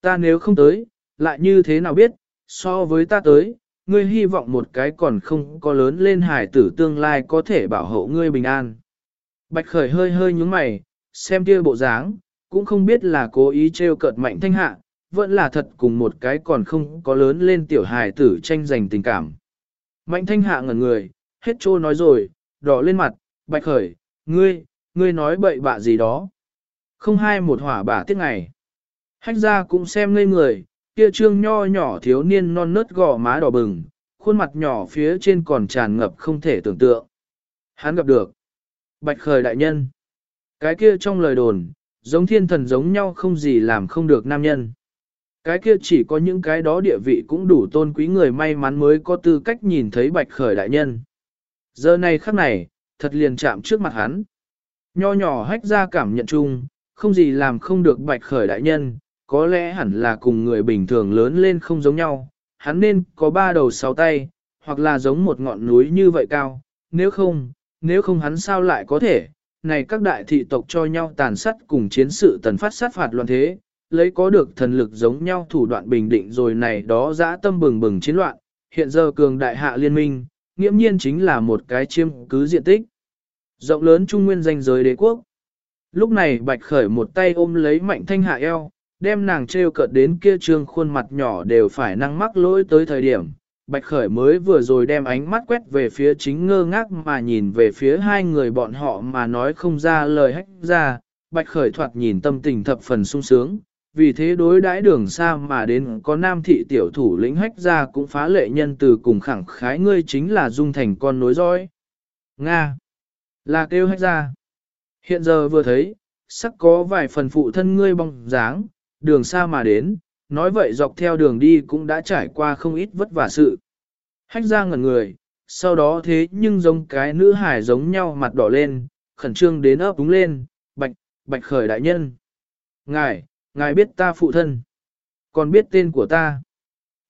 Ta nếu không tới, lại như thế nào biết, so với ta tới, ngươi hy vọng một cái còn không có lớn lên hải tử tương lai có thể bảo hộ ngươi bình an. Bạch khởi hơi hơi nhúng mày, xem kia bộ dáng, cũng không biết là cố ý trêu cợt mạnh thanh hạ, vẫn là thật cùng một cái còn không có lớn lên tiểu hài tử tranh giành tình cảm. Mạnh thanh hạ ngẩn người, hết trô nói rồi, đỏ lên mặt, bạch khởi, ngươi, ngươi nói bậy bạ gì đó. Không hai một hỏa bả tiết ngày. Hách ra cũng xem ngây người, kia trương nho nhỏ thiếu niên non nớt gò má đỏ bừng, khuôn mặt nhỏ phía trên còn tràn ngập không thể tưởng tượng. Hắn gặp được. Bạch khởi đại nhân. Cái kia trong lời đồn, giống thiên thần giống nhau không gì làm không được nam nhân. Cái kia chỉ có những cái đó địa vị cũng đủ tôn quý người may mắn mới có tư cách nhìn thấy bạch khởi đại nhân. Giờ này khắc này, thật liền chạm trước mặt hắn. Nho nhỏ hách ra cảm nhận chung, không gì làm không được bạch khởi đại nhân, có lẽ hẳn là cùng người bình thường lớn lên không giống nhau, hắn nên có ba đầu sáu tay, hoặc là giống một ngọn núi như vậy cao, nếu không, nếu không hắn sao lại có thể, này các đại thị tộc cho nhau tàn sát cùng chiến sự tần phát sát phạt loạn thế, lấy có được thần lực giống nhau thủ đoạn bình định rồi này đó dã tâm bừng bừng chiến loạn, hiện giờ cường đại hạ liên minh, nghiễm nhiên chính là một cái chiêm cứ diện tích. Rộng lớn trung nguyên danh giới đế quốc. Lúc này bạch khởi một tay ôm lấy mạnh thanh hạ eo, đem nàng treo cợt đến kia trương khuôn mặt nhỏ đều phải năng mắc lỗi tới thời điểm. Bạch Khởi mới vừa rồi đem ánh mắt quét về phía chính ngơ ngác mà nhìn về phía hai người bọn họ mà nói không ra lời hách ra. Bạch Khởi thoạt nhìn tâm tình thập phần sung sướng, vì thế đối đãi đường xa mà đến có nam thị tiểu thủ lĩnh hách ra cũng phá lệ nhân từ cùng khẳng khái ngươi chính là dung thành con nối dõi. Nga là kêu hách ra. Hiện giờ vừa thấy, sắc có vài phần phụ thân ngươi bong dáng, đường xa mà đến, nói vậy dọc theo đường đi cũng đã trải qua không ít vất vả sự. Hách ra ngẩn người, sau đó thế nhưng giống cái nữ hải giống nhau mặt đỏ lên, khẩn trương đến ấp đúng lên, bạch, bạch khởi đại nhân. Ngài, ngài biết ta phụ thân, còn biết tên của ta.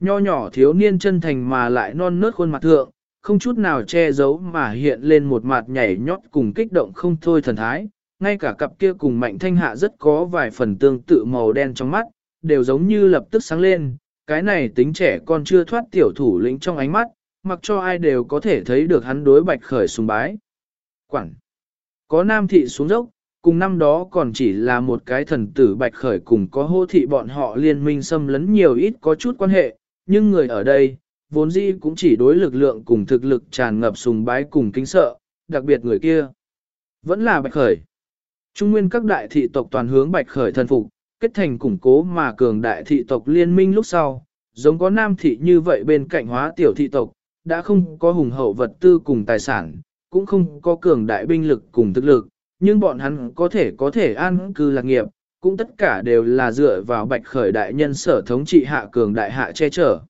Nho nhỏ thiếu niên chân thành mà lại non nớt khuôn mặt thượng, không chút nào che giấu mà hiện lên một mặt nhảy nhót cùng kích động không thôi thần thái, ngay cả cặp kia cùng mạnh thanh hạ rất có vài phần tương tự màu đen trong mắt, đều giống như lập tức sáng lên, cái này tính trẻ con chưa thoát tiểu thủ lĩnh trong ánh mắt, mặc cho ai đều có thể thấy được hắn đối bạch khởi sùng bái. Quảng! Có nam thị xuống dốc, cùng năm đó còn chỉ là một cái thần tử bạch khởi cùng có hô thị bọn họ liên minh xâm lấn nhiều ít có chút quan hệ, nhưng người ở đây, vốn dĩ cũng chỉ đối lực lượng cùng thực lực tràn ngập sùng bái cùng kính sợ, đặc biệt người kia. Vẫn là bạch khởi. Trung nguyên các đại thị tộc toàn hướng bạch khởi thần phục, kết thành củng cố mà cường đại thị tộc liên minh lúc sau, giống có nam thị như vậy bên cạnh hóa tiểu thị tộc, đã không có hùng hậu vật tư cùng tài sản, cũng không có cường đại binh lực cùng thực lực, nhưng bọn hắn có thể có thể an cư lạc nghiệp, cũng tất cả đều là dựa vào bạch khởi đại nhân sở thống trị hạ cường đại hạ che chở.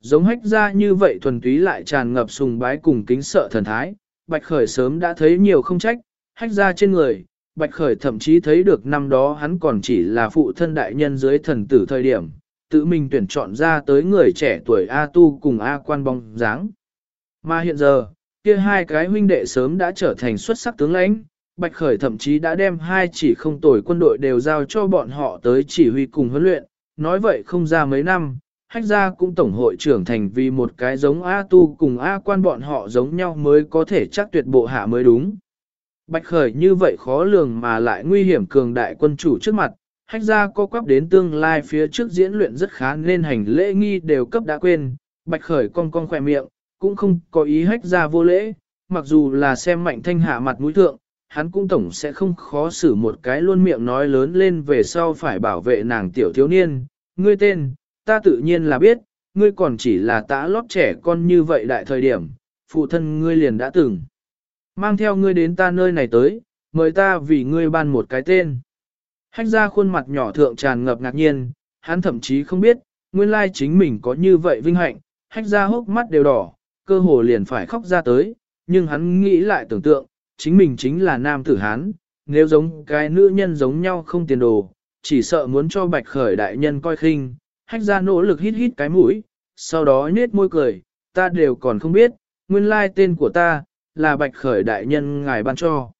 Giống hách ra như vậy thuần túy lại tràn ngập sùng bái cùng kính sợ thần thái, bạch khởi sớm đã thấy nhiều không trách, hách ra trên người, Bạch Khởi thậm chí thấy được năm đó hắn còn chỉ là phụ thân đại nhân dưới thần tử thời điểm, tự mình tuyển chọn ra tới người trẻ tuổi A Tu cùng A Quan bóng dáng. Mà hiện giờ, kia hai cái huynh đệ sớm đã trở thành xuất sắc tướng lãnh, Bạch Khởi thậm chí đã đem hai chỉ không tồi quân đội đều giao cho bọn họ tới chỉ huy cùng huấn luyện, nói vậy không ra mấy năm, hách gia cũng tổng hội trưởng thành vì một cái giống A Tu cùng A Quan bọn họ giống nhau mới có thể chắc tuyệt bộ hạ mới đúng. Bạch khởi như vậy khó lường mà lại nguy hiểm cường đại quân chủ trước mặt, hách ra co quắp đến tương lai phía trước diễn luyện rất khá nên hành lễ nghi đều cấp đã quên, bạch khởi cong cong khỏe miệng, cũng không có ý hách ra vô lễ, mặc dù là xem mạnh thanh hạ mặt mũi thượng, hắn cũng tổng sẽ không khó xử một cái luôn miệng nói lớn lên về sau phải bảo vệ nàng tiểu thiếu niên, ngươi tên, ta tự nhiên là biết, ngươi còn chỉ là tã lót trẻ con như vậy đại thời điểm, phụ thân ngươi liền đã từng. Mang theo ngươi đến ta nơi này tới, mời ta vì ngươi ban một cái tên. Hách ra khuôn mặt nhỏ thượng tràn ngập ngạc nhiên, hắn thậm chí không biết, nguyên lai chính mình có như vậy vinh hạnh, hách ra hốc mắt đều đỏ, cơ hồ liền phải khóc ra tới, nhưng hắn nghĩ lại tưởng tượng, chính mình chính là nam tử hán, nếu giống cái nữ nhân giống nhau không tiền đồ, chỉ sợ muốn cho bạch khởi đại nhân coi khinh, hách ra nỗ lực hít hít cái mũi, sau đó nết môi cười, ta đều còn không biết, nguyên lai tên của ta, là bạch khởi đại nhân ngài ban cho.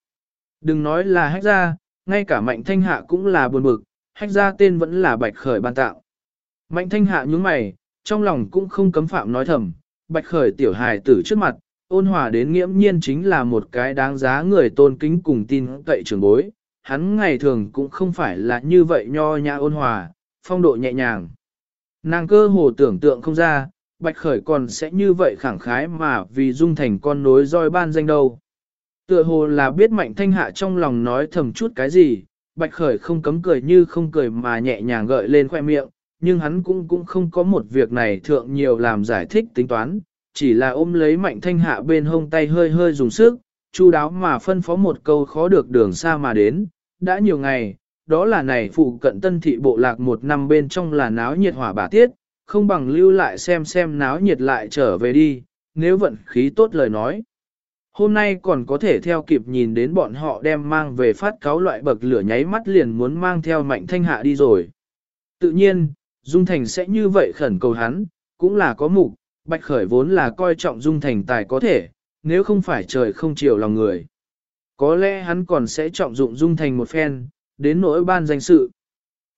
Đừng nói là hách ra, ngay cả mạnh thanh hạ cũng là buồn bực, hách ra tên vẫn là bạch khởi ban tạo. Mạnh thanh hạ nhướng mày, trong lòng cũng không cấm phạm nói thầm, bạch khởi tiểu hài tử trước mặt, ôn hòa đến nghiễm nhiên chính là một cái đáng giá người tôn kính cùng tin cậy trường bối. Hắn ngày thường cũng không phải là như vậy nho nhã ôn hòa, phong độ nhẹ nhàng. Nàng cơ hồ tưởng tượng không ra, bạch khởi còn sẽ như vậy khẳng khái mà vì dung thành con nối roi ban danh đâu. Tựa hồ là biết mạnh thanh hạ trong lòng nói thầm chút cái gì, bạch khởi không cấm cười như không cười mà nhẹ nhàng gợi lên khoe miệng, nhưng hắn cũng cũng không có một việc này thượng nhiều làm giải thích tính toán, chỉ là ôm lấy mạnh thanh hạ bên hông tay hơi hơi dùng sức, chu đáo mà phân phó một câu khó được đường xa mà đến, đã nhiều ngày, đó là này phụ cận tân thị bộ lạc một năm bên trong là náo nhiệt hỏa bà tiết, không bằng lưu lại xem xem náo nhiệt lại trở về đi, nếu vận khí tốt lời nói. Hôm nay còn có thể theo kịp nhìn đến bọn họ đem mang về phát cáo loại bậc lửa nháy mắt liền muốn mang theo mạnh thanh hạ đi rồi. Tự nhiên, Dung Thành sẽ như vậy khẩn cầu hắn, cũng là có mục, Bạch Khởi vốn là coi trọng Dung Thành tài có thể, nếu không phải trời không chiều lòng người. Có lẽ hắn còn sẽ trọng dụng Dung Thành một phen, đến nỗi ban danh sự.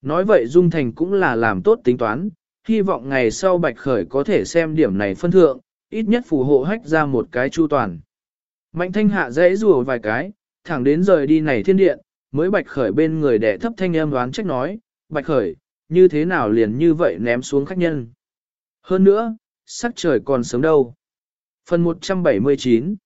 Nói vậy Dung Thành cũng là làm tốt tính toán, hy vọng ngày sau Bạch Khởi có thể xem điểm này phân thượng, ít nhất phù hộ hách ra một cái chu toàn. Mạnh thanh hạ dễ rùa vài cái, thẳng đến rời đi này thiên điện, mới Bạch Khởi bên người đẻ thấp thanh âm đoán trách nói, Bạch Khởi, như thế nào liền như vậy ném xuống khách nhân. Hơn nữa, sắc trời còn sớm đâu. Phần 179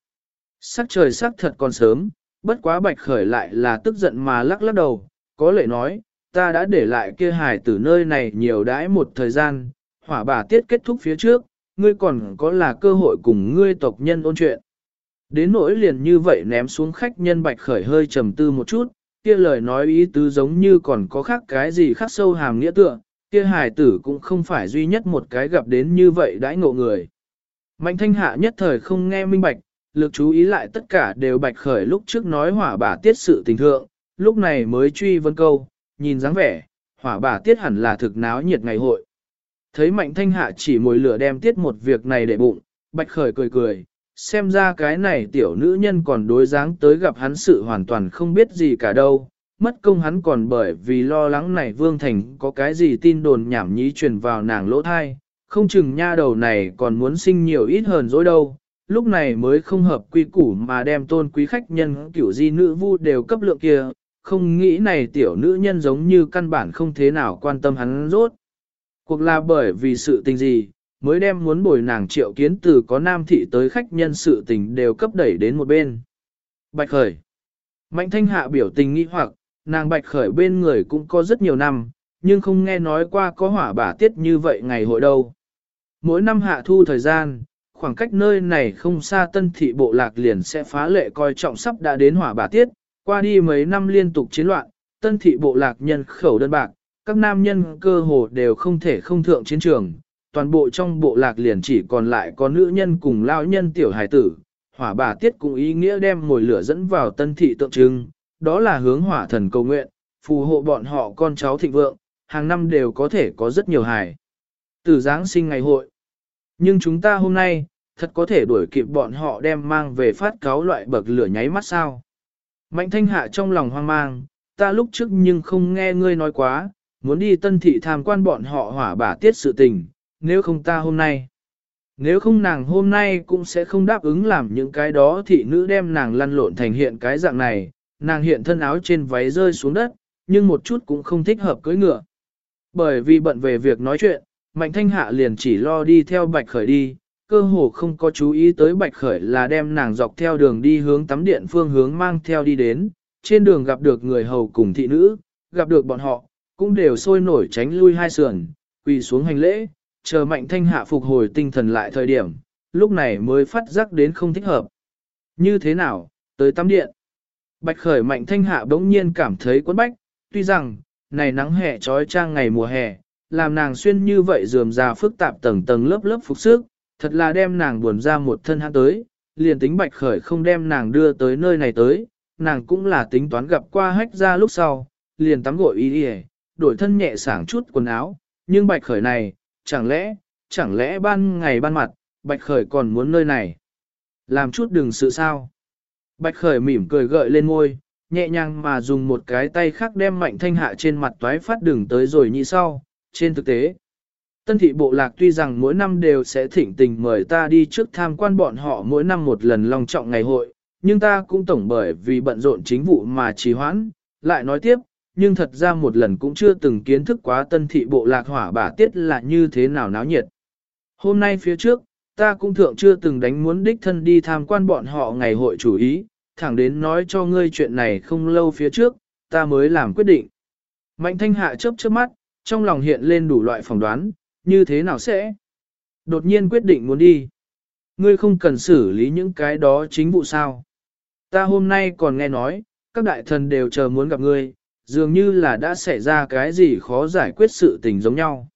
Sắc trời sắc thật còn sớm, bất quá bạch khởi lại là tức giận mà lắc lắc đầu, có lệ nói, ta đã để lại kia hài tử nơi này nhiều đãi một thời gian, hỏa bà tiết kết thúc phía trước, ngươi còn có là cơ hội cùng ngươi tộc nhân ôn chuyện. Đến nỗi liền như vậy ném xuống khách nhân bạch khởi hơi trầm tư một chút, kia lời nói ý tứ giống như còn có khác cái gì khác sâu hàm nghĩa tựa, kia hài tử cũng không phải duy nhất một cái gặp đến như vậy đãi ngộ người. Mạnh thanh hạ nhất thời không nghe minh bạch, lực chú ý lại tất cả đều bạch khởi lúc trước nói hỏa bà tiết sự tình thượng, lúc này mới truy vấn câu, nhìn dáng vẻ, hỏa bà tiết hẳn là thực náo nhiệt ngày hội. Thấy mạnh thanh hạ chỉ mồi lửa đem tiết một việc này để bụng, bạch khởi cười cười, xem ra cái này tiểu nữ nhân còn đối dáng tới gặp hắn sự hoàn toàn không biết gì cả đâu. Mất công hắn còn bởi vì lo lắng này Vương Thành có cái gì tin đồn nhảm nhí truyền vào nàng lỗ thai, không chừng nha đầu này còn muốn sinh nhiều ít hơn dối đâu, lúc này mới không hợp quy củ mà đem tôn quý khách nhân kiểu di nữ vu đều cấp lượng kia, không nghĩ này tiểu nữ nhân giống như căn bản không thế nào quan tâm hắn rốt. Cuộc là bởi vì sự tình gì, mới đem muốn bồi nàng triệu kiến từ có nam thị tới khách nhân sự tình đều cấp đẩy đến một bên. Bạch Khởi Mạnh thanh hạ biểu tình nghi hoặc, nàng Bạch Khởi bên người cũng có rất nhiều năm, nhưng không nghe nói qua có hỏa bả tiết như vậy ngày hội đâu. Mỗi năm hạ thu thời gian, khoảng cách nơi này không xa tân thị bộ lạc liền sẽ phá lệ coi trọng sắp đã đến hỏa bả tiết, qua đi mấy năm liên tục chiến loạn, tân thị bộ lạc nhân khẩu đơn bạc, các nam nhân cơ hồ đều không thể không thượng chiến trường, toàn bộ trong bộ lạc liền chỉ còn lại có nữ nhân cùng lao nhân tiểu hài tử, hỏa bà tiết cùng ý nghĩa đem mồi lửa dẫn vào tân thị tượng trưng, đó là hướng hỏa thần cầu nguyện, phù hộ bọn họ con cháu thịnh vượng, hàng năm đều có thể có rất nhiều hài. Từ Giáng sinh ngày hội. Nhưng chúng ta hôm nay, thật có thể đuổi kịp bọn họ đem mang về phát cáo loại bậc lửa nháy mắt sao. Mạnh thanh hạ trong lòng hoang mang, ta lúc trước nhưng không nghe ngươi nói quá, muốn đi tân thị tham quan bọn họ hỏa bả tiết sự tình, nếu không ta hôm nay. Nếu không nàng hôm nay cũng sẽ không đáp ứng làm những cái đó thị nữ đem nàng lăn lộn thành hiện cái dạng này, nàng hiện thân áo trên váy rơi xuống đất, nhưng một chút cũng không thích hợp cưỡi ngựa. Bởi vì bận về việc nói chuyện, Mạnh Thanh Hạ liền chỉ lo đi theo Bạch Khởi đi, cơ hồ không có chú ý tới Bạch Khởi là đem nàng dọc theo đường đi hướng tắm điện phương hướng mang theo đi đến, trên đường gặp được người hầu cùng thị nữ, gặp được bọn họ, cũng đều sôi nổi tránh lui hai sườn, quỳ xuống hành lễ, chờ mạnh thanh hạ phục hồi tinh thần lại thời điểm, lúc này mới phát giác đến không thích hợp. Như thế nào, tới tắm điện. Bạch khởi mạnh thanh hạ bỗng nhiên cảm thấy quấn bách, tuy rằng, này nắng hè trói trang ngày mùa hè, làm nàng xuyên như vậy dườm ra phức tạp tầng tầng lớp lớp phục sức, thật là đem nàng buồn ra một thân hát tới, liền tính bạch khởi không đem nàng đưa tới nơi này tới, nàng cũng là tính toán gặp qua hách ra lúc sau, liền tắm gội y đi đổi thân nhẹ sảng chút quần áo, nhưng bạch khởi này, chẳng lẽ, chẳng lẽ ban ngày ban mặt, Bạch Khởi còn muốn nơi này. Làm chút đừng sự sao. Bạch Khởi mỉm cười gợi lên môi, nhẹ nhàng mà dùng một cái tay khác đem mạnh thanh hạ trên mặt toái phát đường tới rồi như sau. Trên thực tế, Tân thị bộ lạc tuy rằng mỗi năm đều sẽ thỉnh tình mời ta đi trước tham quan bọn họ mỗi năm một lần long trọng ngày hội, nhưng ta cũng tổng bởi vì bận rộn chính vụ mà trì hoãn, lại nói tiếp, nhưng thật ra một lần cũng chưa từng kiến thức quá tân thị bộ lạc hỏa bả tiết là như thế nào náo nhiệt. Hôm nay phía trước, ta cũng thượng chưa từng đánh muốn đích thân đi tham quan bọn họ ngày hội chủ ý, thẳng đến nói cho ngươi chuyện này không lâu phía trước, ta mới làm quyết định. Mạnh thanh hạ chớp chớp mắt, trong lòng hiện lên đủ loại phỏng đoán, như thế nào sẽ? Đột nhiên quyết định muốn đi. Ngươi không cần xử lý những cái đó chính vụ sao. Ta hôm nay còn nghe nói, các đại thần đều chờ muốn gặp ngươi, dường như là đã xảy ra cái gì khó giải quyết sự tình giống nhau.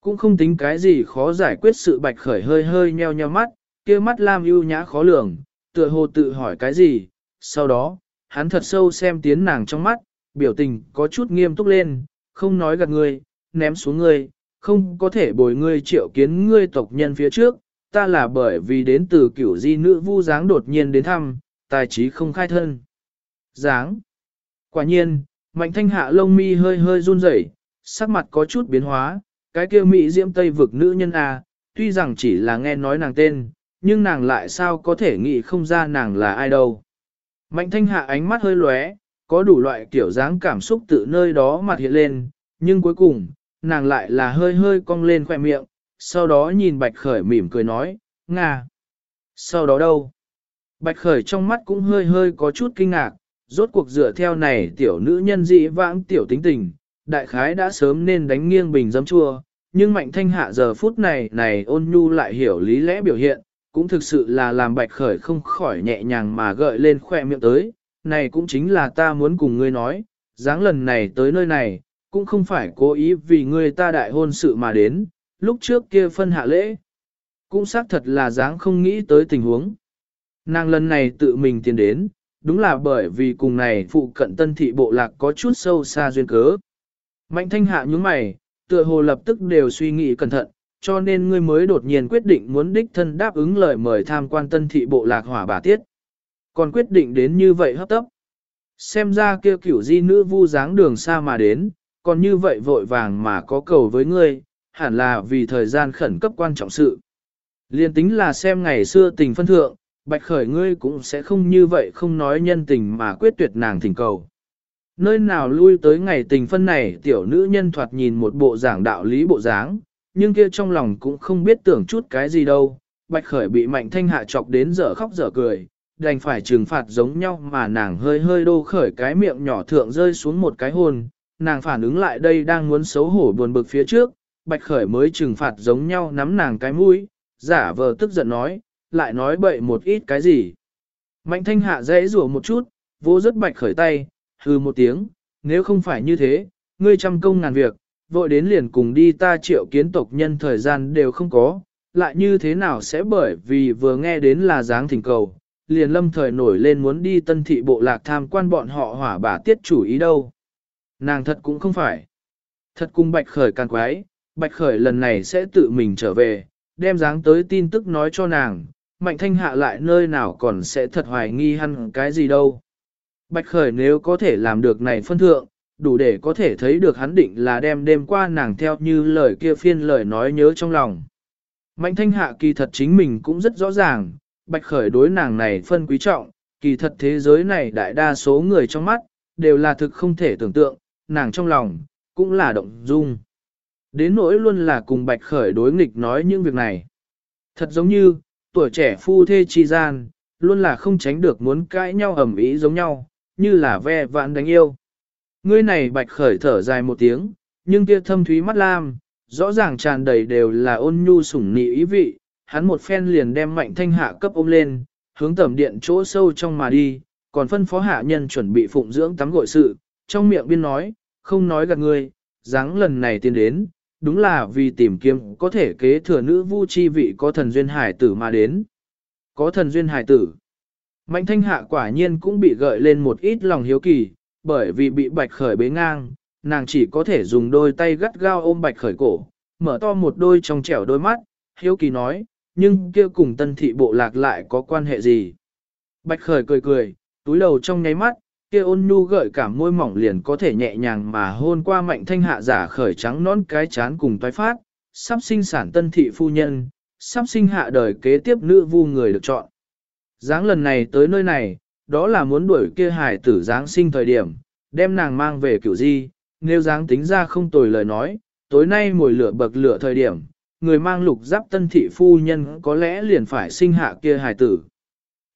Cũng không tính cái gì khó giải quyết sự bạch khởi hơi hơi nheo nheo mắt, kia mắt lam ưu nhã khó lường, tựa hồ tự hỏi cái gì, sau đó, hắn thật sâu xem tiến nàng trong mắt, biểu tình có chút nghiêm túc lên, không nói gạt ngươi, ném xuống ngươi, không có thể bồi ngươi triệu kiến ngươi tộc nhân phía trước, ta là bởi vì đến từ kiểu di nữ vu dáng đột nhiên đến thăm, tài trí không khai thân. Dáng. Quả nhiên, mạnh thanh hạ lông mi hơi hơi run rẩy, sắc mặt có chút biến hóa, cái kia mỹ diễm tây vực nữ nhân à, tuy rằng chỉ là nghe nói nàng tên, nhưng nàng lại sao có thể nghĩ không ra nàng là ai đâu. Mạnh thanh hạ ánh mắt hơi lóe, có đủ loại kiểu dáng cảm xúc tự nơi đó mặt hiện lên, nhưng cuối cùng, nàng lại là hơi hơi cong lên khỏe miệng, sau đó nhìn bạch khởi mỉm cười nói, Nga. Sau đó đâu? Bạch khởi trong mắt cũng hơi hơi có chút kinh ngạc, rốt cuộc dựa theo này tiểu nữ nhân dị vãng tiểu tính tình, đại khái đã sớm nên đánh nghiêng bình giấm chua, nhưng mạnh thanh hạ giờ phút này này ôn nhu lại hiểu lý lẽ biểu hiện, cũng thực sự là làm bạch khởi không khỏi nhẹ nhàng mà gợi lên khoe miệng tới, này cũng chính là ta muốn cùng ngươi nói, dáng lần này tới nơi này, cũng không phải cố ý vì người ta đại hôn sự mà đến, lúc trước kia phân hạ lễ, cũng xác thật là dáng không nghĩ tới tình huống. Nàng lần này tự mình tiến đến, đúng là bởi vì cùng này phụ cận tân thị bộ lạc có chút sâu xa duyên cớ. Mạnh thanh hạ nhướng mày, tựa hồ lập tức đều suy nghĩ cẩn thận, cho nên ngươi mới đột nhiên quyết định muốn đích thân đáp ứng lời mời tham quan tân thị bộ lạc hỏa bà tiết. Còn quyết định đến như vậy hấp tấp. Xem ra kia kiểu di nữ vu dáng đường xa mà đến, còn như vậy vội vàng mà có cầu với ngươi, hẳn là vì thời gian khẩn cấp quan trọng sự. Liên tính là xem ngày xưa tình phân thượng, bạch khởi ngươi cũng sẽ không như vậy không nói nhân tình mà quyết tuyệt nàng thỉnh cầu. Nơi nào lui tới ngày tình phân này tiểu nữ nhân thoạt nhìn một bộ giảng đạo lý bộ dáng, nhưng kia trong lòng cũng không biết tưởng chút cái gì đâu. Bạch khởi bị mạnh thanh hạ chọc đến giờ khóc giờ cười, đành phải trừng phạt giống nhau mà nàng hơi hơi đô khởi cái miệng nhỏ thượng rơi xuống một cái hồn nàng phản ứng lại đây đang muốn xấu hổ buồn bực phía trước, bạch khởi mới trừng phạt giống nhau nắm nàng cái mũi, giả vờ tức giận nói, lại nói bậy một ít cái gì. Mạnh thanh hạ dễ rủa một chút, vô rất bạch khởi tay, hư một tiếng, nếu không phải như thế, ngươi trăm công ngàn việc, vội đến liền cùng đi ta triệu kiến tộc nhân thời gian đều không có, lại như thế nào sẽ bởi vì vừa nghe đến là dáng thỉnh cầu, liền lâm thời nổi lên muốn đi tân thị bộ lạc tham quan bọn họ hỏa bả tiết chủ ý đâu. Nàng thật cũng không phải. Thật cùng bạch khởi càng quái, bạch khởi lần này sẽ tự mình trở về, đem dáng tới tin tức nói cho nàng, mạnh thanh hạ lại nơi nào còn sẽ thật hoài nghi hăn cái gì đâu. Bạch khởi nếu có thể làm được này phân thượng, đủ để có thể thấy được hắn định là đem đêm qua nàng theo như lời kia phiên lời nói nhớ trong lòng. Mạnh thanh hạ kỳ thật chính mình cũng rất rõ ràng, bạch khởi đối nàng này phân quý trọng, kỳ thật thế giới này đại đa số người trong mắt, đều là thực không thể tưởng tượng, nàng trong lòng, cũng là động dung. Đến nỗi luôn là cùng bạch khởi đối nghịch nói những việc này. Thật giống như, tuổi trẻ phu thê chi gian, luôn là không tránh được muốn cãi nhau ẩm ý giống nhau, như là ve vãn đánh yêu. Ngươi này bạch khởi thở dài một tiếng, nhưng kia thâm thúy mắt lam, rõ ràng tràn đầy đều là ôn nhu sủng nị ý vị, hắn một phen liền đem mạnh thanh hạ cấp ôm lên, hướng tẩm điện chỗ sâu trong mà đi, còn phân phó hạ nhân chuẩn bị phụng dưỡng tắm gội sự, trong miệng biên nói, không nói gạt ngươi, dáng lần này tiến đến, đúng là vì tìm kiếm có thể kế thừa nữ vu chi vị có thần duyên hải tử mà đến. Có thần duyên hải tử. Mạnh thanh hạ quả nhiên cũng bị gợi lên một ít lòng hiếu kỳ, bởi vì bị bạch khởi bế ngang, nàng chỉ có thể dùng đôi tay gắt gao ôm bạch khởi cổ, mở to một đôi trong trẻo đôi mắt, hiếu kỳ nói, nhưng kia cùng tân thị bộ lạc lại có quan hệ gì. Bạch khởi cười cười, túi đầu trong nháy mắt, kia ôn nhu gợi cảm môi mỏng liền có thể nhẹ nhàng mà hôn qua mạnh thanh hạ giả khởi trắng nón cái chán cùng toái phát, sắp sinh sản tân thị phu nhân, sắp sinh hạ đời kế tiếp nữ vu người được chọn. Giáng lần này tới nơi này, đó là muốn đuổi kia hải tử Giáng sinh thời điểm, đem nàng mang về kiểu di, nếu Giáng tính ra không tồi lời nói, tối nay mồi lửa bậc lửa thời điểm, người mang lục giáp tân thị phu nhân có lẽ liền phải sinh hạ kia hải tử.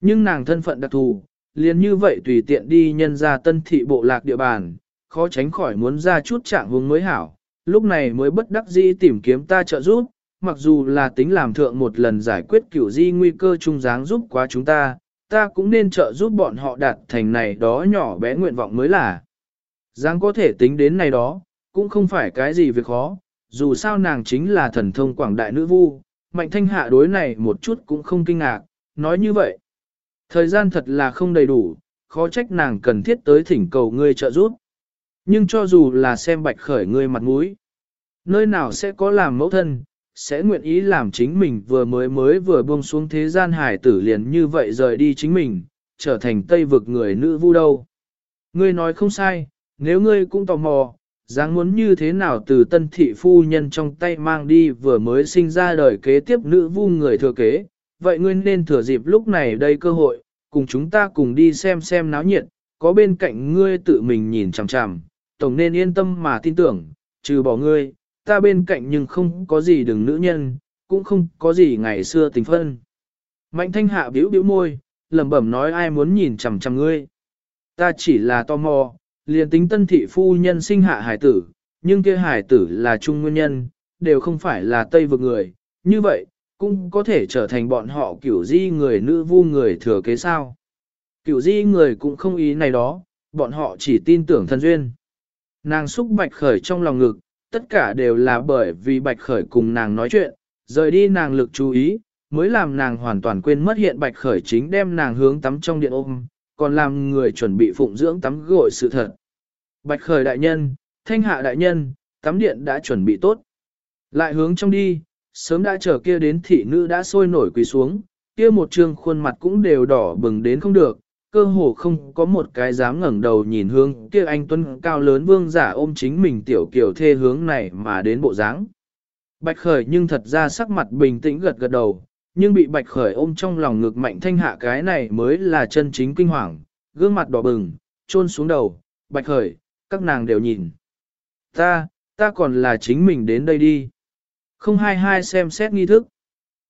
Nhưng nàng thân phận đặc thù, liền như vậy tùy tiện đi nhân ra tân thị bộ lạc địa bàn, khó tránh khỏi muốn ra chút trạng hướng mới hảo, lúc này mới bất đắc dĩ tìm kiếm ta trợ giúp, mặc dù là tính làm thượng một lần giải quyết kiểu di nguy cơ trung dáng giúp quá chúng ta, ta cũng nên trợ giúp bọn họ đạt thành này đó nhỏ bé nguyện vọng mới là. Giáng có thể tính đến này đó, cũng không phải cái gì việc khó, dù sao nàng chính là thần thông quảng đại nữ vu, mạnh thanh hạ đối này một chút cũng không kinh ngạc, nói như vậy. Thời gian thật là không đầy đủ, khó trách nàng cần thiết tới thỉnh cầu ngươi trợ giúp. Nhưng cho dù là xem bạch khởi ngươi mặt mũi, nơi nào sẽ có làm mẫu thân, sẽ nguyện ý làm chính mình vừa mới mới vừa buông xuống thế gian hải tử liền như vậy rời đi chính mình, trở thành tây vực người nữ vu đâu. Ngươi nói không sai, nếu ngươi cũng tò mò, dáng muốn như thế nào từ tân thị phu nhân trong tay mang đi vừa mới sinh ra đời kế tiếp nữ vu người thừa kế, vậy ngươi nên thừa dịp lúc này đây cơ hội, cùng chúng ta cùng đi xem xem náo nhiệt, có bên cạnh ngươi tự mình nhìn chằm chằm, tổng nên yên tâm mà tin tưởng, trừ bỏ ngươi, ta bên cạnh nhưng không có gì đừng nữ nhân, cũng không có gì ngày xưa tình phân. Mạnh thanh hạ biểu biểu môi, lẩm bẩm nói ai muốn nhìn chằm chằm ngươi. Ta chỉ là tò mò, liền tính tân thị phu nhân sinh hạ hải tử, nhưng kia hải tử là trung nguyên nhân, đều không phải là tây vực người, như vậy, cũng có thể trở thành bọn họ kiểu di người nữ vu người thừa kế sao. Kiểu di người cũng không ý này đó, bọn họ chỉ tin tưởng thân duyên. Nàng xúc bạch khởi trong lòng ngực, tất cả đều là bởi vì bạch khởi cùng nàng nói chuyện, rời đi nàng lực chú ý, mới làm nàng hoàn toàn quên mất hiện bạch khởi chính đem nàng hướng tắm trong điện ôm, còn làm người chuẩn bị phụng dưỡng tắm gội sự thật. Bạch khởi đại nhân, thanh hạ đại nhân, tắm điện đã chuẩn bị tốt. Lại hướng trong đi, sớm đã chờ kia đến thị nữ đã sôi nổi quỳ xuống, kia một trương khuôn mặt cũng đều đỏ bừng đến không được, cơ hồ không có một cái dám ngẩng đầu nhìn hướng kia anh tuân cao lớn vương giả ôm chính mình tiểu kiểu thê hướng này mà đến bộ dáng. Bạch khởi nhưng thật ra sắc mặt bình tĩnh gật gật đầu, nhưng bị bạch khởi ôm trong lòng ngực mạnh thanh hạ cái này mới là chân chính kinh hoàng, gương mặt đỏ bừng, trôn xuống đầu, bạch khởi, các nàng đều nhìn. Ta, ta còn là chính mình đến đây đi. Không hai hai xem xét nghi thức.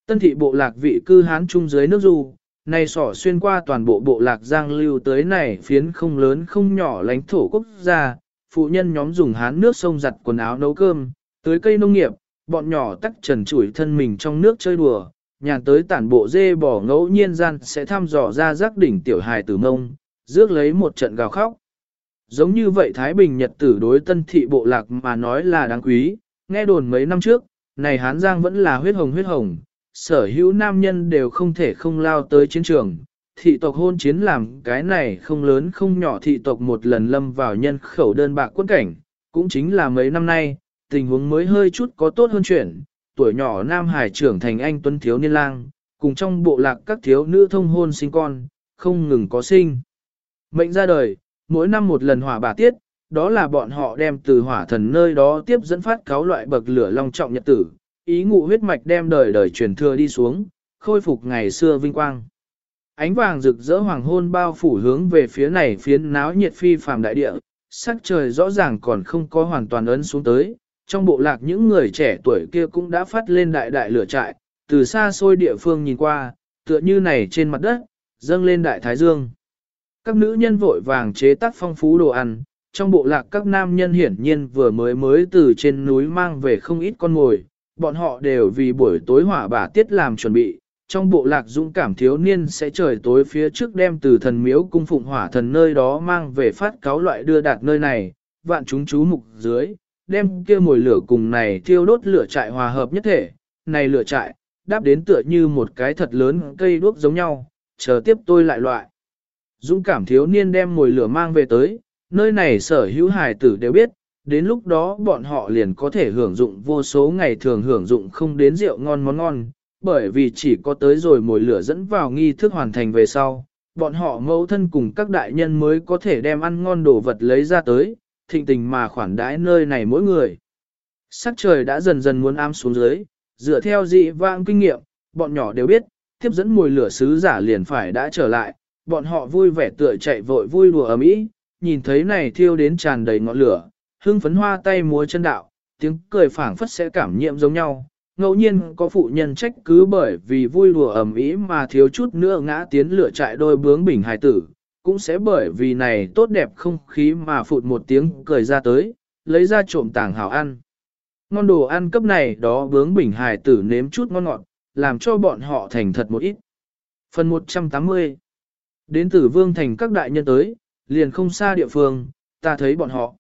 Tân thị bộ lạc vị cư hán trung dưới nước du, này sỏ xuyên qua toàn bộ bộ lạc giang lưu tới này phiến không lớn không nhỏ lãnh thổ quốc gia, phụ nhân nhóm dùng hán nước sông giặt quần áo nấu cơm, tới cây nông nghiệp, bọn nhỏ tắc trần chủi thân mình trong nước chơi đùa, nhàn tới tản bộ dê bỏ ngẫu nhiên gian sẽ thăm dò ra giác đỉnh tiểu hài tử mông, rước lấy một trận gào khóc. Giống như vậy Thái Bình Nhật tử đối tân thị bộ lạc mà nói là đáng quý, nghe đồn mấy năm trước, này Hán Giang vẫn là huyết hồng huyết hồng, sở hữu nam nhân đều không thể không lao tới chiến trường. Thị tộc hôn chiến làm cái này không lớn không nhỏ thị tộc một lần lâm vào nhân khẩu đơn bạc quân cảnh, cũng chính là mấy năm nay, tình huống mới hơi chút có tốt hơn chuyện, tuổi nhỏ Nam Hải trưởng thành anh tuấn thiếu niên lang, cùng trong bộ lạc các thiếu nữ thông hôn sinh con, không ngừng có sinh. Mệnh ra đời, mỗi năm một lần hỏa bà tiết, đó là bọn họ đem từ hỏa thần nơi đó tiếp dẫn phát cáo loại bậc lửa long trọng nhật tử, ý ngụ huyết mạch đem đời đời truyền thừa đi xuống, khôi phục ngày xưa vinh quang. Ánh vàng rực rỡ hoàng hôn bao phủ hướng về phía này phiến náo nhiệt phi phàm đại địa, sắc trời rõ ràng còn không có hoàn toàn ấn xuống tới, trong bộ lạc những người trẻ tuổi kia cũng đã phát lên đại đại lửa trại, từ xa xôi địa phương nhìn qua, tựa như này trên mặt đất, dâng lên đại thái dương. Các nữ nhân vội vàng chế tác phong phú đồ ăn, trong bộ lạc các nam nhân hiển nhiên vừa mới mới từ trên núi mang về không ít con mồi, bọn họ đều vì buổi tối hỏa bà tiết làm chuẩn bị. Trong bộ lạc dũng cảm thiếu niên sẽ trời tối phía trước đem từ thần miếu cung phụng hỏa thần nơi đó mang về phát cáo loại đưa đạt nơi này, vạn chúng chú mục dưới, đem kia mồi lửa cùng này thiêu đốt lửa trại hòa hợp nhất thể, này lửa trại, đáp đến tựa như một cái thật lớn cây đuốc giống nhau, chờ tiếp tôi lại loại. Dũng cảm thiếu niên đem mồi lửa mang về tới, nơi này sở hữu hài tử đều biết, đến lúc đó bọn họ liền có thể hưởng dụng vô số ngày thường hưởng dụng không đến rượu ngon món ngon, bởi vì chỉ có tới rồi mồi lửa dẫn vào nghi thức hoàn thành về sau, bọn họ mẫu thân cùng các đại nhân mới có thể đem ăn ngon đồ vật lấy ra tới, thịnh tình mà khoản đãi nơi này mỗi người. Sắc trời đã dần dần muốn am xuống dưới, dựa theo dị vãng kinh nghiệm, bọn nhỏ đều biết, tiếp dẫn mùi lửa sứ giả liền phải đã trở lại, bọn họ vui vẻ tựa chạy vội vui đùa ấm ý, nhìn thấy này thiêu đến tràn đầy ngọn lửa, hưng phấn hoa tay múa chân đạo, tiếng cười phảng phất sẽ cảm nhiệm giống nhau. Ngẫu nhiên có phụ nhân trách cứ bởi vì vui đùa ẩm ý mà thiếu chút nữa ngã tiến lửa chạy đôi bướng bình hài tử, cũng sẽ bởi vì này tốt đẹp không khí mà phụt một tiếng cười ra tới, lấy ra trộm tàng hảo ăn. Ngon đồ ăn cấp này đó bướng bình hài tử nếm chút ngon ngọt, làm cho bọn họ thành thật một ít. Phần 180 Đến từ vương thành các đại nhân tới, liền không xa địa phương, ta thấy bọn họ.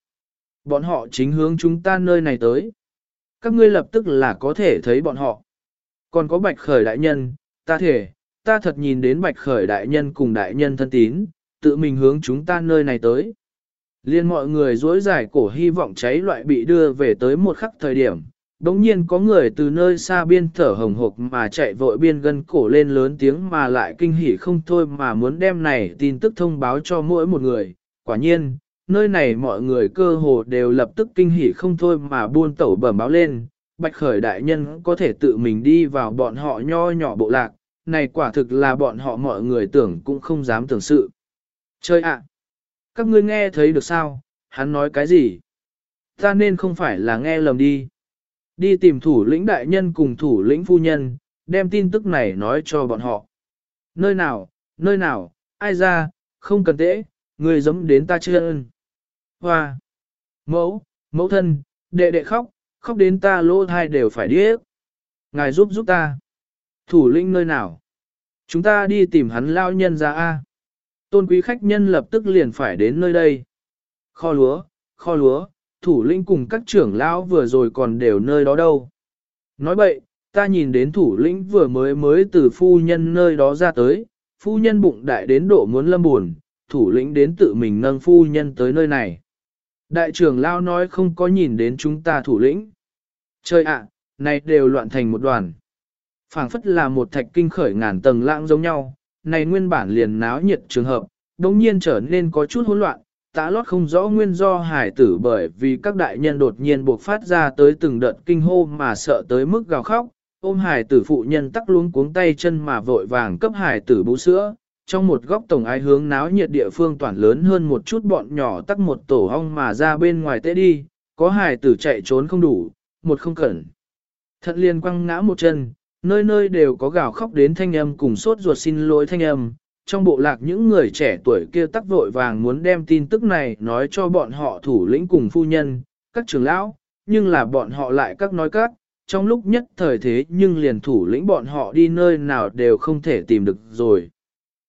Bọn họ chính hướng chúng ta nơi này tới. Các ngươi lập tức là có thể thấy bọn họ. Còn có bạch khởi đại nhân, ta thể, ta thật nhìn đến bạch khởi đại nhân cùng đại nhân thân tín, tự mình hướng chúng ta nơi này tới. Liên mọi người dối giải cổ hy vọng cháy loại bị đưa về tới một khắc thời điểm. Đống nhiên có người từ nơi xa biên thở hồng hộc mà chạy vội biên gân cổ lên lớn tiếng mà lại kinh hỉ không thôi mà muốn đem này tin tức thông báo cho mỗi một người. Quả nhiên, nơi này mọi người cơ hồ đều lập tức kinh hỉ không thôi mà buôn tẩu bẩm báo lên. Bạch khởi đại nhân có thể tự mình đi vào bọn họ nho nhỏ bộ lạc, này quả thực là bọn họ mọi người tưởng cũng không dám tưởng sự. Chơi ạ! Các ngươi nghe thấy được sao? Hắn nói cái gì? Ta nên không phải là nghe lầm đi. Đi tìm thủ lĩnh đại nhân cùng thủ lĩnh phu nhân, đem tin tức này nói cho bọn họ. Nơi nào, nơi nào, ai ra, không cần tễ, người giống đến ta chân. Hoa, mẫu, mẫu thân, đệ đệ khóc, khóc đến ta lỗ thai đều phải điếc. Ngài giúp giúp ta. Thủ lĩnh nơi nào? Chúng ta đi tìm hắn lao nhân ra A. Tôn quý khách nhân lập tức liền phải đến nơi đây. Kho lúa, kho lúa, thủ lĩnh cùng các trưởng lão vừa rồi còn đều nơi đó đâu. Nói vậy, ta nhìn đến thủ lĩnh vừa mới mới từ phu nhân nơi đó ra tới, phu nhân bụng đại đến độ muốn lâm buồn, thủ lĩnh đến tự mình nâng phu nhân tới nơi này. Đại trưởng lão nói không có nhìn đến chúng ta thủ lĩnh. Trời ạ, này đều loạn thành một đoàn. phảng phất là một thạch kinh khởi ngàn tầng lãng giống nhau, này nguyên bản liền náo nhiệt trường hợp, đồng nhiên trở nên có chút hỗn loạn, tá lót không rõ nguyên do hải tử bởi vì các đại nhân đột nhiên buộc phát ra tới từng đợt kinh hô mà sợ tới mức gào khóc, ôm hải tử phụ nhân tắc luống cuống tay chân mà vội vàng cấp hải tử bú sữa. Trong một góc tổng ái hướng náo nhiệt địa phương toàn lớn hơn một chút bọn nhỏ tắc một tổ hong mà ra bên ngoài tê đi, có hải tử chạy trốn không đủ, một không cẩn. Thận liền quăng ngã một chân, nơi nơi đều có gào khóc đến thanh âm cùng sốt ruột xin lỗi thanh âm. Trong bộ lạc những người trẻ tuổi kia tắc vội vàng muốn đem tin tức này nói cho bọn họ thủ lĩnh cùng phu nhân, các trưởng lão, nhưng là bọn họ lại các nói các, trong lúc nhất thời thế nhưng liền thủ lĩnh bọn họ đi nơi nào đều không thể tìm được rồi.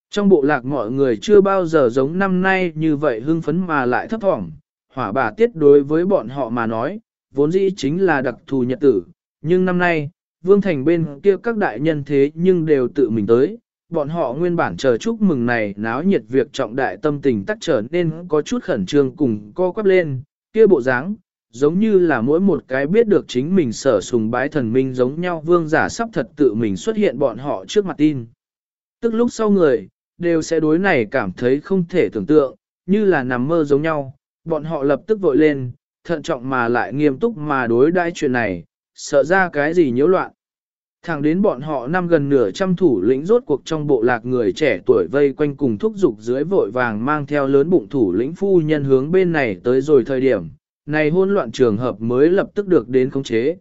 Trong bộ lạc mọi người chưa bao giờ giống năm nay như vậy hưng phấn mà lại thấp thỏm, hỏa bà tiết đối với bọn họ mà nói, vốn dĩ chính là đặc thù nhật tử, nhưng năm nay, vương thành bên kia các đại nhân thế nhưng đều tự mình tới, bọn họ nguyên bản chờ chúc mừng này náo nhiệt việc trọng đại tâm tình tắc trở nên có chút khẩn trương cùng co quắp lên, kia bộ dáng giống như là mỗi một cái biết được chính mình sở sùng bái thần minh giống nhau vương giả sắp thật tự mình xuất hiện bọn họ trước mặt tin. Tức lúc sau người, đều sẽ đối này cảm thấy không thể tưởng tượng, như là nằm mơ giống nhau, bọn họ lập tức vội lên, thận trọng mà lại nghiêm túc mà đối đãi chuyện này, sợ ra cái gì nhiễu loạn. Thẳng đến bọn họ năm gần nửa trăm thủ lĩnh rốt cuộc trong bộ lạc người trẻ tuổi vây quanh cùng thúc dục dưới vội vàng mang theo lớn bụng thủ lĩnh phu nhân hướng bên này tới rồi thời điểm, này hôn loạn trường hợp mới lập tức được đến khống chế.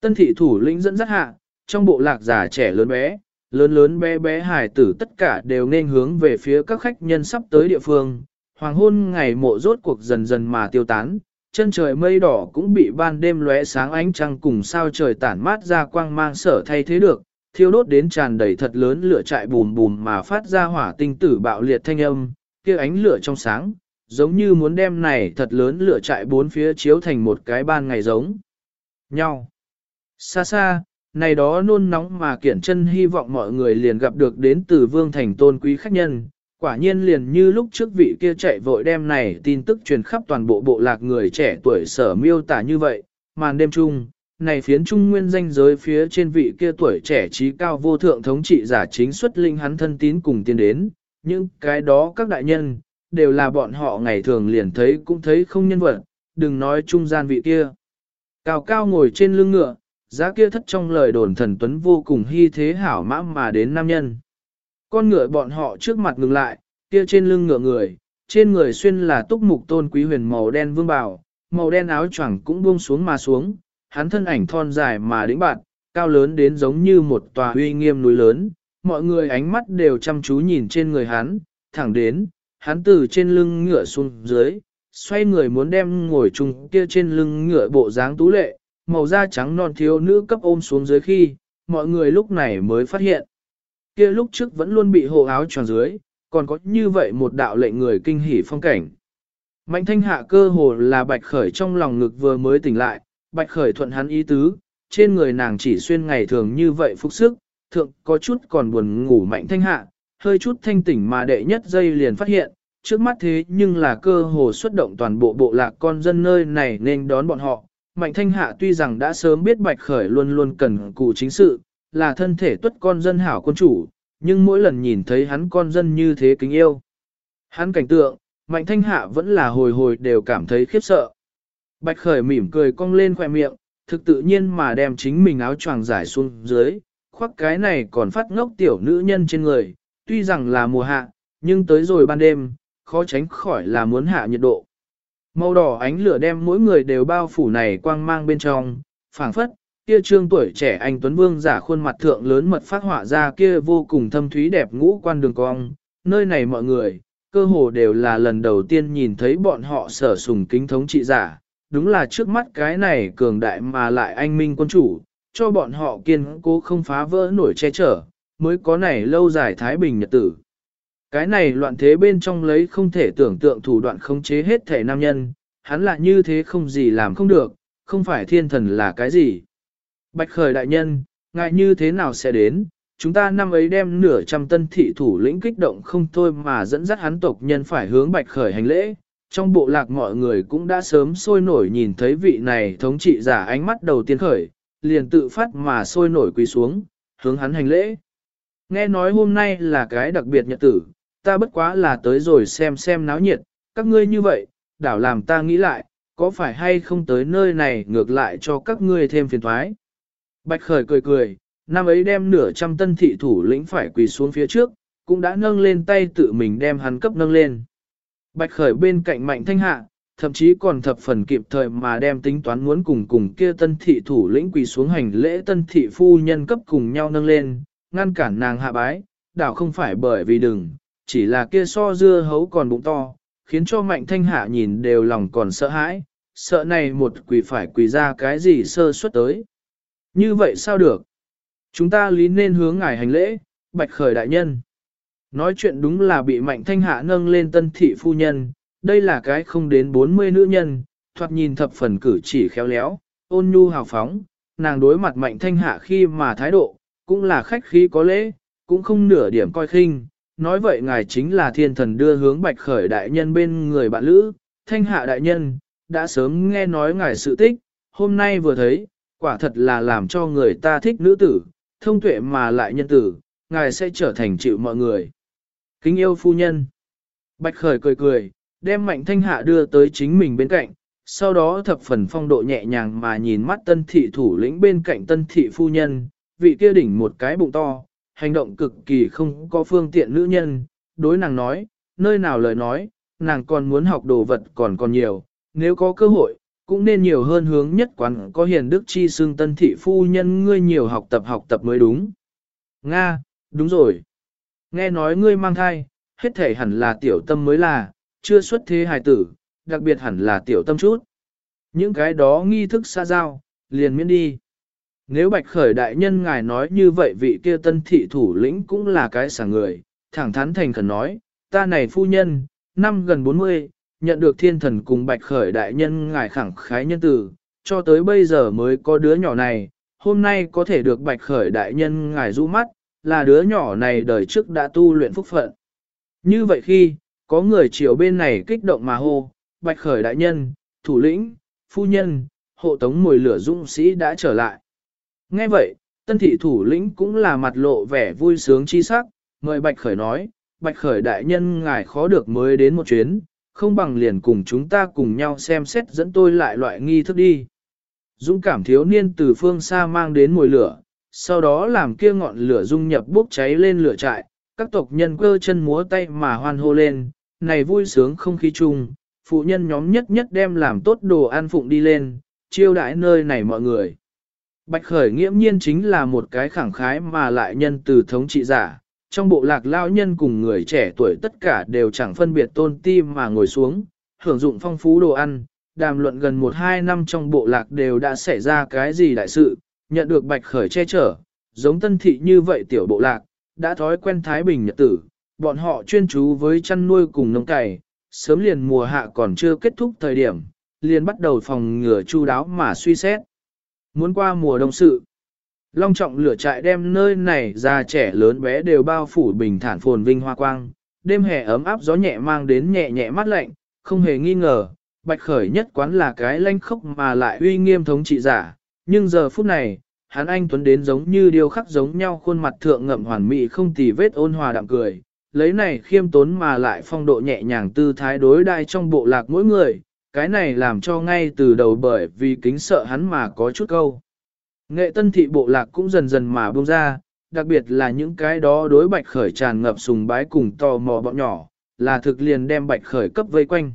Tân thị thủ lĩnh dẫn dắt hạ, trong bộ lạc già trẻ lớn bé, lớn lớn bé bé hài tử tất cả đều nên hướng về phía các khách nhân sắp tới địa phương. Hoàng hôn ngày mộ rốt cuộc dần dần mà tiêu tán, chân trời mây đỏ cũng bị ban đêm lóe sáng ánh trăng cùng sao trời tản mát ra quang mang sở thay thế được, thiêu đốt đến tràn đầy thật lớn lửa trại bùm bùm mà phát ra hỏa tinh tử bạo liệt thanh âm, kia ánh lửa trong sáng, giống như muốn đem này thật lớn lửa trại bốn phía chiếu thành một cái ban ngày giống nhau. Xa xa, này đó nôn nóng mà kiển chân hy vọng mọi người liền gặp được đến từ vương thành tôn quý khách nhân, Quả nhiên liền như lúc trước vị kia chạy vội đem này tin tức truyền khắp toàn bộ bộ lạc người trẻ tuổi sở miêu tả như vậy, màn đêm chung, này phiến trung nguyên danh giới phía trên vị kia tuổi trẻ trí cao vô thượng thống trị giả chính xuất linh hắn thân tín cùng tiến đến, những cái đó các đại nhân, đều là bọn họ ngày thường liền thấy cũng thấy không nhân vật, đừng nói trung gian vị kia. Cao cao ngồi trên lưng ngựa, giá kia thất trong lời đồn thần tuấn vô cùng hy thế hảo mã mà đến nam nhân. Con ngựa bọn họ trước mặt ngừng lại, kia trên lưng ngựa người, trên người xuyên là túc mục tôn quý huyền màu đen vương bào, màu đen áo choàng cũng buông xuống mà xuống, hắn thân ảnh thon dài mà đĩnh bạn, cao lớn đến giống như một tòa uy nghiêm núi lớn, mọi người ánh mắt đều chăm chú nhìn trên người hắn, thẳng đến, hắn từ trên lưng ngựa xuống dưới, xoay người muốn đem ngồi chung kia trên lưng ngựa bộ dáng tú lệ, màu da trắng non thiếu nữ cấp ôm xuống dưới khi, mọi người lúc này mới phát hiện. Kia lúc trước vẫn luôn bị hộ áo tròn dưới, còn có như vậy một đạo lệnh người kinh hỉ phong cảnh. Mạnh thanh hạ cơ hồ là bạch khởi trong lòng ngực vừa mới tỉnh lại, bạch khởi thuận hắn ý tứ, trên người nàng chỉ xuyên ngày thường như vậy phúc sức, thượng có chút còn buồn ngủ mạnh thanh hạ, hơi chút thanh tỉnh mà đệ nhất giây liền phát hiện, trước mắt thế nhưng là cơ hồ xuất động toàn bộ bộ lạc con dân nơi này nên đón bọn họ. Mạnh thanh hạ tuy rằng đã sớm biết bạch khởi luôn luôn cần cụ chính sự, là thân thể tuất con dân hảo quân chủ, nhưng mỗi lần nhìn thấy hắn con dân như thế kính yêu. Hắn cảnh tượng, mạnh thanh hạ vẫn là hồi hồi đều cảm thấy khiếp sợ. Bạch khởi mỉm cười cong lên khoẻ miệng, thực tự nhiên mà đem chính mình áo choàng giải xuống dưới, khoác cái này còn phát ngốc tiểu nữ nhân trên người, tuy rằng là mùa hạ, nhưng tới rồi ban đêm, khó tránh khỏi là muốn hạ nhiệt độ. Màu đỏ ánh lửa đem mỗi người đều bao phủ này quang mang bên trong, phảng phất, kia trương tuổi trẻ anh Tuấn Vương giả khuôn mặt thượng lớn mật phát họa ra kia vô cùng thâm thúy đẹp ngũ quan đường cong, nơi này mọi người, cơ hồ đều là lần đầu tiên nhìn thấy bọn họ sở sùng kính thống trị giả, đúng là trước mắt cái này cường đại mà lại anh minh quân chủ, cho bọn họ kiên cố không phá vỡ nổi che chở, mới có này lâu dài thái bình nhật tử. Cái này loạn thế bên trong lấy không thể tưởng tượng thủ đoạn khống chế hết thể nam nhân, hắn là như thế không gì làm không được, không phải thiên thần là cái gì. Bạch khởi đại nhân, ngại như thế nào sẽ đến, chúng ta năm ấy đem nửa trăm tân thị thủ lĩnh kích động không thôi mà dẫn dắt hắn tộc nhân phải hướng bạch khởi hành lễ. Trong bộ lạc mọi người cũng đã sớm sôi nổi nhìn thấy vị này thống trị giả ánh mắt đầu tiên khởi, liền tự phát mà sôi nổi quỳ xuống, hướng hắn hành lễ. Nghe nói hôm nay là cái đặc biệt nhật tử, ta bất quá là tới rồi xem xem náo nhiệt, các ngươi như vậy, đảo làm ta nghĩ lại, có phải hay không tới nơi này ngược lại cho các ngươi thêm phiền thoái. Bạch Khởi cười cười, năm ấy đem nửa trăm tân thị thủ lĩnh phải quỳ xuống phía trước, cũng đã nâng lên tay tự mình đem hắn cấp nâng lên. Bạch Khởi bên cạnh mạnh thanh hạ, thậm chí còn thập phần kịp thời mà đem tính toán muốn cùng cùng kia tân thị thủ lĩnh quỳ xuống hành lễ tân thị phu nhân cấp cùng nhau nâng lên, ngăn cản nàng hạ bái, đảo không phải bởi vì đừng, chỉ là kia so dưa hấu còn bụng to, khiến cho mạnh thanh hạ nhìn đều lòng còn sợ hãi, sợ này một quỳ phải quỳ ra cái gì sơ suất tới. Như vậy sao được? Chúng ta lý nên hướng ngài hành lễ, bạch khởi đại nhân. Nói chuyện đúng là bị mạnh thanh hạ nâng lên tân thị phu nhân, đây là cái không đến 40 nữ nhân, thoạt nhìn thập phần cử chỉ khéo léo, ôn nhu hào phóng, nàng đối mặt mạnh thanh hạ khi mà thái độ, cũng là khách khí có lễ, cũng không nửa điểm coi khinh. Nói vậy ngài chính là thiên thần đưa hướng bạch khởi đại nhân bên người bạn lữ, thanh hạ đại nhân, đã sớm nghe nói ngài sự tích, hôm nay vừa thấy, quả thật là làm cho người ta thích nữ tử, thông tuệ mà lại nhân tử, ngài sẽ trở thành chịu mọi người. Kính yêu phu nhân. Bạch khởi cười cười, đem mạnh thanh hạ đưa tới chính mình bên cạnh, sau đó thập phần phong độ nhẹ nhàng mà nhìn mắt tân thị thủ lĩnh bên cạnh tân thị phu nhân, vị kia đỉnh một cái bụng to, hành động cực kỳ không có phương tiện nữ nhân, đối nàng nói, nơi nào lời nói, nàng còn muốn học đồ vật còn còn nhiều, nếu có cơ hội, cũng nên nhiều hơn hướng nhất quán có hiền đức chi xương tân thị phu nhân ngươi nhiều học tập học tập mới đúng. Nga, đúng rồi. Nghe nói ngươi mang thai, hết thể hẳn là tiểu tâm mới là, chưa xuất thế hài tử, đặc biệt hẳn là tiểu tâm chút. Những cái đó nghi thức xa giao, liền miễn đi. Nếu bạch khởi đại nhân ngài nói như vậy vị kia tân thị thủ lĩnh cũng là cái sảng người, thẳng thắn thành khẩn nói, ta này phu nhân, năm gần 40, nhận được thiên thần cùng bạch khởi đại nhân ngài khẳng khái nhân tử, cho tới bây giờ mới có đứa nhỏ này, hôm nay có thể được bạch khởi đại nhân ngài rũ mắt, là đứa nhỏ này đời trước đã tu luyện phúc phận. Như vậy khi, có người chiều bên này kích động mà hô, bạch khởi đại nhân, thủ lĩnh, phu nhân, hộ tống mùi lửa dũng sĩ đã trở lại. Nghe vậy, tân thị thủ lĩnh cũng là mặt lộ vẻ vui sướng chi sắc, mời bạch khởi nói, bạch khởi đại nhân ngài khó được mới đến một chuyến, không bằng liền cùng chúng ta cùng nhau xem xét dẫn tôi lại loại nghi thức đi. dũng cảm thiếu niên từ phương xa mang đến mùi lửa, sau đó làm kia ngọn lửa dung nhập bốc cháy lên lửa trại, các tộc nhân cơ chân múa tay mà hoan hô lên, này vui sướng không khí chung, phụ nhân nhóm nhất nhất đem làm tốt đồ ăn phụng đi lên, chiêu đãi nơi này mọi người. Bạch Khởi nghiễm nhiên chính là một cái khẳng khái mà lại nhân từ thống trị giả, trong bộ lạc lao nhân cùng người trẻ tuổi tất cả đều chẳng phân biệt tôn ti mà ngồi xuống, hưởng dụng phong phú đồ ăn, đàm luận gần 1-2 năm trong bộ lạc đều đã xảy ra cái gì đại sự, nhận được Bạch Khởi che chở, giống tân thị như vậy tiểu bộ lạc, đã thói quen Thái Bình nhật tử, bọn họ chuyên chú với chăn nuôi cùng nông cày, sớm liền mùa hạ còn chưa kết thúc thời điểm, liền bắt đầu phòng ngừa chu đáo mà suy xét. Muốn qua mùa đông sự, long trọng lửa trại đem nơi này già trẻ lớn bé đều bao phủ bình thản phồn vinh hoa quang, đêm hè ấm áp gió nhẹ mang đến nhẹ nhẹ mát lạnh, không hề nghi ngờ, bạch khởi nhất quán là cái lanh khốc mà lại uy nghiêm thống trị giả, nhưng giờ phút này, hắn anh tuấn đến giống như điều khắc giống nhau khuôn mặt thượng ngậm hoàn mỹ không tì vết ôn hòa đạm cười, lấy này khiêm tốn mà lại phong độ nhẹ nhàng tư thái đối đai trong bộ lạc mỗi người, cái này làm cho ngay từ đầu bởi vì kính sợ hắn mà có chút câu. Nghệ tân thị bộ lạc cũng dần dần mà buông ra, đặc biệt là những cái đó đối bạch khởi tràn ngập sùng bái cùng tò mò bọn nhỏ, là thực liền đem bạch khởi cấp vây quanh.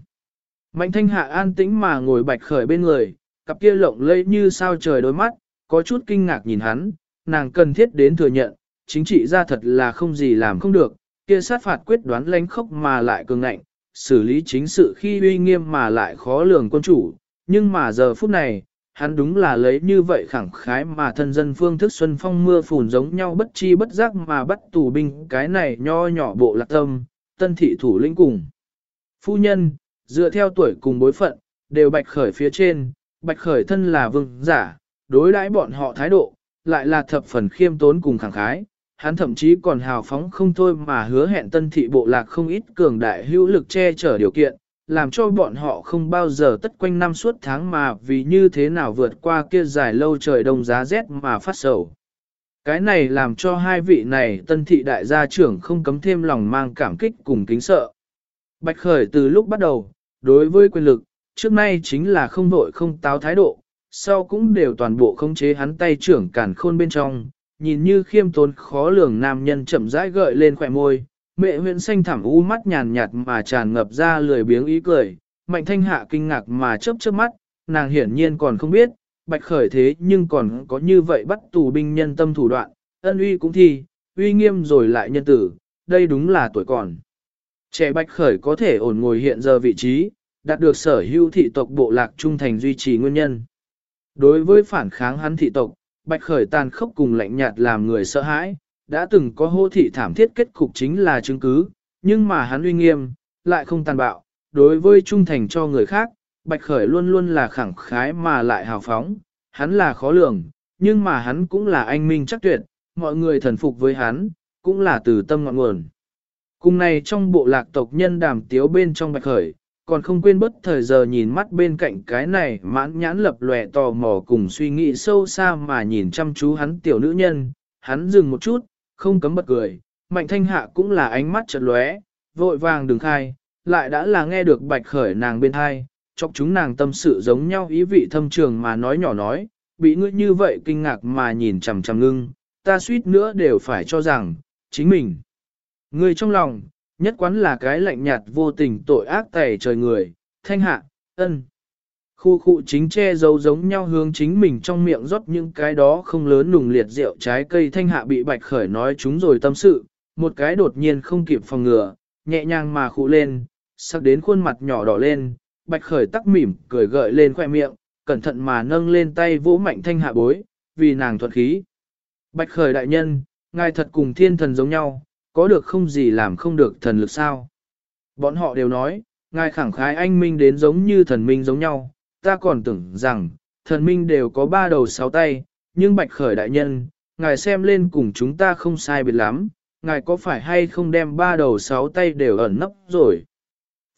Mạnh thanh hạ an tĩnh mà ngồi bạch khởi bên người, cặp kia lộng lẫy như sao trời đôi mắt, có chút kinh ngạc nhìn hắn, nàng cần thiết đến thừa nhận, chính trị ra thật là không gì làm không được, kia sát phạt quyết đoán lánh khốc mà lại cường ngạnh, xử lý chính sự khi uy nghiêm mà lại khó lường quân chủ, nhưng mà giờ phút này, hắn đúng là lấy như vậy khẳng khái mà thân dân phương thức xuân phong mưa phùn giống nhau bất chi bất giác mà bắt tù binh cái này nho nhỏ bộ lạc tâm, tân thị thủ lĩnh cùng. Phu nhân, dựa theo tuổi cùng bối phận, đều bạch khởi phía trên, bạch khởi thân là vương giả, đối đãi bọn họ thái độ, lại là thập phần khiêm tốn cùng khẳng khái, hắn thậm chí còn hào phóng không thôi mà hứa hẹn tân thị bộ lạc không ít cường đại hữu lực che chở điều kiện, làm cho bọn họ không bao giờ tất quanh năm suốt tháng mà vì như thế nào vượt qua kia dài lâu trời đông giá rét mà phát sầu. Cái này làm cho hai vị này tân thị đại gia trưởng không cấm thêm lòng mang cảm kích cùng kính sợ. Bạch Khởi từ lúc bắt đầu, đối với quyền lực, trước nay chính là không vội không táo thái độ, sau cũng đều toàn bộ khống chế hắn tay trưởng cản khôn bên trong, nhìn như khiêm tốn khó lường nam nhân chậm rãi gợi lên khỏe môi, mẹ huyện xanh thẳm u mắt nhàn nhạt mà tràn ngập ra lười biếng ý cười, mạnh thanh hạ kinh ngạc mà chớp chớp mắt, nàng hiển nhiên còn không biết, bạch khởi thế nhưng còn có như vậy bắt tù binh nhân tâm thủ đoạn, ân uy cũng thi, uy nghiêm rồi lại nhân tử, đây đúng là tuổi còn. Trẻ bạch khởi có thể ổn ngồi hiện giờ vị trí, đạt được sở hữu thị tộc bộ lạc trung thành duy trì nguyên nhân. Đối với phản kháng hắn thị tộc, Bạch Khởi tàn khốc cùng lạnh nhạt làm người sợ hãi, đã từng có hô thị thảm thiết kết cục chính là chứng cứ, nhưng mà hắn uy nghiêm, lại không tàn bạo, đối với trung thành cho người khác, Bạch Khởi luôn luôn là khẳng khái mà lại hào phóng, hắn là khó lường, nhưng mà hắn cũng là anh minh chắc tuyệt, mọi người thần phục với hắn, cũng là từ tâm ngọn nguồn. Cùng này trong bộ lạc tộc nhân đàm tiếu bên trong Bạch Khởi, còn không quên bất thời giờ nhìn mắt bên cạnh cái này mãn nhãn lập lòe tò mò cùng suy nghĩ sâu xa mà nhìn chăm chú hắn tiểu nữ nhân, hắn dừng một chút, không cấm bật cười, mạnh thanh hạ cũng là ánh mắt chợt lóe, vội vàng đừng khai, lại đã là nghe được bạch khởi nàng bên hai, chọc chúng nàng tâm sự giống nhau ý vị thâm trường mà nói nhỏ nói, bị ngươi như vậy kinh ngạc mà nhìn chằm chằm ngưng, ta suýt nữa đều phải cho rằng, chính mình. Ngươi trong lòng, nhất quán là cái lạnh nhạt vô tình tội ác tẩy trời người, thanh hạ, ân. Khu khu chính che giấu giống nhau hướng chính mình trong miệng rót những cái đó không lớn nùng liệt rượu trái cây thanh hạ bị bạch khởi nói chúng rồi tâm sự, một cái đột nhiên không kịp phòng ngừa, nhẹ nhàng mà khụ lên, sắc đến khuôn mặt nhỏ đỏ lên, bạch khởi tắc mỉm cười gợi lên khoe miệng, cẩn thận mà nâng lên tay vỗ mạnh thanh hạ bối, vì nàng thuận khí. Bạch khởi đại nhân, ngài thật cùng thiên thần giống nhau, có được không gì làm không được thần lực sao. Bọn họ đều nói, ngài khẳng khái anh minh đến giống như thần minh giống nhau, ta còn tưởng rằng, thần minh đều có ba đầu sáu tay, nhưng bạch khởi đại nhân, ngài xem lên cùng chúng ta không sai biệt lắm, ngài có phải hay không đem ba đầu sáu tay đều ẩn nấp rồi.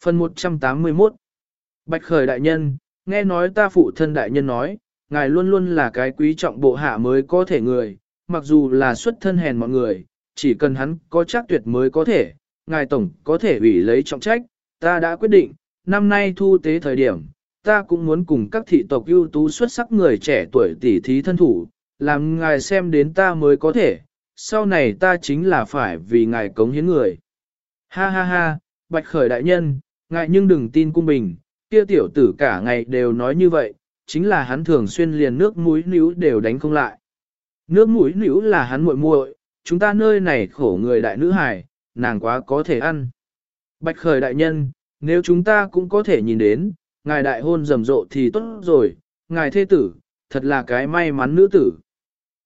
Phần 181 Bạch khởi đại nhân, nghe nói ta phụ thân đại nhân nói, ngài luôn luôn là cái quý trọng bộ hạ mới có thể người, mặc dù là xuất thân hèn mọi người, chỉ cần hắn có chắc tuyệt mới có thể, ngài tổng có thể ủy lấy trọng trách, ta đã quyết định, năm nay thu tế thời điểm, ta cũng muốn cùng các thị tộc ưu tú xuất sắc người trẻ tuổi tỉ thí thân thủ, làm ngài xem đến ta mới có thể, sau này ta chính là phải vì ngài cống hiến người. Ha ha ha, bạch khởi đại nhân, ngài nhưng đừng tin cung bình, kia tiểu tử cả ngày đều nói như vậy, chính là hắn thường xuyên liền nước mũi níu đều đánh không lại. Nước mũi níu là hắn muội muội, chúng ta nơi này khổ người đại nữ hài, nàng quá có thể ăn. Bạch khởi đại nhân, nếu chúng ta cũng có thể nhìn đến, ngài đại hôn rầm rộ thì tốt rồi, ngài thê tử, thật là cái may mắn nữ tử.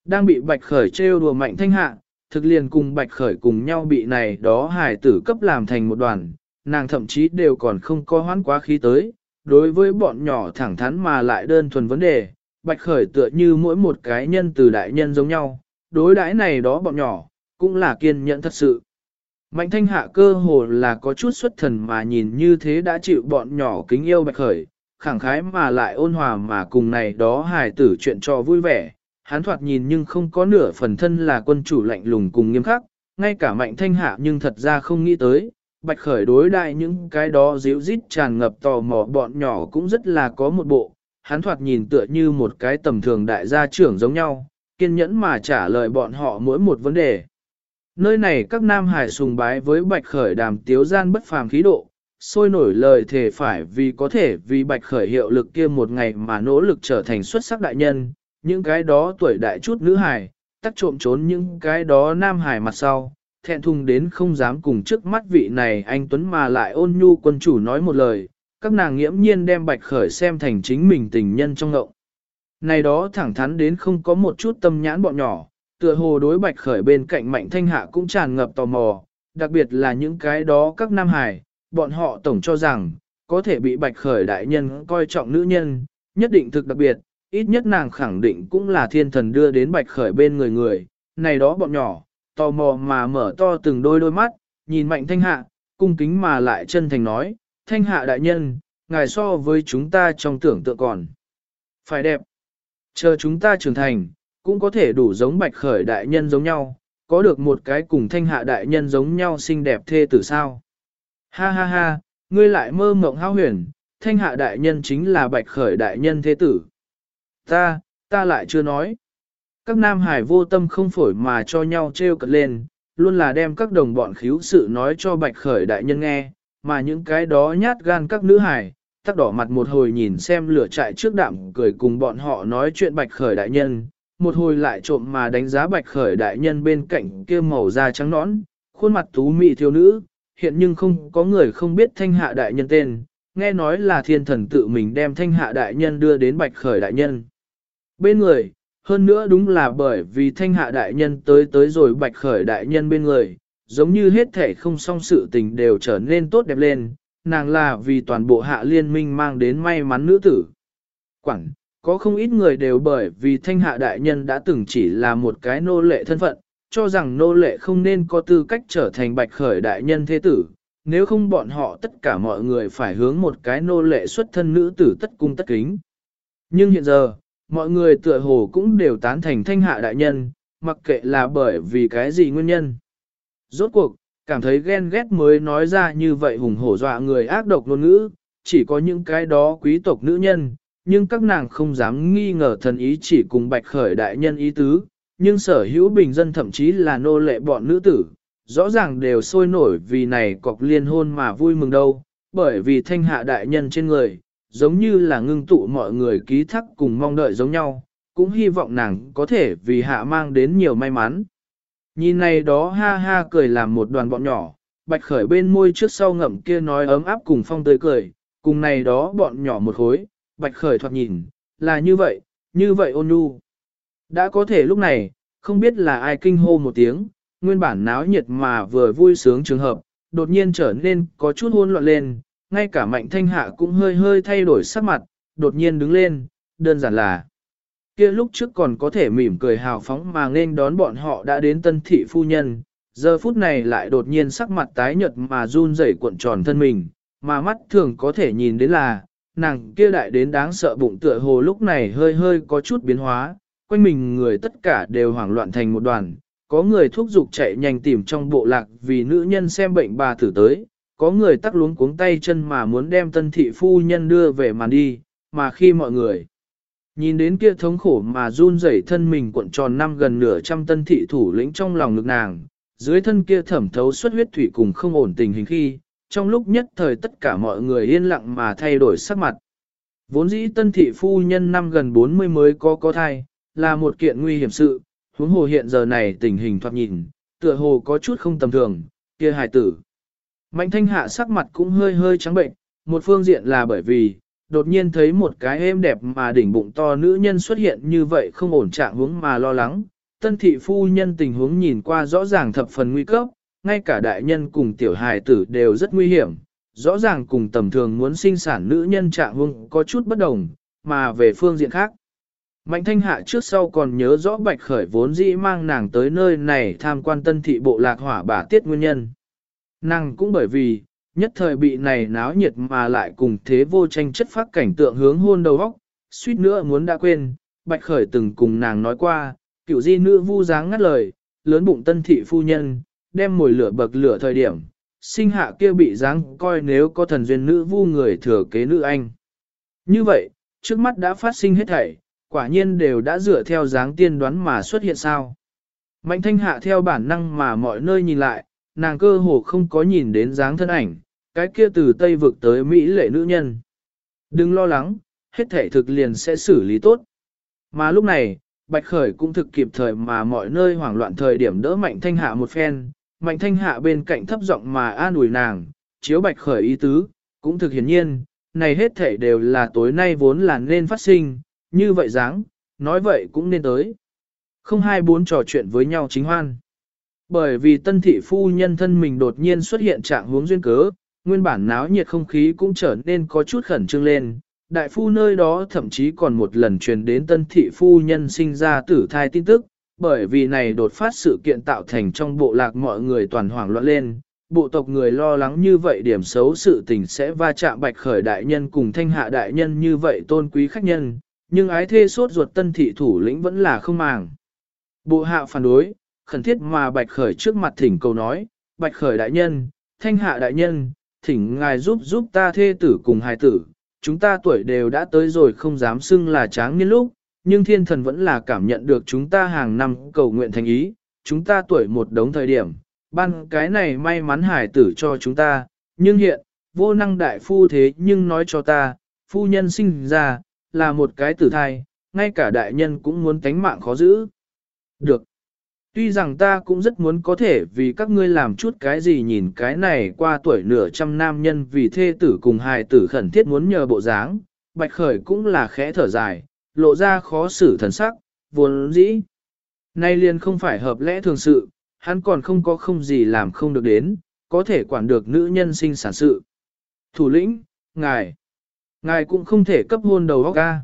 Đang bị bạch khởi trêu đùa mạnh thanh hạ, thực liền cùng bạch khởi cùng nhau bị này đó hải tử cấp làm thành một đoàn, nàng thậm chí đều còn không có hoãn quá khí tới. Đối với bọn nhỏ thẳng thắn mà lại đơn thuần vấn đề, bạch khởi tựa như mỗi một cái nhân từ đại nhân giống nhau, đối đãi này đó bọn nhỏ, cũng là kiên nhẫn thật sự. Mạnh thanh hạ cơ hồ là có chút xuất thần mà nhìn như thế đã chịu bọn nhỏ kính yêu bạch khởi, khẳng khái mà lại ôn hòa mà cùng này đó hài tử chuyện cho vui vẻ. Hán thoạt nhìn nhưng không có nửa phần thân là quân chủ lạnh lùng cùng nghiêm khắc, ngay cả mạnh thanh hạ nhưng thật ra không nghĩ tới. Bạch khởi đối đại những cái đó díu dít tràn ngập tò mò bọn nhỏ cũng rất là có một bộ, Hán thoạt nhìn tựa như một cái tầm thường đại gia trưởng giống nhau, kiên nhẫn mà trả lời bọn họ mỗi một vấn đề. Nơi này các nam hải sùng bái với bạch khởi đàm tiếu gian bất phàm khí độ, sôi nổi lời thề phải vì có thể vì bạch khởi hiệu lực kia một ngày mà nỗ lực trở thành xuất sắc đại nhân, những cái đó tuổi đại chút nữ hải, tắt trộm trốn những cái đó nam hải mặt sau, thẹn thùng đến không dám cùng trước mắt vị này anh Tuấn mà lại ôn nhu quân chủ nói một lời, các nàng nghiễm nhiên đem bạch khởi xem thành chính mình tình nhân trong ngậu. Này đó thẳng thắn đến không có một chút tâm nhãn bọn nhỏ, tựa hồ đối bạch khởi bên cạnh mạnh thanh hạ cũng tràn ngập tò mò, đặc biệt là những cái đó các nam hải, bọn họ tổng cho rằng, có thể bị bạch khởi đại nhân coi trọng nữ nhân, nhất định thực đặc biệt, ít nhất nàng khẳng định cũng là thiên thần đưa đến bạch khởi bên người người, này đó bọn nhỏ, tò mò mà mở to từng đôi đôi mắt, nhìn mạnh thanh hạ, cung kính mà lại chân thành nói, thanh hạ đại nhân, ngài so với chúng ta trong tưởng tượng còn. Phải đẹp. Chờ chúng ta trưởng thành, cũng có thể đủ giống bạch khởi đại nhân giống nhau, có được một cái cùng thanh hạ đại nhân giống nhau xinh đẹp thê tử sao. Ha ha ha, ngươi lại mơ mộng hao huyền, thanh hạ đại nhân chính là bạch khởi đại nhân thế tử. Ta, ta lại chưa nói. Các nam hải vô tâm không phổi mà cho nhau treo cật lên, luôn là đem các đồng bọn khíu sự nói cho bạch khởi đại nhân nghe, mà những cái đó nhát gan các nữ hải, tắc đỏ mặt một hồi nhìn xem lửa trại trước đạm cười cùng bọn họ nói chuyện bạch khởi đại nhân, một hồi lại trộm mà đánh giá bạch khởi đại nhân bên cạnh kia màu da trắng nõn, khuôn mặt tú mị thiếu nữ, hiện nhưng không có người không biết thanh hạ đại nhân tên, nghe nói là thiên thần tự mình đem thanh hạ đại nhân đưa đến bạch khởi đại nhân. Bên người, hơn nữa đúng là bởi vì thanh hạ đại nhân tới tới rồi bạch khởi đại nhân bên người, giống như hết thể không song sự tình đều trở nên tốt đẹp lên, nàng là vì toàn bộ hạ liên minh mang đến may mắn nữ tử. Quảng, có không ít người đều bởi vì thanh hạ đại nhân đã từng chỉ là một cái nô lệ thân phận, cho rằng nô lệ không nên có tư cách trở thành bạch khởi đại nhân thế tử, nếu không bọn họ tất cả mọi người phải hướng một cái nô lệ xuất thân nữ tử tất cung tất kính. Nhưng hiện giờ, mọi người tựa hồ cũng đều tán thành thanh hạ đại nhân, mặc kệ là bởi vì cái gì nguyên nhân. Rốt cuộc, cảm thấy ghen ghét mới nói ra như vậy hùng hổ dọa người ác độc ngôn ngữ, chỉ có những cái đó quý tộc nữ nhân, nhưng các nàng không dám nghi ngờ thần ý chỉ cùng bạch khởi đại nhân ý tứ, nhưng sở hữu bình dân thậm chí là nô lệ bọn nữ tử, rõ ràng đều sôi nổi vì này cọc liên hôn mà vui mừng đâu, bởi vì thanh hạ đại nhân trên người, giống như là ngưng tụ mọi người ký thắc cùng mong đợi giống nhau, cũng hy vọng nàng có thể vì hạ mang đến nhiều may mắn. Nhìn này đó ha ha cười làm một đoàn bọn nhỏ, bạch khởi bên môi trước sau ngậm kia nói ấm áp cùng phong tươi cười, cùng này đó bọn nhỏ một khối, bạch khởi thoạt nhìn, là như vậy, như vậy ôn nhu. Đã có thể lúc này, không biết là ai kinh hô một tiếng, nguyên bản náo nhiệt mà vừa vui sướng trường hợp, đột nhiên trở nên có chút hôn loạn lên, ngay cả mạnh thanh hạ cũng hơi hơi thay đổi sắc mặt, đột nhiên đứng lên, đơn giản là kia lúc trước còn có thể mỉm cười hào phóng mà nên đón bọn họ đã đến tân thị phu nhân, giờ phút này lại đột nhiên sắc mặt tái nhợt mà run rẩy cuộn tròn thân mình, mà mắt thường có thể nhìn đến là, nàng kia đại đến đáng sợ bụng tựa hồ lúc này hơi hơi có chút biến hóa, quanh mình người tất cả đều hoảng loạn thành một đoàn, có người thúc giục chạy nhanh tìm trong bộ lạc vì nữ nhân xem bệnh bà thử tới, có người tắc luống cuống tay chân mà muốn đem tân thị phu nhân đưa về màn đi, mà khi mọi người nhìn đến kia thống khổ mà run rẩy thân mình cuộn tròn năm gần nửa trăm tân thị thủ lĩnh trong lòng ngực nàng, dưới thân kia thẩm thấu xuất huyết thủy cùng không ổn tình hình khi, trong lúc nhất thời tất cả mọi người yên lặng mà thay đổi sắc mặt. Vốn dĩ tân thị phu nhân năm gần 40 mới có có thai, là một kiện nguy hiểm sự, huống hồ hiện giờ này tình hình thoạt nhìn, tựa hồ có chút không tầm thường, kia hài tử. Mạnh thanh hạ sắc mặt cũng hơi hơi trắng bệnh, một phương diện là bởi vì, đột nhiên thấy một cái êm đẹp mà đỉnh bụng to nữ nhân xuất hiện như vậy không ổn trạng hướng mà lo lắng. Tân thị phu nhân tình huống nhìn qua rõ ràng thập phần nguy cấp, ngay cả đại nhân cùng tiểu hài tử đều rất nguy hiểm, rõ ràng cùng tầm thường muốn sinh sản nữ nhân trạng hung có chút bất đồng, mà về phương diện khác. Mạnh thanh hạ trước sau còn nhớ rõ bạch khởi vốn dĩ mang nàng tới nơi này tham quan tân thị bộ lạc hỏa bà tiết nguyên nhân. Nàng cũng bởi vì, nhất thời bị này náo nhiệt mà lại cùng thế vô tranh chất phát cảnh tượng hướng hôn đầu óc, suýt nữa muốn đã quên, bạch khởi từng cùng nàng nói qua, cựu di nữ vu dáng ngắt lời, lớn bụng tân thị phu nhân, đem mồi lửa bậc lửa thời điểm, sinh hạ kia bị dáng coi nếu có thần duyên nữ vu người thừa kế nữ anh. Như vậy, trước mắt đã phát sinh hết thảy, quả nhiên đều đã dựa theo dáng tiên đoán mà xuất hiện sao. Mạnh thanh hạ theo bản năng mà mọi nơi nhìn lại, nàng cơ hồ không có nhìn đến dáng thân ảnh, cái kia từ Tây vực tới Mỹ lệ nữ nhân. Đừng lo lắng, hết thể thực liền sẽ xử lý tốt. Mà lúc này, Bạch Khởi cũng thực kịp thời mà mọi nơi hoảng loạn thời điểm đỡ Mạnh Thanh Hạ một phen, Mạnh Thanh Hạ bên cạnh thấp giọng mà an ủi nàng, chiếu Bạch Khởi ý tứ, cũng thực hiển nhiên, này hết thể đều là tối nay vốn là nên phát sinh, như vậy dáng, nói vậy cũng nên tới. Không hai bốn trò chuyện với nhau chính hoan. Bởi vì tân thị phu nhân thân mình đột nhiên xuất hiện trạng huống duyên cớ, nguyên bản náo nhiệt không khí cũng trở nên có chút khẩn trương lên. Đại phu nơi đó thậm chí còn một lần truyền đến tân thị phu nhân sinh ra tử thai tin tức, bởi vì này đột phát sự kiện tạo thành trong bộ lạc mọi người toàn hoảng loạn lên. Bộ tộc người lo lắng như vậy điểm xấu sự tình sẽ va chạm bạch khởi đại nhân cùng thanh hạ đại nhân như vậy tôn quý khách nhân, nhưng ái thê sốt ruột tân thị thủ lĩnh vẫn là không màng. Bộ hạ phản đối, khẩn thiết mà bạch khởi trước mặt thỉnh cầu nói, bạch khởi đại nhân, thanh hạ đại nhân, thỉnh ngài giúp giúp ta thê tử cùng hài tử, chúng ta tuổi đều đã tới rồi không dám xưng là tráng niên lúc, nhưng thiên thần vẫn là cảm nhận được chúng ta hàng năm cầu nguyện thành ý, chúng ta tuổi một đống thời điểm, ban cái này may mắn hải tử cho chúng ta, nhưng hiện, vô năng đại phu thế nhưng nói cho ta, phu nhân sinh ra, là một cái tử thai, ngay cả đại nhân cũng muốn tánh mạng khó giữ. Được. Tuy rằng ta cũng rất muốn có thể vì các ngươi làm chút cái gì nhìn cái này qua tuổi nửa trăm nam nhân vì thê tử cùng hài tử khẩn thiết muốn nhờ bộ dáng, bạch khởi cũng là khẽ thở dài, lộ ra khó xử thần sắc, vốn dĩ. Nay liền không phải hợp lẽ thường sự, hắn còn không có không gì làm không được đến, có thể quản được nữ nhân sinh sản sự. Thủ lĩnh, ngài, ngài cũng không thể cấp hôn đầu óc ca.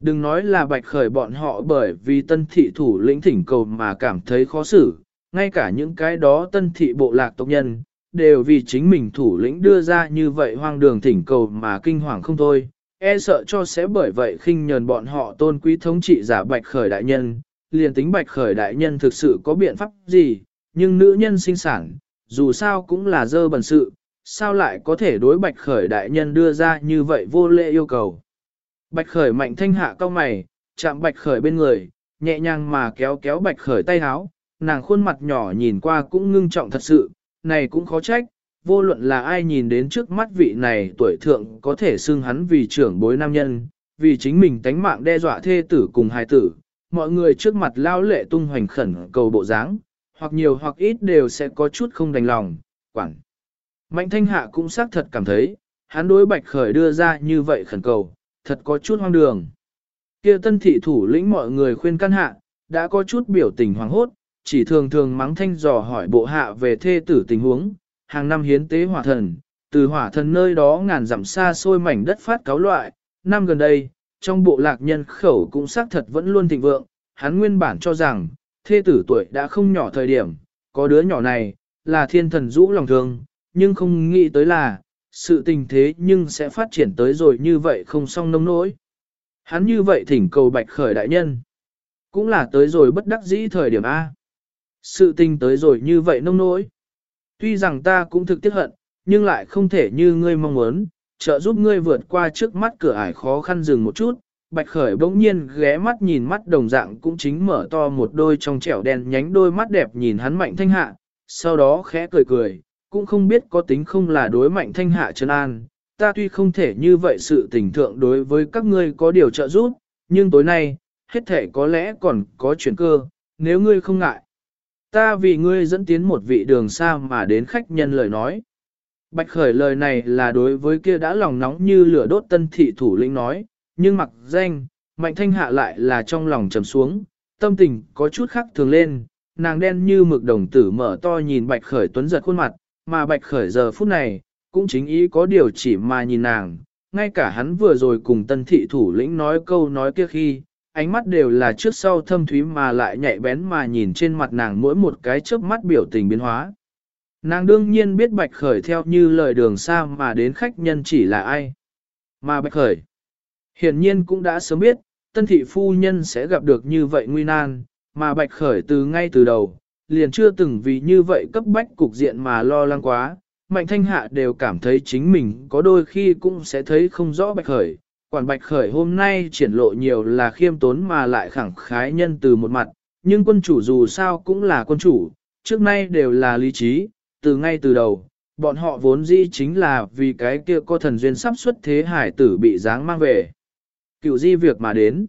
Đừng nói là bạch khởi bọn họ bởi vì tân thị thủ lĩnh thỉnh cầu mà cảm thấy khó xử, ngay cả những cái đó tân thị bộ lạc tộc nhân, đều vì chính mình thủ lĩnh đưa ra như vậy hoang đường thỉnh cầu mà kinh hoàng không thôi, e sợ cho sẽ bởi vậy khinh nhờn bọn họ tôn quý thống trị giả bạch khởi đại nhân, liền tính bạch khởi đại nhân thực sự có biện pháp gì, nhưng nữ nhân sinh sản, dù sao cũng là dơ bẩn sự, sao lại có thể đối bạch khởi đại nhân đưa ra như vậy vô lệ yêu cầu. Bạch khởi mạnh thanh hạ cao mày, chạm bạch khởi bên người, nhẹ nhàng mà kéo kéo bạch khởi tay háo, nàng khuôn mặt nhỏ nhìn qua cũng ngưng trọng thật sự, này cũng khó trách, vô luận là ai nhìn đến trước mắt vị này tuổi thượng có thể xưng hắn vì trưởng bối nam nhân, vì chính mình tánh mạng đe dọa thê tử cùng hài tử, mọi người trước mặt lao lệ tung hoành khẩn cầu bộ dáng, hoặc nhiều hoặc ít đều sẽ có chút không đành lòng, quảng. Mạnh thanh hạ cũng xác thật cảm thấy, hắn đối bạch khởi đưa ra như vậy khẩn cầu, thật có chút hoang đường. Kia tân thị thủ lĩnh mọi người khuyên căn hạ, đã có chút biểu tình hoàng hốt, chỉ thường thường mắng thanh dò hỏi bộ hạ về thê tử tình huống, hàng năm hiến tế hỏa thần, từ hỏa thần nơi đó ngàn dặm xa xôi mảnh đất phát cáo loại, năm gần đây, trong bộ lạc nhân khẩu cũng xác thật vẫn luôn thịnh vượng, hắn nguyên bản cho rằng, thê tử tuổi đã không nhỏ thời điểm, có đứa nhỏ này, là thiên thần rũ lòng thương, nhưng không nghĩ tới là, sự tình thế nhưng sẽ phát triển tới rồi như vậy không xong nông nỗi. Hắn như vậy thỉnh cầu bạch khởi đại nhân. Cũng là tới rồi bất đắc dĩ thời điểm A. Sự tình tới rồi như vậy nông nỗi. Tuy rằng ta cũng thực tiếc hận, nhưng lại không thể như ngươi mong muốn, trợ giúp ngươi vượt qua trước mắt cửa ải khó khăn dừng một chút. Bạch Khởi bỗng nhiên ghé mắt nhìn mắt đồng dạng cũng chính mở to một đôi trong trẻo đen nhánh đôi mắt đẹp nhìn hắn mạnh thanh hạ, sau đó khẽ cười cười, cũng không biết có tính không là đối mạnh thanh hạ chân an, ta tuy không thể như vậy sự tình thượng đối với các ngươi có điều trợ giúp, nhưng tối nay, hết thể có lẽ còn có chuyển cơ, nếu ngươi không ngại. Ta vì ngươi dẫn tiến một vị đường xa mà đến khách nhân lời nói. Bạch khởi lời này là đối với kia đã lòng nóng như lửa đốt tân thị thủ lĩnh nói, nhưng mặc danh, mạnh thanh hạ lại là trong lòng trầm xuống, tâm tình có chút khác thường lên, nàng đen như mực đồng tử mở to nhìn bạch khởi tuấn giật khuôn mặt, mà bạch khởi giờ phút này, cũng chính ý có điều chỉ mà nhìn nàng, ngay cả hắn vừa rồi cùng tân thị thủ lĩnh nói câu nói kia khi, ánh mắt đều là trước sau thâm thúy mà lại nhạy bén mà nhìn trên mặt nàng mỗi một cái chớp mắt biểu tình biến hóa. Nàng đương nhiên biết bạch khởi theo như lời đường xa mà đến khách nhân chỉ là ai. Mà bạch khởi, hiển nhiên cũng đã sớm biết, tân thị phu nhân sẽ gặp được như vậy nguy nan, mà bạch khởi từ ngay từ đầu, liền chưa từng vì như vậy cấp bách cục diện mà lo lắng quá, Mạnh thanh hạ đều cảm thấy chính mình có đôi khi cũng sẽ thấy không rõ bạch khởi. Quản bạch khởi hôm nay triển lộ nhiều là khiêm tốn mà lại khẳng khái nhân từ một mặt, nhưng quân chủ dù sao cũng là quân chủ, trước nay đều là lý trí, từ ngay từ đầu, bọn họ vốn dĩ chính là vì cái kia có thần duyên sắp xuất thế hải tử bị giáng mang về. Cựu di việc mà đến.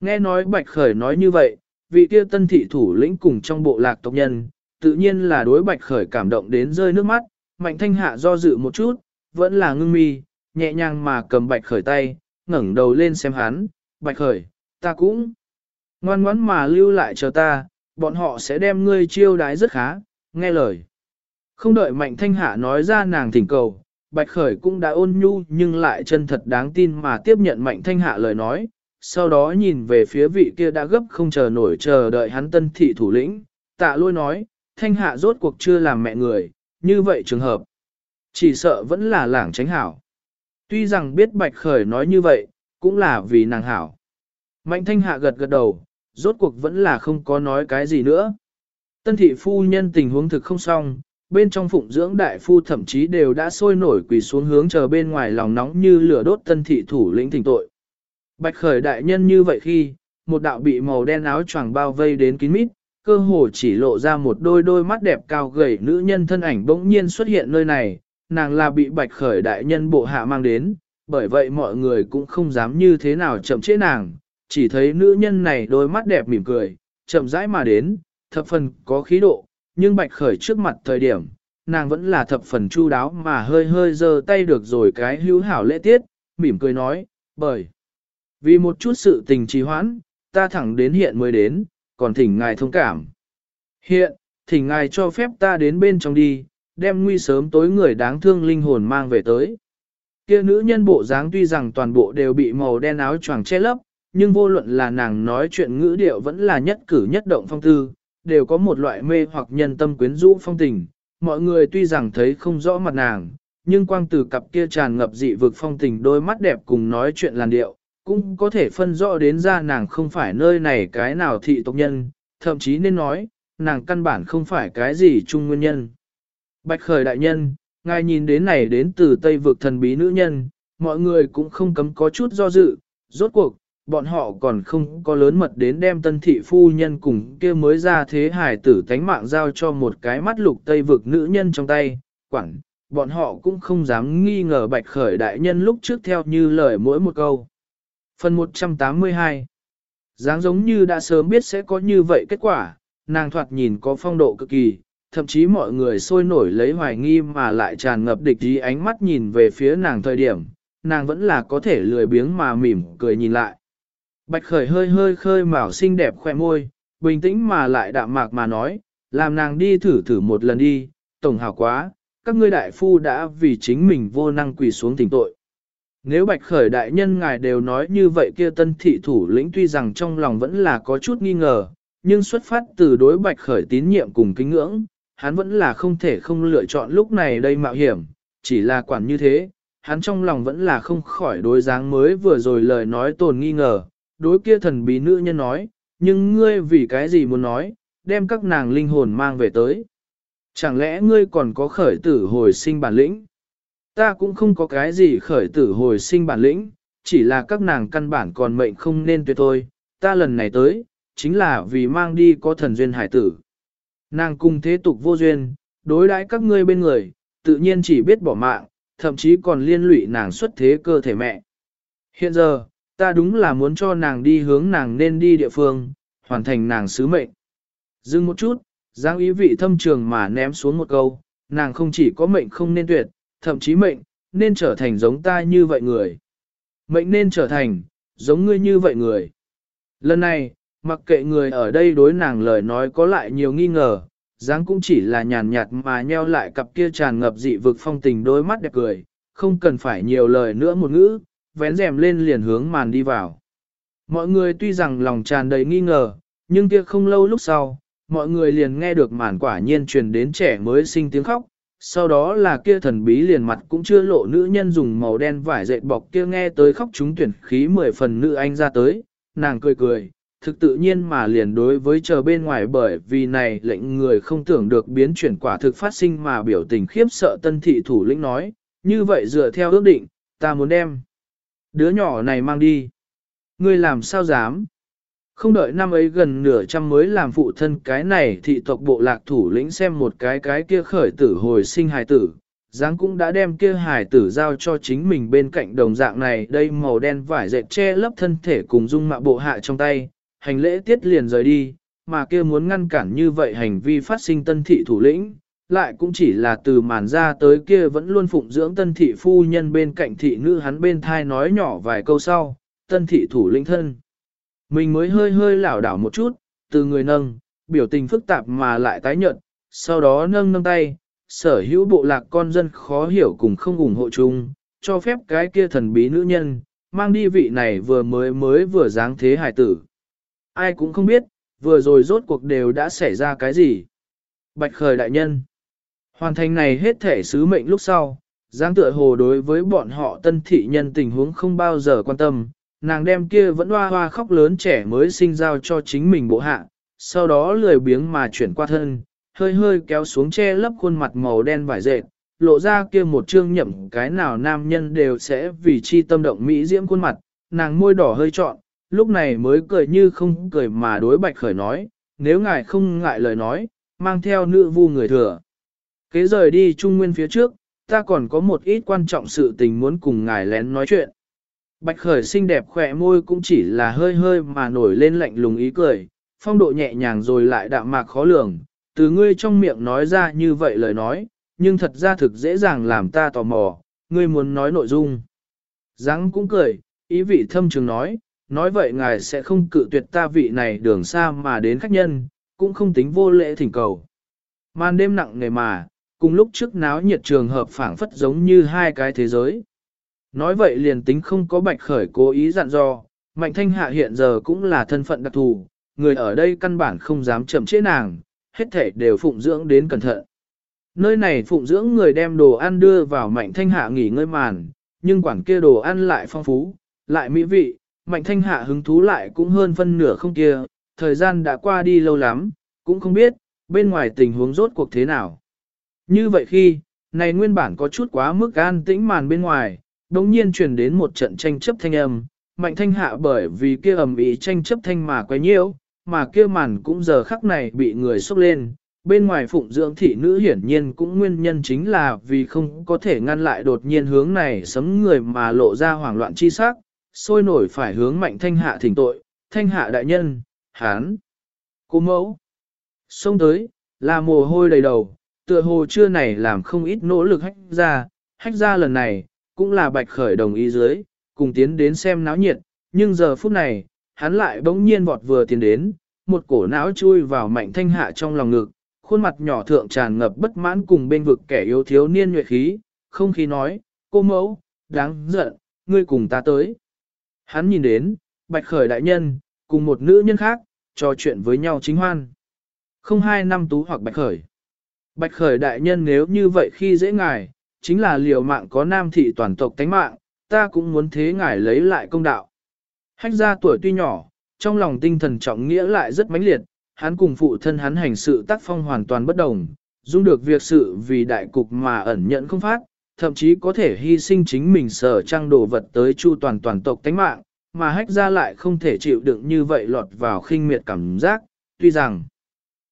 Nghe nói bạch khởi nói như vậy, vị kia tân thị thủ lĩnh cùng trong bộ lạc tộc nhân, tự nhiên là đối bạch khởi cảm động đến rơi nước mắt, mạnh thanh hạ do dự một chút, vẫn là ngưng mi, nhẹ nhàng mà cầm bạch khởi tay, ngẩng đầu lên xem hắn, bạch khởi, ta cũng ngoan ngoãn mà lưu lại chờ ta, bọn họ sẽ đem ngươi chiêu đái rất khá, nghe lời. Không đợi mạnh thanh hạ nói ra nàng thỉnh cầu, bạch khởi cũng đã ôn nhu nhưng lại chân thật đáng tin mà tiếp nhận mạnh thanh hạ lời nói, sau đó nhìn về phía vị kia đã gấp không chờ nổi chờ đợi hắn tân thị thủ lĩnh, tạ lôi nói, thanh hạ rốt cuộc chưa làm mẹ người, như vậy trường hợp, chỉ sợ vẫn là lảng tránh hảo. Tuy rằng biết Bạch Khởi nói như vậy, cũng là vì nàng hảo. Mạnh thanh hạ gật gật đầu, rốt cuộc vẫn là không có nói cái gì nữa. Tân thị phu nhân tình huống thực không xong, bên trong phụng dưỡng đại phu thậm chí đều đã sôi nổi quỳ xuống hướng chờ bên ngoài lòng nóng như lửa đốt tân thị thủ lĩnh thỉnh tội. Bạch khởi đại nhân như vậy khi, một đạo bị màu đen áo choàng bao vây đến kín mít, cơ hồ chỉ lộ ra một đôi đôi mắt đẹp cao gầy nữ nhân thân ảnh bỗng nhiên xuất hiện nơi này, nàng là bị bạch khởi đại nhân bộ hạ mang đến, bởi vậy mọi người cũng không dám như thế nào chậm chế nàng, chỉ thấy nữ nhân này đôi mắt đẹp mỉm cười, chậm rãi mà đến, thập phần có khí độ, nhưng bạch khởi trước mặt thời điểm, nàng vẫn là thập phần chu đáo mà hơi hơi giơ tay được rồi cái hữu hảo lễ tiết, mỉm cười nói, bởi vì một chút sự tình trì hoãn, ta thẳng đến hiện mới đến, còn thỉnh ngài thông cảm. Hiện, thỉnh ngài cho phép ta đến bên trong đi, đem nguy sớm tối người đáng thương linh hồn mang về tới. Kia nữ nhân bộ dáng tuy rằng toàn bộ đều bị màu đen áo choàng che lấp, nhưng vô luận là nàng nói chuyện ngữ điệu vẫn là nhất cử nhất động phong tư, đều có một loại mê hoặc nhân tâm quyến rũ phong tình. Mọi người tuy rằng thấy không rõ mặt nàng, nhưng quang từ cặp kia tràn ngập dị vực phong tình đôi mắt đẹp cùng nói chuyện làn điệu, cũng có thể phân rõ đến ra nàng không phải nơi này cái nào thị tộc nhân, thậm chí nên nói, nàng căn bản không phải cái gì chung nguyên nhân. Bạch khởi đại nhân, ngài nhìn đến này đến từ Tây vực thần bí nữ nhân, mọi người cũng không cấm có chút do dự, rốt cuộc, bọn họ còn không có lớn mật đến đem tân thị phu nhân cùng kia mới ra thế hải tử tánh mạng giao cho một cái mắt lục Tây vực nữ nhân trong tay, quảng, bọn họ cũng không dám nghi ngờ bạch khởi đại nhân lúc trước theo như lời mỗi một câu. Phần 182 dáng giống như đã sớm biết sẽ có như vậy kết quả, nàng thoạt nhìn có phong độ cực kỳ, thậm chí mọi người sôi nổi lấy hoài nghi mà lại tràn ngập địch ý ánh mắt nhìn về phía nàng thời điểm, nàng vẫn là có thể lười biếng mà mỉm cười nhìn lại. Bạch khởi hơi hơi khơi màu xinh đẹp khoe môi, bình tĩnh mà lại đạm mạc mà nói, làm nàng đi thử thử một lần đi, tổng hảo quá, các ngươi đại phu đã vì chính mình vô năng quỳ xuống tình tội. Nếu bạch khởi đại nhân ngài đều nói như vậy kia tân thị thủ lĩnh tuy rằng trong lòng vẫn là có chút nghi ngờ, nhưng xuất phát từ đối bạch khởi tín nhiệm cùng kính ngưỡng, hắn vẫn là không thể không lựa chọn lúc này đây mạo hiểm, chỉ là quản như thế, hắn trong lòng vẫn là không khỏi đối dáng mới vừa rồi lời nói tồn nghi ngờ, đối kia thần bí nữ nhân nói, nhưng ngươi vì cái gì muốn nói, đem các nàng linh hồn mang về tới. Chẳng lẽ ngươi còn có khởi tử hồi sinh bản lĩnh? Ta cũng không có cái gì khởi tử hồi sinh bản lĩnh, chỉ là các nàng căn bản còn mệnh không nên tuyệt thôi. Ta lần này tới, chính là vì mang đi có thần duyên hải tử. Nàng cùng thế tục vô duyên, đối đãi các ngươi bên người, tự nhiên chỉ biết bỏ mạng, thậm chí còn liên lụy nàng xuất thế cơ thể mẹ. Hiện giờ, ta đúng là muốn cho nàng đi hướng nàng nên đi địa phương, hoàn thành nàng sứ mệnh. Dừng một chút, Giang ý vị thâm trường mà ném xuống một câu, nàng không chỉ có mệnh không nên tuyệt, thậm chí mệnh, nên trở thành giống ta như vậy người. Mệnh nên trở thành, giống ngươi như vậy người. Lần này, mặc kệ người ở đây đối nàng lời nói có lại nhiều nghi ngờ, dáng cũng chỉ là nhàn nhạt mà nheo lại cặp kia tràn ngập dị vực phong tình đôi mắt đẹp cười, không cần phải nhiều lời nữa một ngữ, vén rèm lên liền hướng màn đi vào. Mọi người tuy rằng lòng tràn đầy nghi ngờ, nhưng kia không lâu lúc sau, mọi người liền nghe được màn quả nhiên truyền đến trẻ mới sinh tiếng khóc, sau đó là kia thần bí liền mặt cũng chưa lộ nữ nhân dùng màu đen vải dệt bọc kia nghe tới khóc chúng tuyển khí mười phần nữ anh ra tới, nàng cười cười, thực tự nhiên mà liền đối với chờ bên ngoài bởi vì này lệnh người không tưởng được biến chuyển quả thực phát sinh mà biểu tình khiếp sợ tân thị thủ lĩnh nói, như vậy dựa theo ước định, ta muốn đem đứa nhỏ này mang đi. Ngươi làm sao dám? Không đợi năm ấy gần nửa trăm mới làm phụ thân cái này thị tộc bộ lạc thủ lĩnh xem một cái cái kia khởi tử hồi sinh hài tử, Giáng cũng đã đem kia hài tử giao cho chính mình bên cạnh đồng dạng này đây màu đen vải dệt che lấp thân thể cùng dung mạo bộ hạ trong tay, hành lễ tiết liền rời đi, mà kia muốn ngăn cản như vậy hành vi phát sinh tân thị thủ lĩnh, lại cũng chỉ là từ màn ra tới kia vẫn luôn phụng dưỡng tân thị phu nhân bên cạnh thị nữ hắn bên thai nói nhỏ vài câu sau, tân thị thủ lĩnh thân. Mình mới hơi hơi lảo đảo một chút, từ người nâng, biểu tình phức tạp mà lại tái nhận, sau đó nâng nâng tay, sở hữu bộ lạc con dân khó hiểu cùng không ủng hộ chung, cho phép cái kia thần bí nữ nhân, mang đi vị này vừa mới mới vừa dáng thế hài tử. Ai cũng không biết, vừa rồi rốt cuộc đều đã xảy ra cái gì. Bạch khởi đại nhân. Hoàn thành này hết thể sứ mệnh lúc sau, giáng tựa hồ đối với bọn họ tân thị nhân tình huống không bao giờ quan tâm, nàng đem kia vẫn hoa hoa khóc lớn trẻ mới sinh giao cho chính mình bộ hạ, sau đó lười biếng mà chuyển qua thân, hơi hơi kéo xuống che lấp khuôn mặt màu đen vải dệt, lộ ra kia một trương nhậm cái nào nam nhân đều sẽ vì chi tâm động mỹ diễm khuôn mặt, nàng môi đỏ hơi trọn, lúc này mới cười như không cười mà đối bạch khởi nói, nếu ngài không ngại lời nói, mang theo nữ vu người thừa. Kế rời đi trung nguyên phía trước, ta còn có một ít quan trọng sự tình muốn cùng ngài lén nói chuyện. Bạch khởi xinh đẹp khỏe môi cũng chỉ là hơi hơi mà nổi lên lạnh lùng ý cười, phong độ nhẹ nhàng rồi lại đạm mạc khó lường, từ ngươi trong miệng nói ra như vậy lời nói, nhưng thật ra thực dễ dàng làm ta tò mò, ngươi muốn nói nội dung. Giáng cũng cười, ý vị thâm trường nói, nói vậy ngài sẽ không cự tuyệt ta vị này đường xa mà đến khách nhân, cũng không tính vô lễ thỉnh cầu. Màn đêm nặng nề mà, cùng lúc trước náo nhiệt trường hợp phảng phất giống như hai cái thế giới. Nói vậy liền tính không có bạch khởi cố ý dặn dò, mạnh thanh hạ hiện giờ cũng là thân phận đặc thù, người ở đây căn bản không dám chậm chế nàng, hết thể đều phụng dưỡng đến cẩn thận. Nơi này phụng dưỡng người đem đồ ăn đưa vào mạnh thanh hạ nghỉ ngơi màn, nhưng quản kia đồ ăn lại phong phú, lại mỹ vị, mạnh thanh hạ hứng thú lại cũng hơn phân nửa không kia, thời gian đã qua đi lâu lắm, cũng không biết, bên ngoài tình huống rốt cuộc thế nào. Như vậy khi, này nguyên bản có chút quá mức an tĩnh màn bên ngoài, đồng nhiên truyền đến một trận tranh chấp thanh âm, mạnh thanh hạ bởi vì kia ầm ĩ tranh chấp thanh mà quấy nhiễu, mà kia màn cũng giờ khắc này bị người xúc lên. Bên ngoài phụng dưỡng thị nữ hiển nhiên cũng nguyên nhân chính là vì không có thể ngăn lại đột nhiên hướng này sấm người mà lộ ra hoảng loạn chi sắc, sôi nổi phải hướng mạnh thanh hạ thỉnh tội, thanh hạ đại nhân, hán, cô mẫu. Xông tới, là mồ hôi đầy đầu, tựa hồ chưa này làm không ít nỗ lực hách ra, hách ra lần này, cũng là bạch khởi đồng ý dưới, cùng tiến đến xem náo nhiệt, nhưng giờ phút này, hắn lại bỗng nhiên vọt vừa tiến đến, một cổ não chui vào mạnh thanh hạ trong lòng ngực, khuôn mặt nhỏ thượng tràn ngập bất mãn cùng bên vực kẻ yếu thiếu niên nhuệ khí, không khí nói, cô mẫu, đáng giận, ngươi cùng ta tới. Hắn nhìn đến, bạch khởi đại nhân, cùng một nữ nhân khác, trò chuyện với nhau chính hoan. Không hai năm tú hoặc bạch khởi. Bạch khởi đại nhân nếu như vậy khi dễ ngài, chính là liều mạng có nam thị toàn tộc tánh mạng, ta cũng muốn thế ngài lấy lại công đạo. Hách gia tuổi tuy nhỏ, trong lòng tinh thần trọng nghĩa lại rất mãnh liệt, hắn cùng phụ thân hắn hành sự tác phong hoàn toàn bất đồng, dung được việc sự vì đại cục mà ẩn nhận không phát, thậm chí có thể hy sinh chính mình sở trang đồ vật tới chu toàn toàn tộc tánh mạng, mà hách ra lại không thể chịu đựng như vậy lọt vào khinh miệt cảm giác, tuy rằng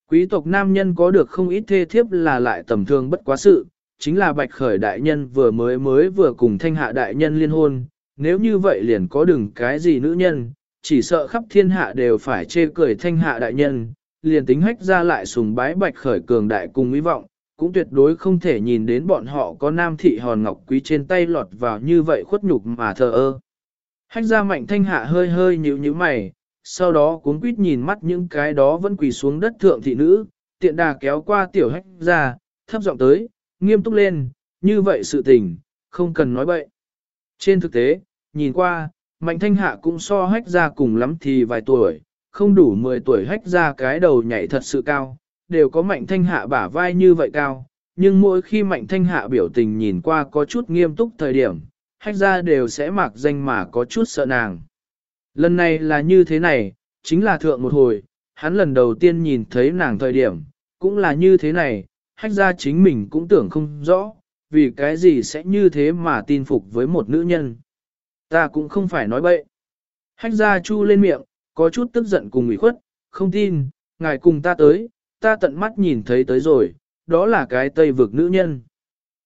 quý tộc nam nhân có được không ít thê thiếp là lại tầm thường bất quá sự, chính là bạch khởi đại nhân vừa mới mới vừa cùng thanh hạ đại nhân liên hôn, nếu như vậy liền có đừng cái gì nữ nhân, chỉ sợ khắp thiên hạ đều phải chê cười thanh hạ đại nhân, liền tính hách ra lại sùng bái bạch khởi cường đại cùng hy vọng, cũng tuyệt đối không thể nhìn đến bọn họ có nam thị hòn ngọc quý trên tay lọt vào như vậy khuất nhục mà thờ ơ. Hách ra mạnh thanh hạ hơi hơi nhíu nhíu mày, sau đó cuốn quýt nhìn mắt những cái đó vẫn quỳ xuống đất thượng thị nữ, tiện đà kéo qua tiểu hách ra, thấp giọng tới, nghiêm túc lên, như vậy sự tình, không cần nói bậy. Trên thực tế, nhìn qua, mạnh thanh hạ cũng so hách ra cùng lắm thì vài tuổi, không đủ 10 tuổi hách ra cái đầu nhảy thật sự cao, đều có mạnh thanh hạ bả vai như vậy cao, nhưng mỗi khi mạnh thanh hạ biểu tình nhìn qua có chút nghiêm túc thời điểm, hách ra đều sẽ mặc danh mà có chút sợ nàng. Lần này là như thế này, chính là thượng một hồi, hắn lần đầu tiên nhìn thấy nàng thời điểm, cũng là như thế này, hách ra chính mình cũng tưởng không rõ, vì cái gì sẽ như thế mà tin phục với một nữ nhân. Ta cũng không phải nói bậy. Hách ra chu lên miệng, có chút tức giận cùng ủy khuất, không tin, ngài cùng ta tới, ta tận mắt nhìn thấy tới rồi, đó là cái tây vực nữ nhân.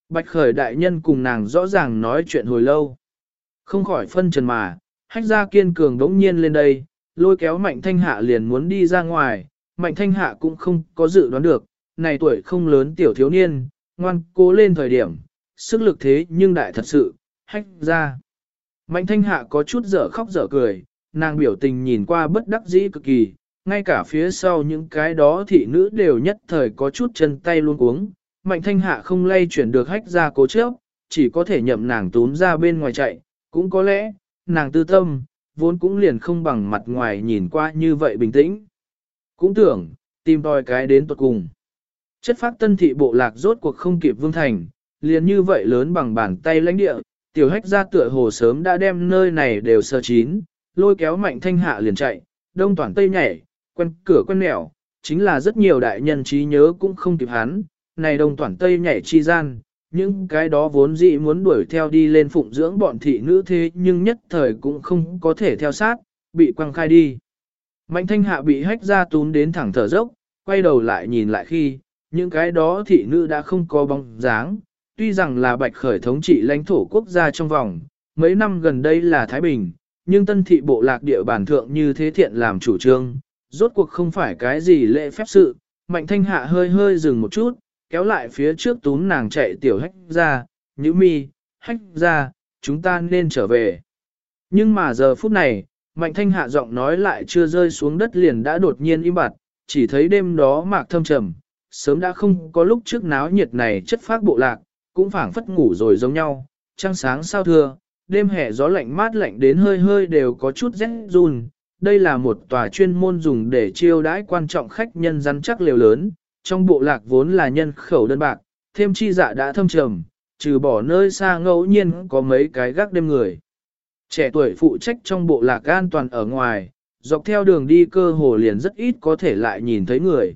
Bạch khởi đại nhân cùng nàng rõ ràng nói chuyện hồi lâu. Không khỏi phân trần mà, hách gia kiên cường đống nhiên lên đây, lôi kéo mạnh thanh hạ liền muốn đi ra ngoài, mạnh thanh hạ cũng không có dự đoán được, này tuổi không lớn tiểu thiếu niên, ngoan cố lên thời điểm, sức lực thế nhưng đại thật sự, hách ra. Mạnh thanh hạ có chút dở khóc dở cười, nàng biểu tình nhìn qua bất đắc dĩ cực kỳ, ngay cả phía sau những cái đó thị nữ đều nhất thời có chút chân tay luôn cuống. Mạnh thanh hạ không lay chuyển được hách ra cố chấp, chỉ có thể nhậm nàng tốn ra bên ngoài chạy, cũng có lẽ, nàng tư tâm, vốn cũng liền không bằng mặt ngoài nhìn qua như vậy bình tĩnh. Cũng tưởng, tìm đòi cái đến tuật cùng. Chất phát tân thị bộ lạc rốt cuộc không kịp vương thành, liền như vậy lớn bằng bàn tay lãnh địa, tiểu hách ra tựa hồ sớm đã đem nơi này đều sơ chín, lôi kéo mạnh thanh hạ liền chạy, đông toàn tây nhảy, quen cửa quen nẻo, chính là rất nhiều đại nhân trí nhớ cũng không kịp hắn, này đồng toàn tây nhảy chi gian, những cái đó vốn dĩ muốn đuổi theo đi lên phụng dưỡng bọn thị nữ thế nhưng nhất thời cũng không có thể theo sát, bị quăng khai đi. Mạnh thanh hạ bị hách ra tún đến thẳng thở dốc, quay đầu lại nhìn lại khi, những cái đó thị nữ đã không có bóng dáng, tuy rằng là bạch khởi thống trị lãnh thổ quốc gia trong vòng, mấy năm gần đây là Thái Bình, nhưng tân thị bộ lạc địa bản thượng như thế thiện làm chủ trương, rốt cuộc không phải cái gì lễ phép sự, mạnh thanh hạ hơi hơi dừng một chút, kéo lại phía trước túm nàng chạy tiểu hách ra, nhữ mi, hách ra, chúng ta nên trở về. Nhưng mà giờ phút này, mạnh thanh hạ giọng nói lại chưa rơi xuống đất liền đã đột nhiên im bặt, chỉ thấy đêm đó mạc thâm trầm, sớm đã không có lúc trước náo nhiệt này chất phát bộ lạc, cũng phảng phất ngủ rồi giống nhau, trăng sáng sao thưa, đêm hè gió lạnh mát lạnh đến hơi hơi đều có chút rét run. Đây là một tòa chuyên môn dùng để chiêu đãi quan trọng khách nhân rắn chắc liều lớn, trong bộ lạc vốn là nhân khẩu đơn bạc, thêm chi dạ đã thâm trầm, trừ bỏ nơi xa ngẫu nhiên có mấy cái gác đêm người. Trẻ tuổi phụ trách trong bộ lạc an toàn ở ngoài, dọc theo đường đi cơ hồ liền rất ít có thể lại nhìn thấy người.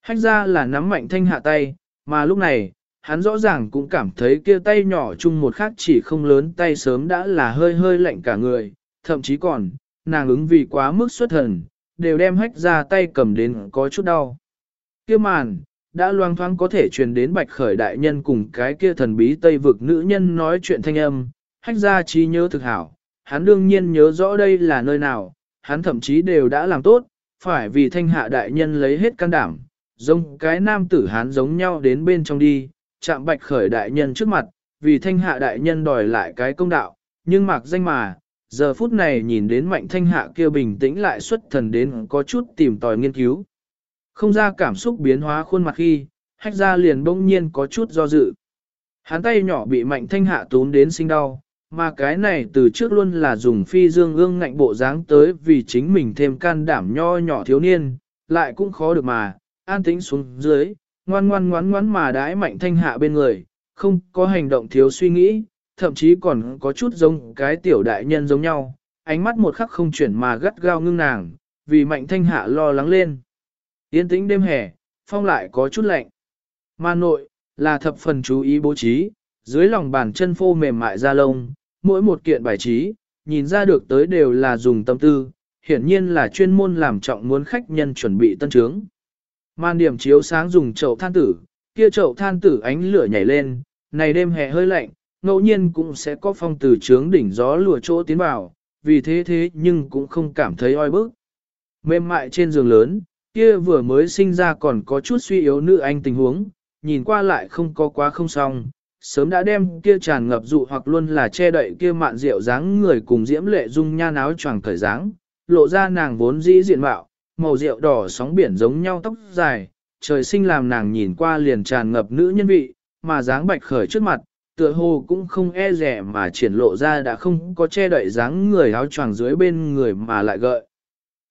Hách ra là nắm mạnh thanh hạ tay, mà lúc này, hắn rõ ràng cũng cảm thấy kia tay nhỏ chung một khác chỉ không lớn tay sớm đã là hơi hơi lạnh cả người, thậm chí còn, nàng ứng vì quá mức xuất thần, đều đem hách ra tay cầm đến có chút đau. Kia màn, đã loang thoáng có thể truyền đến bạch khởi đại nhân cùng cái kia thần bí tây vực nữ nhân nói chuyện thanh âm, hách ra trí nhớ thực hảo, hắn đương nhiên nhớ rõ đây là nơi nào, hắn thậm chí đều đã làm tốt, phải vì thanh hạ đại nhân lấy hết can đảm, giống cái nam tử hắn giống nhau đến bên trong đi, chạm bạch khởi đại nhân trước mặt, vì thanh hạ đại nhân đòi lại cái công đạo, nhưng mặc danh mà, giờ phút này nhìn đến mạnh thanh hạ kia bình tĩnh lại xuất thần đến có chút tìm tòi nghiên cứu. Không ra cảm xúc biến hóa khuôn mặt khi, hách ra liền bỗng nhiên có chút do dự. Hắn tay nhỏ bị mạnh thanh hạ tốn đến sinh đau, mà cái này từ trước luôn là dùng phi dương ương ngạnh bộ dáng tới vì chính mình thêm can đảm nho nhỏ thiếu niên, lại cũng khó được mà, an tĩnh xuống dưới, ngoan ngoan ngoan ngoan mà đãi mạnh thanh hạ bên người, không có hành động thiếu suy nghĩ, thậm chí còn có chút giống cái tiểu đại nhân giống nhau, ánh mắt một khắc không chuyển mà gắt gao ngưng nàng, vì mạnh thanh hạ lo lắng lên. Yên tĩnh đêm hè, phong lại có chút lạnh. Mà nội, là thập phần chú ý bố trí, dưới lòng bàn chân phô mềm mại da lông, mỗi một kiện bài trí, nhìn ra được tới đều là dùng tâm tư, hiển nhiên là chuyên môn làm trọng muốn khách nhân chuẩn bị tân trướng. Màn điểm chiếu sáng dùng chậu than tử, kia chậu than tử ánh lửa nhảy lên, này đêm hè hơi lạnh, ngẫu nhiên cũng sẽ có phong từ trướng đỉnh gió lùa chỗ tiến vào, vì thế thế nhưng cũng không cảm thấy oi bức. Mềm mại trên giường lớn, kia vừa mới sinh ra còn có chút suy yếu nữ anh tình huống, nhìn qua lại không có quá không xong, sớm đã đem kia tràn ngập dụ hoặc luôn là che đậy kia mạn rượu dáng người cùng diễm lệ dung nhan áo choàng thời dáng, lộ ra nàng vốn dĩ diện mạo, màu rượu đỏ sóng biển giống nhau tóc dài, trời sinh làm nàng nhìn qua liền tràn ngập nữ nhân vị, mà dáng bạch khởi trước mặt, tựa hồ cũng không e rẻ mà triển lộ ra đã không có che đậy dáng người áo choàng dưới bên người mà lại gợi.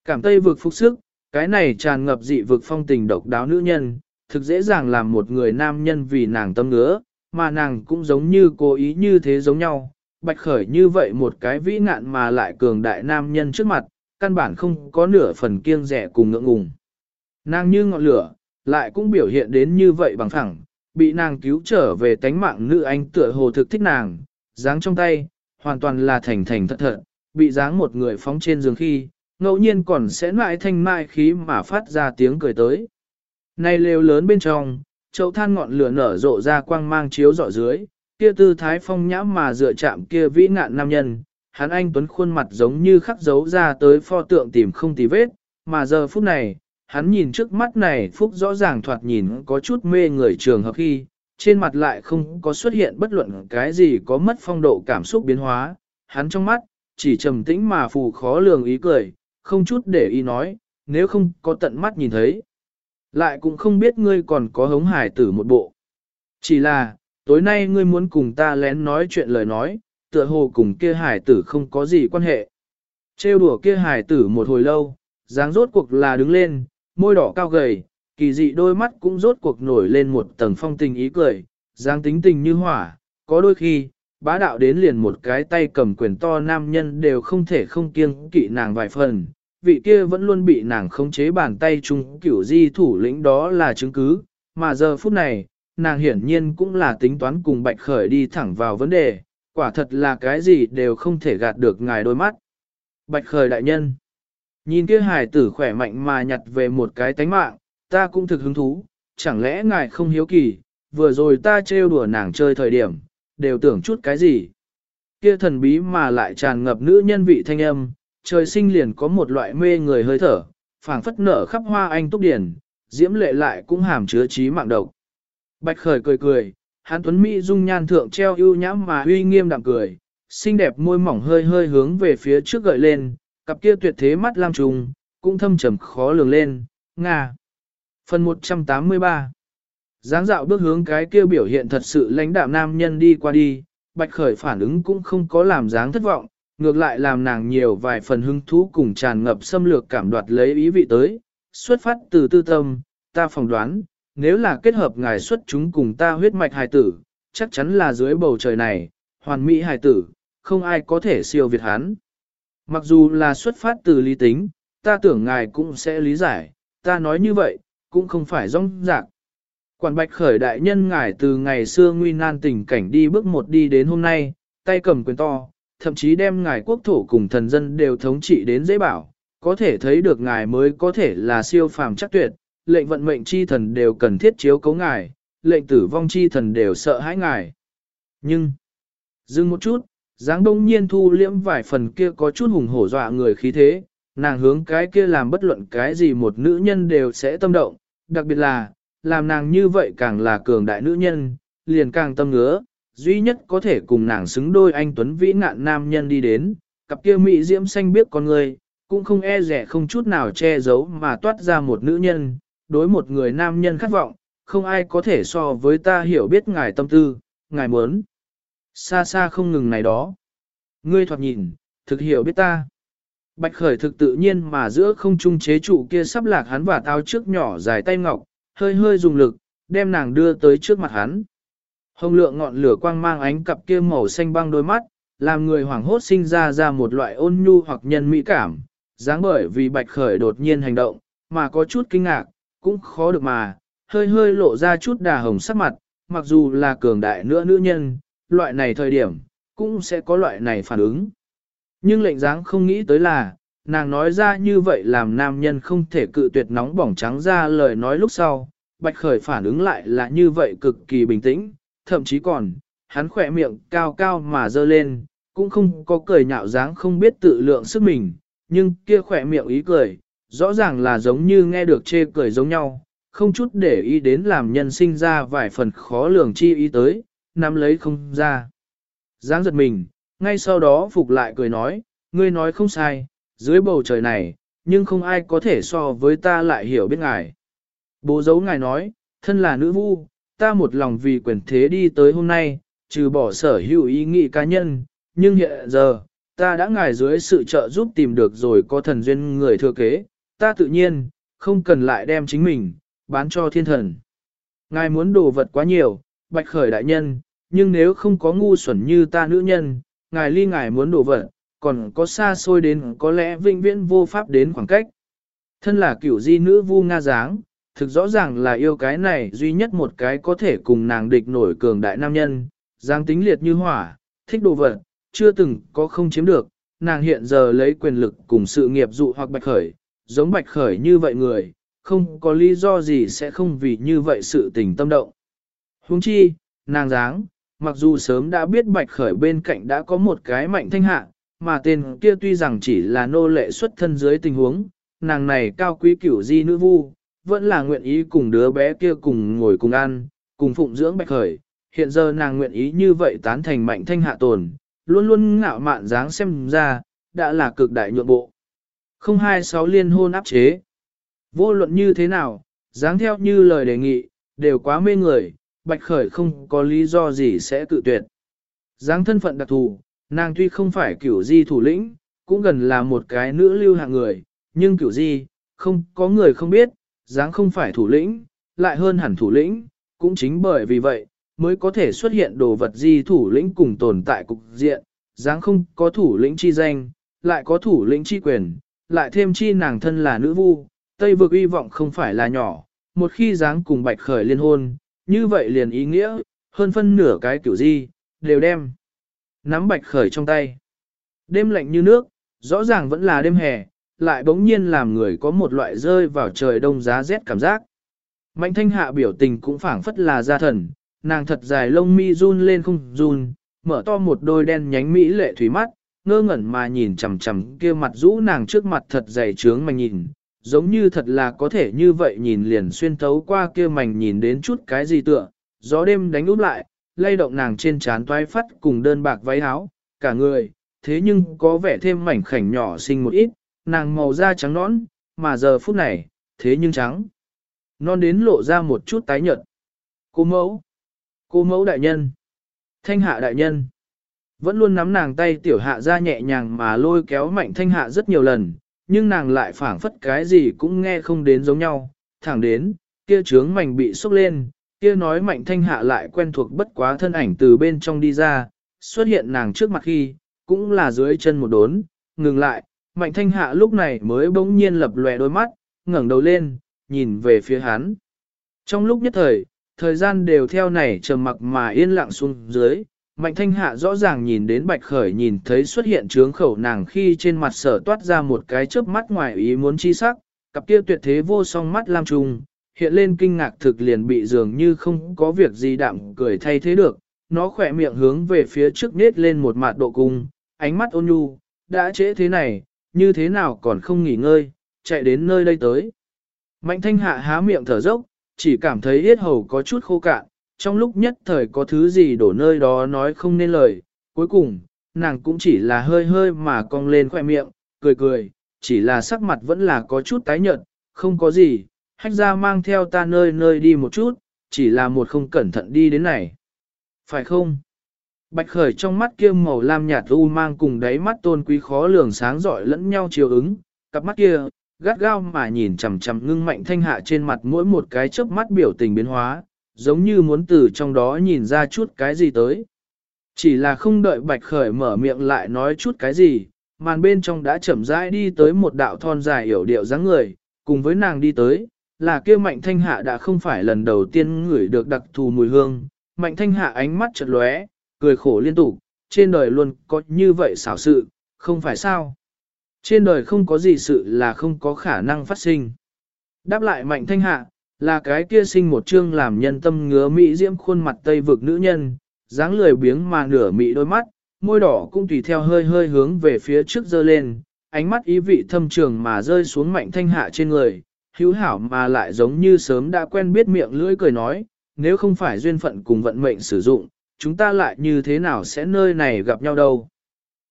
Cảm tây vực phục sức, cái này tràn ngập dị vực phong tình độc đáo nữ nhân, thực dễ dàng làm một người nam nhân vì nàng tâm ngứa, mà nàng cũng giống như cố ý như thế giống nhau. Bạch khởi như vậy một cái vĩ nạn mà lại cường đại nam nhân trước mặt, căn bản không có nửa phần kiêng rẻ cùng ngượng ngùng. Nàng như ngọn lửa, lại cũng biểu hiện đến như vậy bằng phẳng bị nàng cứu trở về tánh mạng nữ anh tựa hồ thực thích nàng, dáng trong tay, hoàn toàn là thành thành thật thật, bị dáng một người phóng trên giường khi, ngẫu nhiên còn sẽ mãi thanh mai khí mà phát ra tiếng cười tới. Này lều lớn bên trong, chậu than ngọn lửa nở rộ ra quang mang chiếu rọi dưới, kia tư thái phong nhã mà dựa chạm kia vĩ ngạn nam nhân, hắn anh tuấn khuôn mặt giống như khắc dấu ra tới pho tượng tìm không tì vết, mà giờ phút này, hắn nhìn trước mắt này phúc rõ ràng thoạt nhìn có chút mê người trường hợp khi, trên mặt lại không có xuất hiện bất luận cái gì có mất phong độ cảm xúc biến hóa, hắn trong mắt, chỉ trầm tĩnh mà phù khó lường ý cười, không chút để ý nói, nếu không có tận mắt nhìn thấy. Lại cũng không biết ngươi còn có hống hải tử một bộ. Chỉ là, tối nay ngươi muốn cùng ta lén nói chuyện lời nói, tựa hồ cùng kia hải tử không có gì quan hệ. Trêu đùa kia hải tử một hồi lâu, dáng rốt cuộc là đứng lên, môi đỏ cao gầy, kỳ dị đôi mắt cũng rốt cuộc nổi lên một tầng phong tình ý cười, dáng tính tình như hỏa, có đôi khi, bá đạo đến liền một cái tay cầm quyền to nam nhân đều không thể không kiêng kỵ nàng vài phần, vị kia vẫn luôn bị nàng khống chế bàn tay chung kiểu di thủ lĩnh đó là chứng cứ, mà giờ phút này, nàng hiển nhiên cũng là tính toán cùng bạch khởi đi thẳng vào vấn đề, quả thật là cái gì đều không thể gạt được ngài đôi mắt. Bạch khởi đại nhân, nhìn kia hài tử khỏe mạnh mà nhặt về một cái tánh mạng, ta cũng thực hứng thú, chẳng lẽ ngài không hiếu kỳ, vừa rồi ta trêu đùa nàng chơi thời điểm, đều tưởng chút cái gì. Kia thần bí mà lại tràn ngập nữ nhân vị thanh âm, trời sinh liền có một loại mê người hơi thở, phảng phất nở khắp hoa anh túc điển, diễm lệ lại cũng hàm chứa trí mạng độc. Bạch khởi cười cười, hán tuấn Mỹ dung nhan thượng treo ưu nhãm mà uy nghiêm đạm cười, xinh đẹp môi mỏng hơi hơi hướng về phía trước gợi lên, cặp kia tuyệt thế mắt lam trùng, cũng thâm trầm khó lường lên, Nga. Phần 183 Giáng dạo bước hướng cái kia biểu hiện thật sự lãnh đạm nam nhân đi qua đi, bạch khởi phản ứng cũng không có làm dáng thất vọng, ngược lại làm nàng nhiều vài phần hứng thú cùng tràn ngập xâm lược cảm đoạt lấy ý vị tới, xuất phát từ tư tâm, ta phỏng đoán, nếu là kết hợp ngài xuất chúng cùng ta huyết mạch hài tử, chắc chắn là dưới bầu trời này, hoàn mỹ hài tử, không ai có thể siêu việt hắn. Mặc dù là xuất phát từ lý tính, ta tưởng ngài cũng sẽ lý giải, ta nói như vậy, cũng không phải rong rạc. Quản bạch khởi đại nhân ngài từ ngày xưa nguy nan tình cảnh đi bước một đi đến hôm nay, tay cầm quyền to, thậm chí đem ngài quốc thổ cùng thần dân đều thống trị đến dễ bảo, có thể thấy được ngài mới có thể là siêu phàm chắc tuyệt, lệnh vận mệnh chi thần đều cần thiết chiếu cấu ngài, lệnh tử vong chi thần đều sợ hãi ngài. Nhưng, dừng một chút, dáng đông nhiên thu liễm vài phần kia có chút hùng hổ dọa người khí thế, nàng hướng cái kia làm bất luận cái gì một nữ nhân đều sẽ tâm động, đặc biệt là, làm nàng như vậy càng là cường đại nữ nhân, liền càng tâm ngứa, duy nhất có thể cùng nàng xứng đôi anh Tuấn Vĩ ngạn nam nhân đi đến, cặp kia mỹ diễm xanh biết con người, cũng không e rẻ không chút nào che giấu mà toát ra một nữ nhân, đối một người nam nhân khát vọng, không ai có thể so với ta hiểu biết ngài tâm tư, ngài muốn. Xa xa không ngừng này đó. Ngươi thoạt nhìn, thực hiểu biết ta. Bạch khởi thực tự nhiên mà giữa không trung chế trụ kia sắp lạc hắn và tao trước nhỏ dài tay ngọc, hơi hơi dùng lực, đem nàng đưa tới trước mặt hắn. Hồng lượng ngọn lửa quang mang ánh cặp kia màu xanh băng đôi mắt, làm người hoảng hốt sinh ra ra một loại ôn nhu hoặc nhân mỹ cảm, dáng bởi vì bạch khởi đột nhiên hành động, mà có chút kinh ngạc, cũng khó được mà, hơi hơi lộ ra chút đà hồng sắc mặt, mặc dù là cường đại nữa nữ nhân, loại này thời điểm, cũng sẽ có loại này phản ứng. Nhưng lệnh dáng không nghĩ tới là, nàng nói ra như vậy làm nam nhân không thể cự tuyệt nóng bỏng trắng ra lời nói lúc sau, bạch khởi phản ứng lại là như vậy cực kỳ bình tĩnh, thậm chí còn, hắn khỏe miệng cao cao mà dơ lên, cũng không có cười nhạo dáng không biết tự lượng sức mình, nhưng kia khỏe miệng ý cười, rõ ràng là giống như nghe được chê cười giống nhau, không chút để ý đến làm nhân sinh ra vài phần khó lường chi ý tới, nắm lấy không ra. Giáng giật mình, ngay sau đó phục lại cười nói, ngươi nói không sai, dưới bầu trời này, nhưng không ai có thể so với ta lại hiểu biết ngài. Bố dấu ngài nói, thân là nữ vu, ta một lòng vì quyền thế đi tới hôm nay, trừ bỏ sở hữu ý nghĩ cá nhân, nhưng hiện giờ, ta đã ngài dưới sự trợ giúp tìm được rồi có thần duyên người thừa kế, ta tự nhiên, không cần lại đem chính mình, bán cho thiên thần. Ngài muốn đồ vật quá nhiều, bạch khởi đại nhân, nhưng nếu không có ngu xuẩn như ta nữ nhân, ngài ly ngài muốn đổ vật, còn có xa xôi đến có lẽ vinh viễn vô pháp đến khoảng cách. Thân là kiểu di nữ vu Nga dáng, thực rõ ràng là yêu cái này duy nhất một cái có thể cùng nàng địch nổi cường đại nam nhân, dáng tính liệt như hỏa, thích đồ vật, chưa từng có không chiếm được, nàng hiện giờ lấy quyền lực cùng sự nghiệp dụ hoặc bạch khởi, giống bạch khởi như vậy người, không có lý do gì sẽ không vì như vậy sự tình tâm động. Huống chi, nàng dáng, mặc dù sớm đã biết bạch khởi bên cạnh đã có một cái mạnh thanh hạ, mà tên kia tuy rằng chỉ là nô lệ xuất thân dưới tình huống, nàng này cao quý kiểu di nữ vu, vẫn là nguyện ý cùng đứa bé kia cùng ngồi cùng ăn, cùng phụng dưỡng bạch khởi. Hiện giờ nàng nguyện ý như vậy tán thành mạnh thanh hạ tồn, luôn luôn ngạo mạn dáng xem ra, đã là cực đại nhượng bộ. Không hai sáu liên hôn áp chế. Vô luận như thế nào, dáng theo như lời đề nghị, đều quá mê người, bạch khởi không có lý do gì sẽ tự tuyệt. Giáng thân phận đặc thù, nàng tuy không phải kiểu di thủ lĩnh, cũng gần là một cái nữ lưu hạng người, nhưng kiểu di, không có người không biết, dáng không phải thủ lĩnh, lại hơn hẳn thủ lĩnh, cũng chính bởi vì vậy, mới có thể xuất hiện đồ vật di thủ lĩnh cùng tồn tại cục diện, dáng không có thủ lĩnh chi danh, lại có thủ lĩnh chi quyền, lại thêm chi nàng thân là nữ vu, Tây vực uy vọng không phải là nhỏ, một khi dáng cùng bạch khởi liên hôn, như vậy liền ý nghĩa, hơn phân nửa cái kiểu gì, đều đem. Nắm bạch khởi trong tay. Đêm lạnh như nước, rõ ràng vẫn là đêm hè, lại bỗng nhiên làm người có một loại rơi vào trời đông giá rét cảm giác. Mạnh thanh hạ biểu tình cũng phảng phất là gia thần, nàng thật dài lông mi run lên không run, mở to một đôi đen nhánh mỹ lệ thủy mắt, ngơ ngẩn mà nhìn chằm chằm kia mặt rũ nàng trước mặt thật dày trướng mà nhìn, giống như thật là có thể như vậy nhìn liền xuyên thấu qua kia mảnh nhìn đến chút cái gì tựa, gió đêm đánh úp lại, lay động nàng trên trán toái phát cùng đơn bạc váy áo, cả người, thế nhưng có vẻ thêm mảnh khảnh nhỏ xinh một ít, nàng màu da trắng nõn, mà giờ phút này, thế nhưng trắng. Non đến lộ ra một chút tái nhợt. Cô mẫu, cô mẫu đại nhân, thanh hạ đại nhân, vẫn luôn nắm nàng tay tiểu hạ ra nhẹ nhàng mà lôi kéo mạnh thanh hạ rất nhiều lần, nhưng nàng lại phảng phất cái gì cũng nghe không đến giống nhau, thẳng đến, kia trướng mảnh bị sốc lên, kia nói mạnh thanh hạ lại quen thuộc bất quá thân ảnh từ bên trong đi ra, xuất hiện nàng trước mặt khi, cũng là dưới chân một đốn, ngừng lại, mạnh thanh hạ lúc này mới bỗng nhiên lập lòe đôi mắt, ngẩng đầu lên, nhìn về phía hắn. Trong lúc nhất thời, thời gian đều theo này trầm mặc mà yên lặng xuống dưới, Mạnh thanh hạ rõ ràng nhìn đến bạch khởi nhìn thấy xuất hiện trướng khẩu nàng khi trên mặt sở toát ra một cái chớp mắt ngoài ý muốn chi sắc, cặp kia tuyệt thế vô song mắt lam trùng, hiện lên kinh ngạc thực liền bị dường như không có việc gì đạm cười thay thế được, nó khỏe miệng hướng về phía trước nết lên một mặt độ cung, ánh mắt ôn nhu, đã trễ thế này, như thế nào còn không nghỉ ngơi, chạy đến nơi đây tới. Mạnh thanh hạ há miệng thở dốc, chỉ cảm thấy yết hầu có chút khô cạn, trong lúc nhất thời có thứ gì đổ nơi đó nói không nên lời, cuối cùng, nàng cũng chỉ là hơi hơi mà cong lên khoe miệng, cười cười, chỉ là sắc mặt vẫn là có chút tái nhợt, không có gì, hách ra mang theo ta nơi nơi đi một chút, chỉ là một không cẩn thận đi đến này. Phải không? Bạch khởi trong mắt kia màu lam nhạt u mang cùng đáy mắt tôn quý khó lường sáng rọi lẫn nhau chiều ứng, cặp mắt kia, gắt gao mà nhìn chằm chằm ngưng mạnh thanh hạ trên mặt mỗi một cái chớp mắt biểu tình biến hóa, giống như muốn từ trong đó nhìn ra chút cái gì tới. Chỉ là không đợi bạch khởi mở miệng lại nói chút cái gì, màn bên trong đã chậm rãi đi tới một đạo thon dài hiểu điệu dáng người, cùng với nàng đi tới, là kia mạnh thanh hạ đã không phải lần đầu tiên ngửi được đặc thù mùi hương, mạnh thanh hạ ánh mắt chợt lóe, cười khổ liên tục, trên đời luôn có như vậy xảo sự, không phải sao. Trên đời không có gì sự là không có khả năng phát sinh. Đáp lại mạnh thanh hạ, là cái kia sinh một chương làm nhân tâm ngứa mỹ diễm khuôn mặt tây vực nữ nhân, dáng lười biếng mà nửa mị đôi mắt, môi đỏ cũng tùy theo hơi hơi hướng về phía trước dơ lên, ánh mắt ý vị thâm trường mà rơi xuống mạnh thanh hạ trên người, hữu hảo mà lại giống như sớm đã quen biết miệng lưỡi cười nói, nếu không phải duyên phận cùng vận mệnh sử dụng, chúng ta lại như thế nào sẽ nơi này gặp nhau đâu.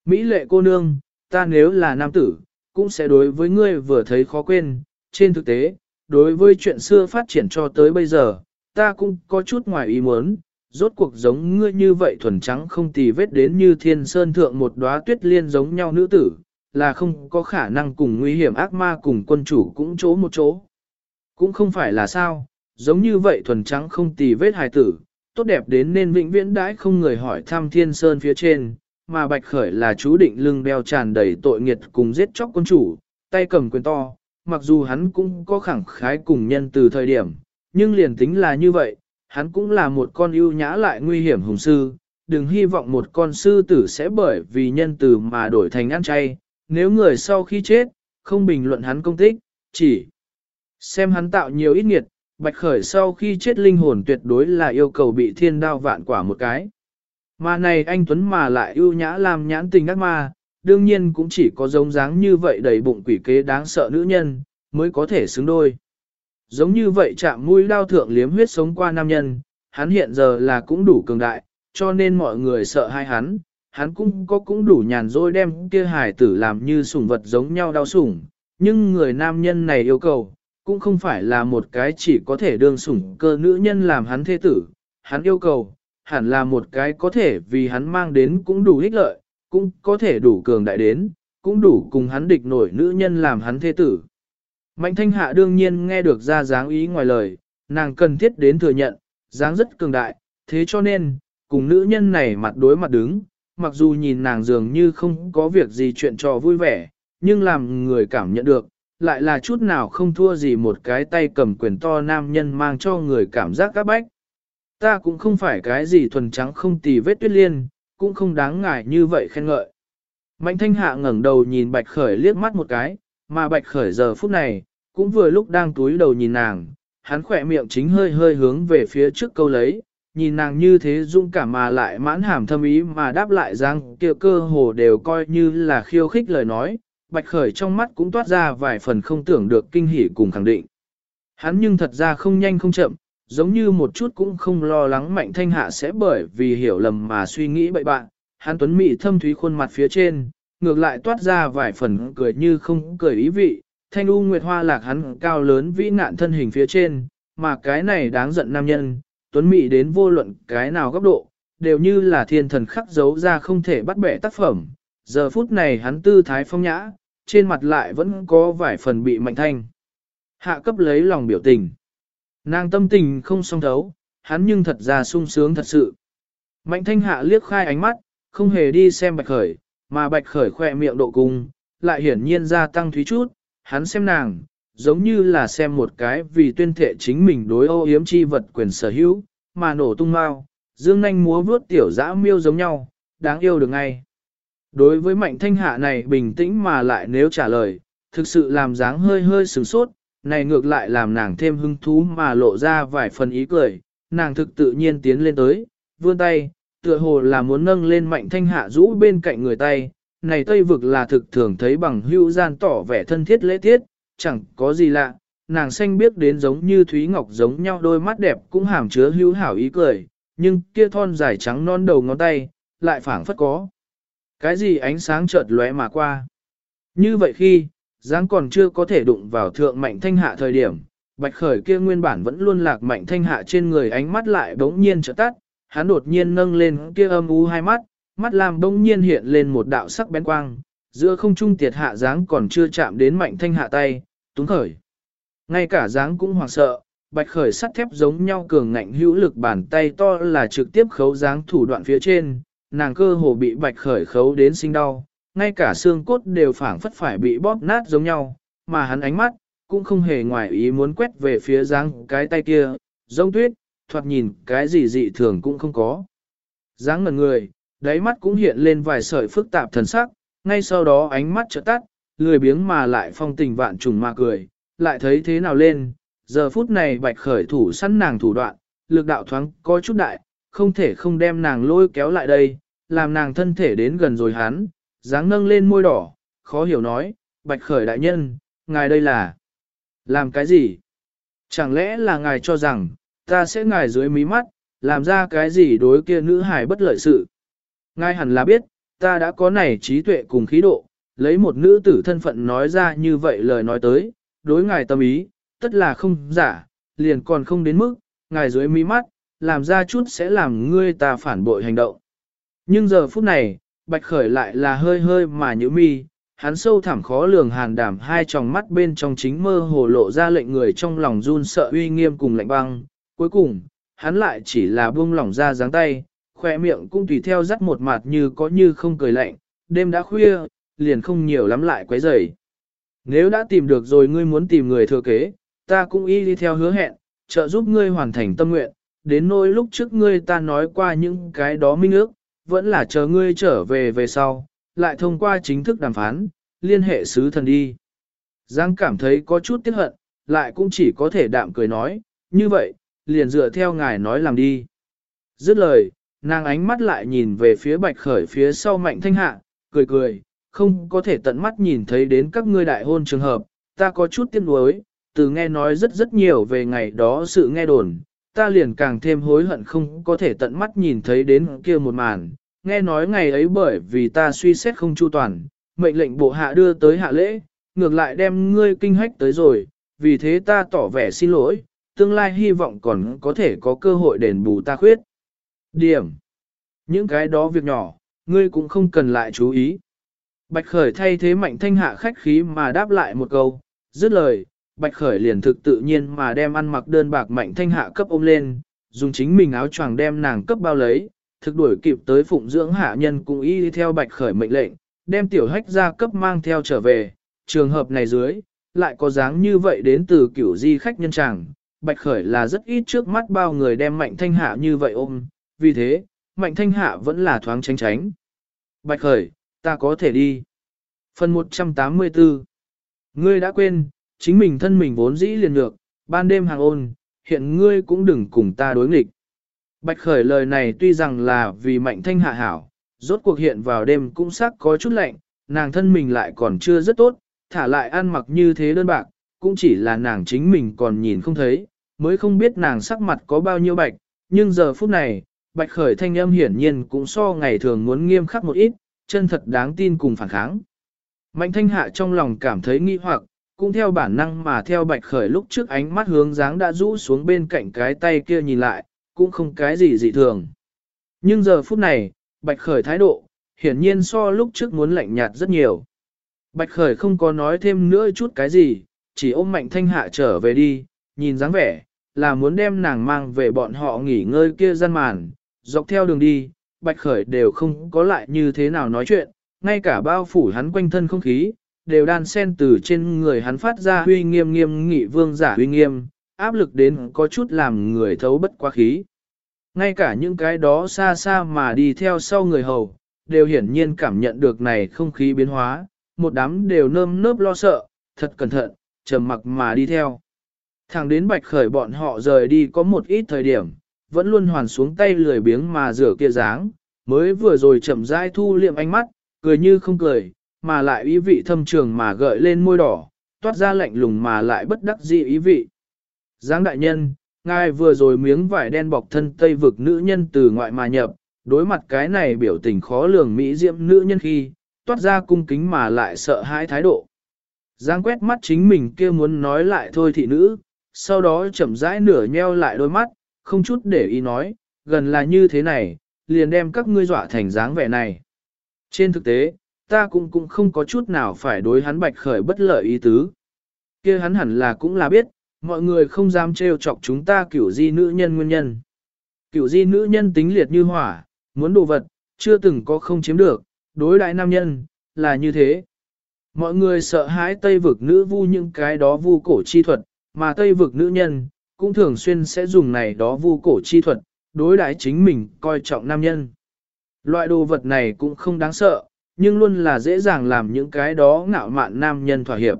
Mỹ lệ cô nương, ta nếu là nam tử, cũng sẽ đối với ngươi vừa thấy khó quên, trên thực tế, đối với chuyện xưa phát triển cho tới bây giờ, ta cũng có chút ngoài ý muốn, rốt cuộc giống ngươi như vậy thuần trắng không tì vết đến như thiên sơn thượng một đóa tuyết liên giống nhau nữ tử, là không có khả năng cùng nguy hiểm ác ma cùng quân chủ cũng chỗ một chỗ. Cũng không phải là sao, giống như vậy thuần trắng không tì vết hài tử, tốt đẹp đến nên vĩnh viễn đãi không người hỏi thăm thiên sơn phía trên, mà bạch khởi là chú định lưng đeo tràn đầy tội nghiệt cùng giết chóc quân chủ, tay cầm quyền to, mặc dù hắn cũng có khẳng khái cùng nhân từ thời điểm, nhưng liền tính là như vậy, hắn cũng là một con ưu nhã lại nguy hiểm hùng sư, đừng hy vọng một con sư tử sẽ bởi vì nhân từ mà đổi thành ăn chay, nếu người sau khi chết, không bình luận hắn công tích, chỉ xem hắn tạo nhiều ít nghiệt, bạch khởi sau khi chết linh hồn tuyệt đối là yêu cầu bị thiên đao vạn quả một cái. Mà này anh Tuấn mà lại ưu nhã làm nhãn tình ác ma, đương nhiên cũng chỉ có giống dáng như vậy đầy bụng quỷ kế đáng sợ nữ nhân, mới có thể xứng đôi. Giống như vậy chạm mũi đao thượng liếm huyết sống qua nam nhân, hắn hiện giờ là cũng đủ cường đại, cho nên mọi người sợ hai hắn, hắn cũng có cũng đủ nhàn rỗi đem kia hải tử làm như sủng vật giống nhau đau sủng, nhưng người nam nhân này yêu cầu, cũng không phải là một cái chỉ có thể đương sủng cơ nữ nhân làm hắn thế tử, hắn yêu cầu, hẳn là một cái có thể vì hắn mang đến cũng đủ ích lợi, cũng có thể đủ cường đại đến, cũng đủ cùng hắn địch nổi nữ nhân làm hắn thế tử. Mạnh thanh hạ đương nhiên nghe được ra dáng ý ngoài lời, nàng cần thiết đến thừa nhận, dáng rất cường đại, thế cho nên, cùng nữ nhân này mặt đối mặt đứng, mặc dù nhìn nàng dường như không có việc gì chuyện trò vui vẻ, nhưng làm người cảm nhận được, lại là chút nào không thua gì một cái tay cầm quyền to nam nhân mang cho người cảm giác các bách. Ta cũng không phải cái gì thuần trắng không tì vết tuyết liên, cũng không đáng ngại như vậy khen ngợi. Mạnh thanh hạ ngẩng đầu nhìn bạch khởi liếc mắt một cái, mà bạch khởi giờ phút này, cũng vừa lúc đang túi đầu nhìn nàng, hắn khỏe miệng chính hơi hơi hướng về phía trước câu lấy, nhìn nàng như thế dung cảm mà lại mãn hàm thâm ý mà đáp lại rằng kia cơ hồ đều coi như là khiêu khích lời nói, bạch khởi trong mắt cũng toát ra vài phần không tưởng được kinh hỉ cùng khẳng định. Hắn nhưng thật ra không nhanh không chậm, giống như một chút cũng không lo lắng mạnh thanh hạ sẽ bởi vì hiểu lầm mà suy nghĩ bậy bạn. Hắn tuấn mỹ thâm thúy khuôn mặt phía trên, ngược lại toát ra vài phần cười như không cười ý vị, thanh u nguyệt hoa lạc hắn cao lớn vĩ nạn thân hình phía trên, mà cái này đáng giận nam nhân, tuấn mỹ đến vô luận cái nào góc độ, đều như là thiên thần khắc dấu ra không thể bắt bẻ tác phẩm. Giờ phút này hắn tư thái phong nhã, trên mặt lại vẫn có vài phần bị mạnh thanh. Hạ cấp lấy lòng biểu tình. Nàng tâm tình không song thấu, hắn nhưng thật ra sung sướng thật sự. Mạnh thanh hạ liếc khai ánh mắt, không hề đi xem bạch khởi, mà bạch khởi khỏe miệng độ cung, lại hiển nhiên gia tăng thúy chút, hắn xem nàng, giống như là xem một cái vì tuyên thệ chính mình đối ô yếm chi vật quyền sở hữu, mà nổ tung mau, dương nanh múa vướt tiểu dã miêu giống nhau, đáng yêu được ngay. Đối với mạnh thanh hạ này bình tĩnh mà lại nếu trả lời, thực sự làm dáng hơi hơi sửng sốt, này ngược lại làm nàng thêm hứng thú mà lộ ra vài phần ý cười, nàng thực tự nhiên tiến lên tới, vươn tay, tựa hồ là muốn nâng lên mạnh thanh hạ rũ bên cạnh người tay, này tây vực là thực thường thấy bằng hữu gian tỏ vẻ thân thiết lễ tiết, chẳng có gì lạ, nàng xanh biết đến giống như Thúy Ngọc giống nhau đôi mắt đẹp cũng hàm chứa hữu hảo ý cười, nhưng kia thon dài trắng non đầu ngón tay, lại phảng phất có. Cái gì ánh sáng chợt lóe mà qua. Như vậy khi, dáng còn chưa có thể đụng vào thượng mạnh thanh hạ thời điểm, bạch khởi kia nguyên bản vẫn luôn lạc mạnh thanh hạ trên người ánh mắt lại bỗng nhiên trợ tắt, hắn đột nhiên nâng lên kia âm u hai mắt, mắt làm bỗng nhiên hiện lên một đạo sắc bén quang, giữa không trung tiệt hạ dáng còn chưa chạm đến mạnh thanh hạ tay, túng khởi. Ngay cả dáng cũng hoảng sợ, bạch khởi sắt thép giống nhau cường ngạnh hữu lực bàn tay to là trực tiếp khấu dáng thủ đoạn phía trên, nàng cơ hồ bị bạch khởi khấu đến sinh đau, ngay cả xương cốt đều phảng phất phải bị bóp nát giống nhau, mà hắn ánh mắt, cũng không hề ngoài ý muốn quét về phía dáng cái tay kia, giống tuyết, thoạt nhìn cái gì dị thường cũng không có. Dáng ngần người, đáy mắt cũng hiện lên vài sợi phức tạp thần sắc, ngay sau đó ánh mắt chợt tắt, lười biếng mà lại phong tình vạn trùng mà cười, lại thấy thế nào lên, giờ phút này bạch khởi thủ săn nàng thủ đoạn, lực đạo thoáng có chút đại, không thể không đem nàng lôi kéo lại đây, làm nàng thân thể đến gần rồi hắn, dáng nâng lên môi đỏ, khó hiểu nói, bạch khởi đại nhân, ngài đây là làm cái gì? Chẳng lẽ là ngài cho rằng, ta sẽ ngài dưới mí mắt, làm ra cái gì đối kia nữ hài bất lợi sự? Ngài hẳn là biết, ta đã có này trí tuệ cùng khí độ, lấy một nữ tử thân phận nói ra như vậy lời nói tới, đối ngài tâm ý, tất là không giả, liền còn không đến mức, ngài dưới mí mắt, làm ra chút sẽ làm ngươi ta phản bội hành động. Nhưng giờ phút này, Bạch Khởi lại là hơi hơi mà nhữ mi, hắn sâu thẳm khó lường hàn đảm hai tròng mắt bên trong chính mơ hồ lộ ra lệnh người trong lòng run sợ uy nghiêm cùng lạnh băng. Cuối cùng, hắn lại chỉ là buông lỏng ra dáng tay, khoe miệng cũng tùy theo dắt một mặt như có như không cười lạnh, đêm đã khuya, liền không nhiều lắm lại quấy rầy. Nếu đã tìm được rồi ngươi muốn tìm người thừa kế, ta cũng y đi theo hứa hẹn, trợ giúp ngươi hoàn thành tâm nguyện, đến nỗi lúc trước ngươi ta nói qua những cái đó minh ước, vẫn là chờ ngươi trở về về sau, lại thông qua chính thức đàm phán, liên hệ sứ thần đi. Giang cảm thấy có chút tiếc hận, lại cũng chỉ có thể đạm cười nói, như vậy, liền dựa theo ngài nói làm đi. Dứt lời, nàng ánh mắt lại nhìn về phía bạch khởi phía sau mạnh thanh hạ, cười cười, không có thể tận mắt nhìn thấy đến các ngươi đại hôn trường hợp, ta có chút tiếc nuối, từ nghe nói rất rất nhiều về ngày đó sự nghe đồn, ta liền càng thêm hối hận không có thể tận mắt nhìn thấy đến kia một màn, nghe nói ngày ấy bởi vì ta suy xét không chu toàn, mệnh lệnh bộ hạ đưa tới hạ lễ, ngược lại đem ngươi kinh hách tới rồi, vì thế ta tỏ vẻ xin lỗi, tương lai hy vọng còn có thể có cơ hội đền bù ta khuyết. Điểm. Những cái đó việc nhỏ, ngươi cũng không cần lại chú ý. Bạch Khởi thay thế mạnh thanh hạ khách khí mà đáp lại một câu, dứt lời, Bạch Khởi liền thực tự nhiên mà đem ăn mặc đơn bạc mạnh thanh hạ cấp ôm lên, dùng chính mình áo choàng đem nàng cấp bao lấy, thực đuổi kịp tới phụng dưỡng hạ nhân cùng y theo Bạch Khởi mệnh lệnh, đem tiểu hách ra cấp mang theo trở về, trường hợp này dưới, lại có dáng như vậy đến từ kiểu di khách nhân chàng, Bạch Khởi là rất ít trước mắt bao người đem mạnh thanh hạ như vậy ôm, vì thế, mạnh thanh hạ vẫn là thoáng tránh tránh. Bạch Khởi, ta có thể đi. Phần 184 Ngươi đã quên, chính mình thân mình vốn dĩ liền ngược, ban đêm hàng ôn, hiện ngươi cũng đừng cùng ta đối nghịch. Bạch khởi lời này tuy rằng là vì mạnh thanh hạ hảo, rốt cuộc hiện vào đêm cũng sắc có chút lạnh, nàng thân mình lại còn chưa rất tốt, thả lại ăn mặc như thế đơn bạc, cũng chỉ là nàng chính mình còn nhìn không thấy, mới không biết nàng sắc mặt có bao nhiêu bạch, nhưng giờ phút này, bạch khởi thanh âm hiển nhiên cũng so ngày thường muốn nghiêm khắc một ít, chân thật đáng tin cùng phản kháng. Mạnh thanh hạ trong lòng cảm thấy nghi hoặc, cũng theo bản năng mà theo bạch khởi lúc trước ánh mắt hướng dáng đã rũ xuống bên cạnh cái tay kia nhìn lại, cũng không cái gì dị thường. Nhưng giờ phút này, bạch khởi thái độ, hiển nhiên so lúc trước muốn lạnh nhạt rất nhiều. Bạch khởi không có nói thêm nữa chút cái gì, chỉ ôm mạnh thanh hạ trở về đi, nhìn dáng vẻ, là muốn đem nàng mang về bọn họ nghỉ ngơi kia gian màn, dọc theo đường đi, bạch khởi đều không có lại như thế nào nói chuyện, ngay cả bao phủ hắn quanh thân không khí, đều đan sen từ trên người hắn phát ra huy nghiêm nghiêm nghị vương giả huy nghiêm, áp lực đến có chút làm người thấu bất quá khí. Ngay cả những cái đó xa xa mà đi theo sau người hầu, đều hiển nhiên cảm nhận được này không khí biến hóa, một đám đều nơm nớp lo sợ, thật cẩn thận, trầm mặc mà đi theo. Thẳng đến bạch khởi bọn họ rời đi có một ít thời điểm, vẫn luôn hoàn xuống tay lười biếng mà rửa kia dáng, mới vừa rồi chậm rãi thu liệm ánh mắt, cười như không cười, mà lại ý vị thâm trường mà gợi lên môi đỏ, toát ra lạnh lùng mà lại bất đắc dĩ ý vị. Giáng đại nhân, ngài vừa rồi miếng vải đen bọc thân tây vực nữ nhân từ ngoại mà nhập, đối mặt cái này biểu tình khó lường mỹ diệm nữ nhân khi, toát ra cung kính mà lại sợ hãi thái độ. Giang quét mắt chính mình kia muốn nói lại thôi thị nữ, sau đó chậm rãi nửa nheo lại đôi mắt, không chút để ý nói, gần là như thế này, liền đem các ngươi dọa thành dáng vẻ này. Trên thực tế, ta cũng cũng không có chút nào phải đối hắn bạch khởi bất lợi ý tứ. kia hắn hẳn là cũng là biết, mọi người không dám trêu chọc chúng ta kiểu di nữ nhân nguyên nhân. Kiểu di nữ nhân tính liệt như hỏa, muốn đồ vật, chưa từng có không chiếm được, đối đại nam nhân, là như thế. Mọi người sợ hãi Tây vực nữ vu những cái đó vu cổ chi thuật, mà Tây vực nữ nhân, cũng thường xuyên sẽ dùng này đó vu cổ chi thuật, đối đãi chính mình coi trọng nam nhân. Loại đồ vật này cũng không đáng sợ, nhưng luôn là dễ dàng làm những cái đó ngạo mạn nam nhân thỏa hiệp.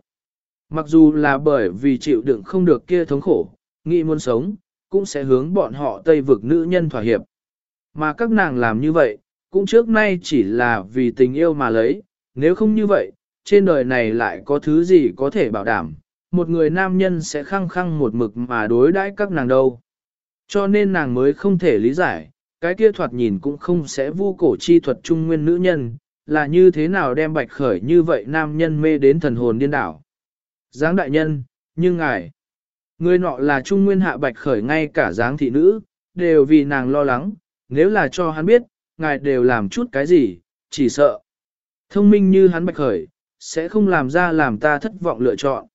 Mặc dù là bởi vì chịu đựng không được kia thống khổ, nghĩ muốn sống, cũng sẽ hướng bọn họ Tây vực nữ nhân thỏa hiệp. Mà các nàng làm như vậy, cũng trước nay chỉ là vì tình yêu mà lấy, nếu không như vậy, trên đời này lại có thứ gì có thể bảo đảm, một người nam nhân sẽ khăng khăng một mực mà đối đãi các nàng đâu. Cho nên nàng mới không thể lý giải, cái kia thoạt nhìn cũng không sẽ vu cổ chi thuật trung nguyên nữ nhân, là như thế nào đem bạch khởi như vậy nam nhân mê đến thần hồn điên đảo. Giáng đại nhân, nhưng ngài, người nọ là trung nguyên hạ bạch khởi ngay cả dáng thị nữ, đều vì nàng lo lắng, nếu là cho hắn biết, ngài đều làm chút cái gì, chỉ sợ. Thông minh như hắn bạch khởi, sẽ không làm ra làm ta thất vọng lựa chọn.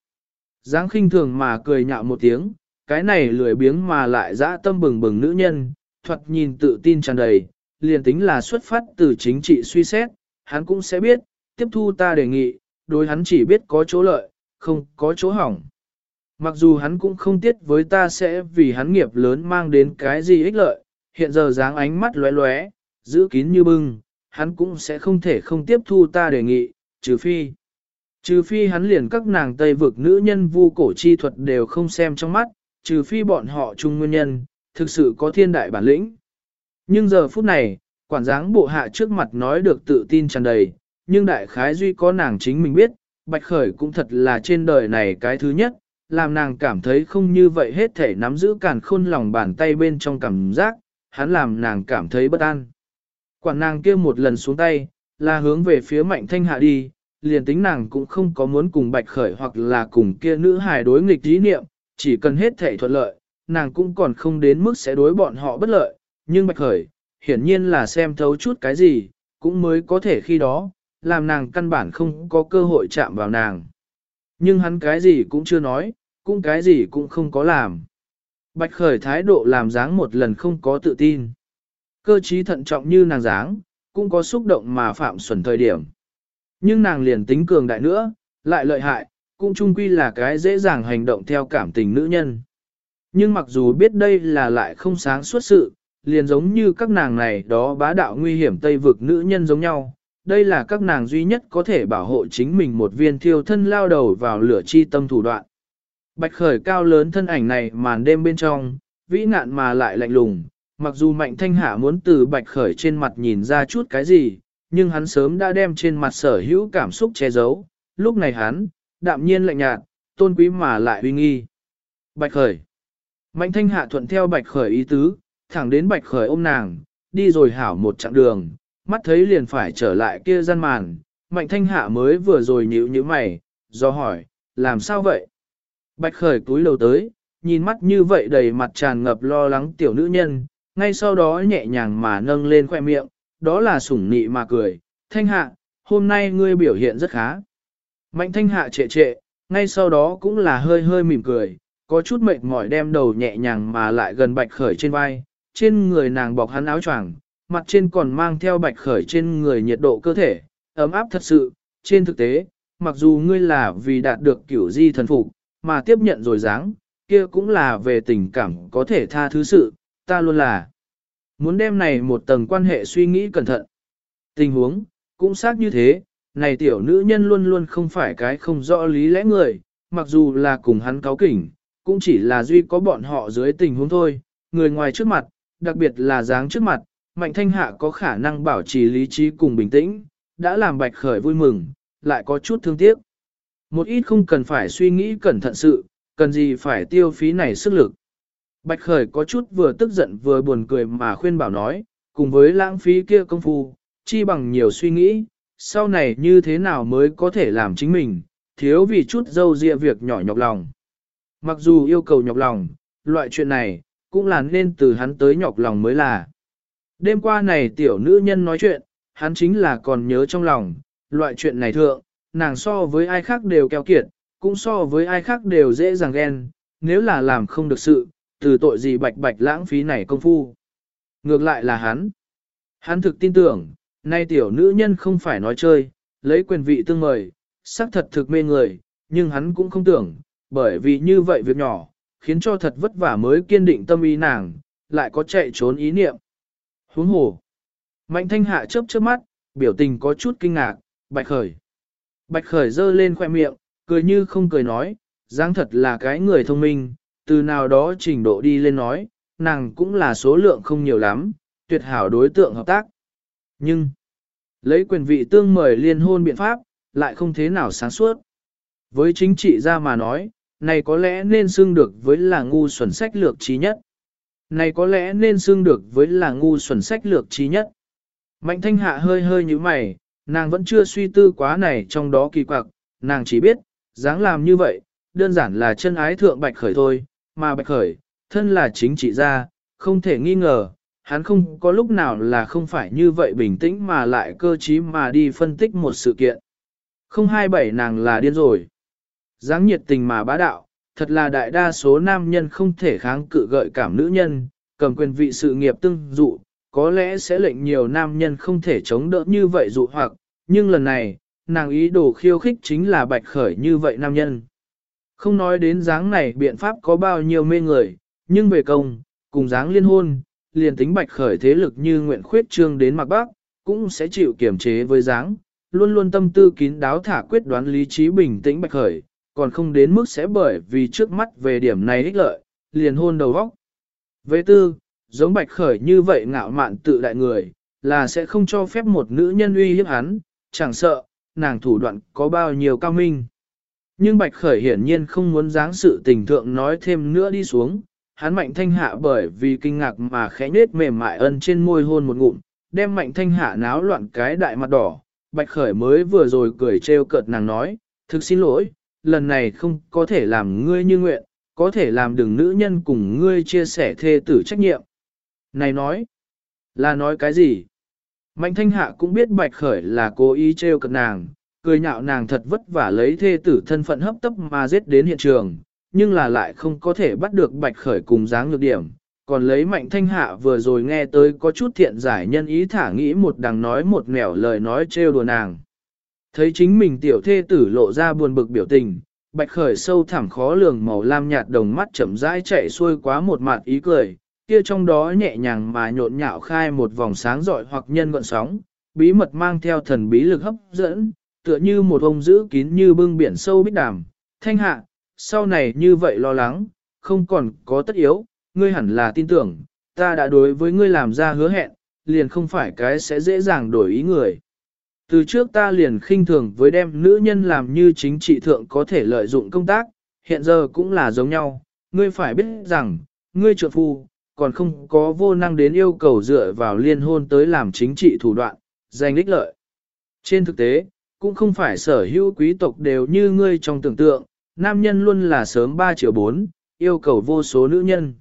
Giáng khinh thường mà cười nhạo một tiếng, cái này lười biếng mà lại dã tâm bừng bừng nữ nhân, thuật nhìn tự tin tràn đầy, liền tính là xuất phát từ chính trị suy xét, hắn cũng sẽ biết, tiếp thu ta đề nghị, đối hắn chỉ biết có chỗ lợi, không có chỗ hỏng. Mặc dù hắn cũng không tiếc với ta sẽ vì hắn nghiệp lớn mang đến cái gì ích lợi, hiện giờ dáng ánh mắt lóe lóe, giữ kín như bưng, hắn cũng sẽ không thể không tiếp thu ta đề nghị, trừ phi. Trừ phi hắn liền các nàng Tây vực nữ nhân vu cổ chi thuật đều không xem trong mắt, trừ phi bọn họ chung nguyên nhân, thực sự có thiên đại bản lĩnh. Nhưng giờ phút này, quản giáng bộ hạ trước mặt nói được tự tin tràn đầy, nhưng đại khái duy có nàng chính mình biết, Bạch Khởi cũng thật là trên đời này cái thứ nhất, làm nàng cảm thấy không như vậy hết thể nắm giữ càn khôn lòng bàn tay bên trong cảm giác, hắn làm nàng cảm thấy bất an. Quản nàng kia một lần xuống tay, là hướng về phía mạnh thanh hạ đi, liền tính nàng cũng không có muốn cùng Bạch Khởi hoặc là cùng kia nữ hài đối nghịch ý niệm, chỉ cần hết thể thuận lợi, nàng cũng còn không đến mức sẽ đối bọn họ bất lợi, nhưng Bạch Khởi, hiển nhiên là xem thấu chút cái gì, cũng mới có thể khi đó, làm nàng căn bản không có cơ hội chạm vào nàng. Nhưng hắn cái gì cũng chưa nói, cũng cái gì cũng không có làm. Bạch Khởi thái độ làm dáng một lần không có tự tin. Cơ trí thận trọng như nàng dáng, cũng có xúc động mà phạm xuẩn thời điểm. Nhưng nàng liền tính cường đại nữa, lại lợi hại, cũng chung quy là cái dễ dàng hành động theo cảm tình nữ nhân. Nhưng mặc dù biết đây là lại không sáng suốt sự, liền giống như các nàng này đó bá đạo nguy hiểm tây vực nữ nhân giống nhau, đây là các nàng duy nhất có thể bảo hộ chính mình một viên thiêu thân lao đầu vào lửa chi tâm thủ đoạn. Bạch khởi cao lớn thân ảnh này màn đêm bên trong, vĩ ngạn mà lại lạnh lùng, mặc dù mạnh thanh hạ muốn từ bạch khởi trên mặt nhìn ra chút cái gì, nhưng hắn sớm đã đem trên mặt sở hữu cảm xúc che giấu, lúc này hắn, đạm nhiên lạnh nhạt, tôn quý mà lại uy nghi. Bạch khởi. Mạnh thanh hạ thuận theo bạch khởi ý tứ, thẳng đến bạch khởi ôm nàng, đi rồi hảo một chặng đường, mắt thấy liền phải trở lại kia gian màn, mạnh thanh hạ mới vừa rồi nhíu như mày, do hỏi, làm sao vậy? Bạch khởi túi lầu tới, nhìn mắt như vậy đầy mặt tràn ngập lo lắng tiểu nữ nhân, ngay sau đó nhẹ nhàng mà nâng lên khoe miệng, đó là sủng nị mà cười, thanh hạ, hôm nay ngươi biểu hiện rất khá. Mạnh thanh hạ trệ trệ, ngay sau đó cũng là hơi hơi mỉm cười, có chút mệt mỏi đem đầu nhẹ nhàng mà lại gần bạch khởi trên vai, trên người nàng bọc hắn áo choàng, mặt trên còn mang theo bạch khởi trên người nhiệt độ cơ thể, ấm áp thật sự, trên thực tế, mặc dù ngươi là vì đạt được kiểu di thần phục, mà tiếp nhận rồi dáng, kia cũng là về tình cảm có thể tha thứ sự, ta luôn là muốn đem này một tầng quan hệ suy nghĩ cẩn thận. Tình huống, cũng xác như thế, này tiểu nữ nhân luôn luôn không phải cái không rõ lý lẽ người, mặc dù là cùng hắn cáo kỉnh, cũng chỉ là duy có bọn họ dưới tình huống thôi, người ngoài trước mặt, đặc biệt là dáng trước mặt, Mạnh Thanh Hạ có khả năng bảo trì lý trí cùng bình tĩnh, đã làm Bạch Khởi vui mừng, lại có chút thương tiếc. Một ít không cần phải suy nghĩ cẩn thận sự, cần gì phải tiêu phí này sức lực. Bạch Khởi có chút vừa tức giận vừa buồn cười mà khuyên bảo nói, cùng với lãng phí kia công phu, chi bằng nhiều suy nghĩ, sau này như thế nào mới có thể làm chính mình, thiếu vì chút dâu dịa việc nhỏ nhọc lòng. Mặc dù yêu cầu nhọc lòng, loại chuyện này, cũng là nên từ hắn tới nhọc lòng mới là. Đêm qua này tiểu nữ nhân nói chuyện, hắn chính là còn nhớ trong lòng, loại chuyện này thượng, nàng so với ai khác đều keo kiệt, cũng so với ai khác đều dễ dàng ghen, nếu là làm không được sự, từ tội gì bạch bạch lãng phí này công phu. Ngược lại là hắn. Hắn thực tin tưởng, nay tiểu nữ nhân không phải nói chơi, lấy quyền vị tương mời, xác thật thực mê người, nhưng hắn cũng không tưởng, bởi vì như vậy việc nhỏ, khiến cho thật vất vả mới kiên định tâm ý nàng, lại có chạy trốn ý niệm. Huống hồ. Mạnh thanh hạ chớp chớp mắt, biểu tình có chút kinh ngạc, bạch khởi. Bạch khởi giơ lên khoe miệng, cười như không cười nói, giang thật là cái người thông minh, từ nào đó trình độ đi lên nói, nàng cũng là số lượng không nhiều lắm, tuyệt hảo đối tượng hợp tác. Nhưng, lấy quyền vị tương mời liên hôn biện pháp, lại không thế nào sáng suốt. Với chính trị gia mà nói, này có lẽ nên xưng được với là ngu xuẩn sách lược trí nhất. Này có lẽ nên xưng được với là ngu xuẩn sách lược trí nhất. Mạnh thanh hạ hơi hơi như mày, nàng vẫn chưa suy tư quá này trong đó kỳ quặc, nàng chỉ biết, dáng làm như vậy, đơn giản là chân ái thượng bạch khởi thôi, mà bạch khởi, thân là chính trị gia, không thể nghi ngờ, hắn không có lúc nào là không phải như vậy bình tĩnh mà lại cơ trí mà đi phân tích một sự kiện. Không hai bảy nàng là điên rồi dáng nhiệt tình mà bá đạo, thật là đại đa số nam nhân không thể kháng cự gợi cảm nữ nhân, cầm quyền vị sự nghiệp tương dụ, có lẽ sẽ lệnh nhiều nam nhân không thể chống đỡ như vậy dụ hoặc, nhưng lần này, nàng ý đồ khiêu khích chính là bạch khởi như vậy nam nhân. Không nói đến dáng này biện pháp có bao nhiêu mê người, nhưng về công, cùng dáng liên hôn, liền tính bạch khởi thế lực như nguyện khuyết trương đến mặt bắc, cũng sẽ chịu kiểm chế với dáng, luôn luôn tâm tư kín đáo thả quyết đoán lý trí bình tĩnh bạch khởi, còn không đến mức sẽ bởi vì trước mắt về điểm này ích lợi, liền hôn đầu vóc. Về tư, giống bạch khởi như vậy ngạo mạn tự đại người, là sẽ không cho phép một nữ nhân uy hiếp hắn, chẳng sợ, nàng thủ đoạn có bao nhiêu cao minh. Nhưng bạch khởi hiển nhiên không muốn dáng sự tình thượng nói thêm nữa đi xuống, hắn mạnh thanh hạ bởi vì kinh ngạc mà khẽ nết mềm mại ân trên môi hôn một ngụm, đem mạnh thanh hạ náo loạn cái đại mặt đỏ, bạch khởi mới vừa rồi cười trêu cợt nàng nói, thực xin lỗi, lần này không có thể làm ngươi như nguyện, có thể làm đừng nữ nhân cùng ngươi chia sẻ thê tử trách nhiệm. Này nói, là nói cái gì? Mạnh thanh hạ cũng biết bạch khởi là cố ý trêu cợt nàng, cười nhạo nàng thật vất vả lấy thê tử thân phận hấp tấp mà giết đến hiện trường, nhưng là lại không có thể bắt được bạch khởi cùng dáng nhược điểm. Còn lấy mạnh thanh hạ vừa rồi nghe tới có chút thiện giải nhân ý thả nghĩ một đằng nói một nẻo lời nói trêu đùa nàng. Thấy chính mình tiểu thê tử lộ ra buồn bực biểu tình, bạch khởi sâu thẳm khó lường màu lam nhạt đồng mắt chậm rãi chạy xuôi quá một mặt ý cười, kia trong đó nhẹ nhàng mà nhộn nhạo khai một vòng sáng rọi hoặc nhân gọn sóng, bí mật mang theo thần bí lực hấp dẫn, tựa như một ông giữ kín như bưng biển sâu bích đàm. Thanh hạ, sau này như vậy lo lắng, không còn có tất yếu, ngươi hẳn là tin tưởng, ta đã đối với ngươi làm ra hứa hẹn, liền không phải cái sẽ dễ dàng đổi ý người. Từ trước ta liền khinh thường với đem nữ nhân làm như chính trị thượng có thể lợi dụng công tác, hiện giờ cũng là giống nhau, ngươi phải biết rằng, ngươi trượng phu, còn không có vô năng đến yêu cầu dựa vào liên hôn tới làm chính trị thủ đoạn, giành ích lợi. Trên thực tế, cũng không phải sở hữu quý tộc đều như ngươi trong tưởng tượng, nam nhân luôn là sớm 3 triệu 4, yêu cầu vô số nữ nhân.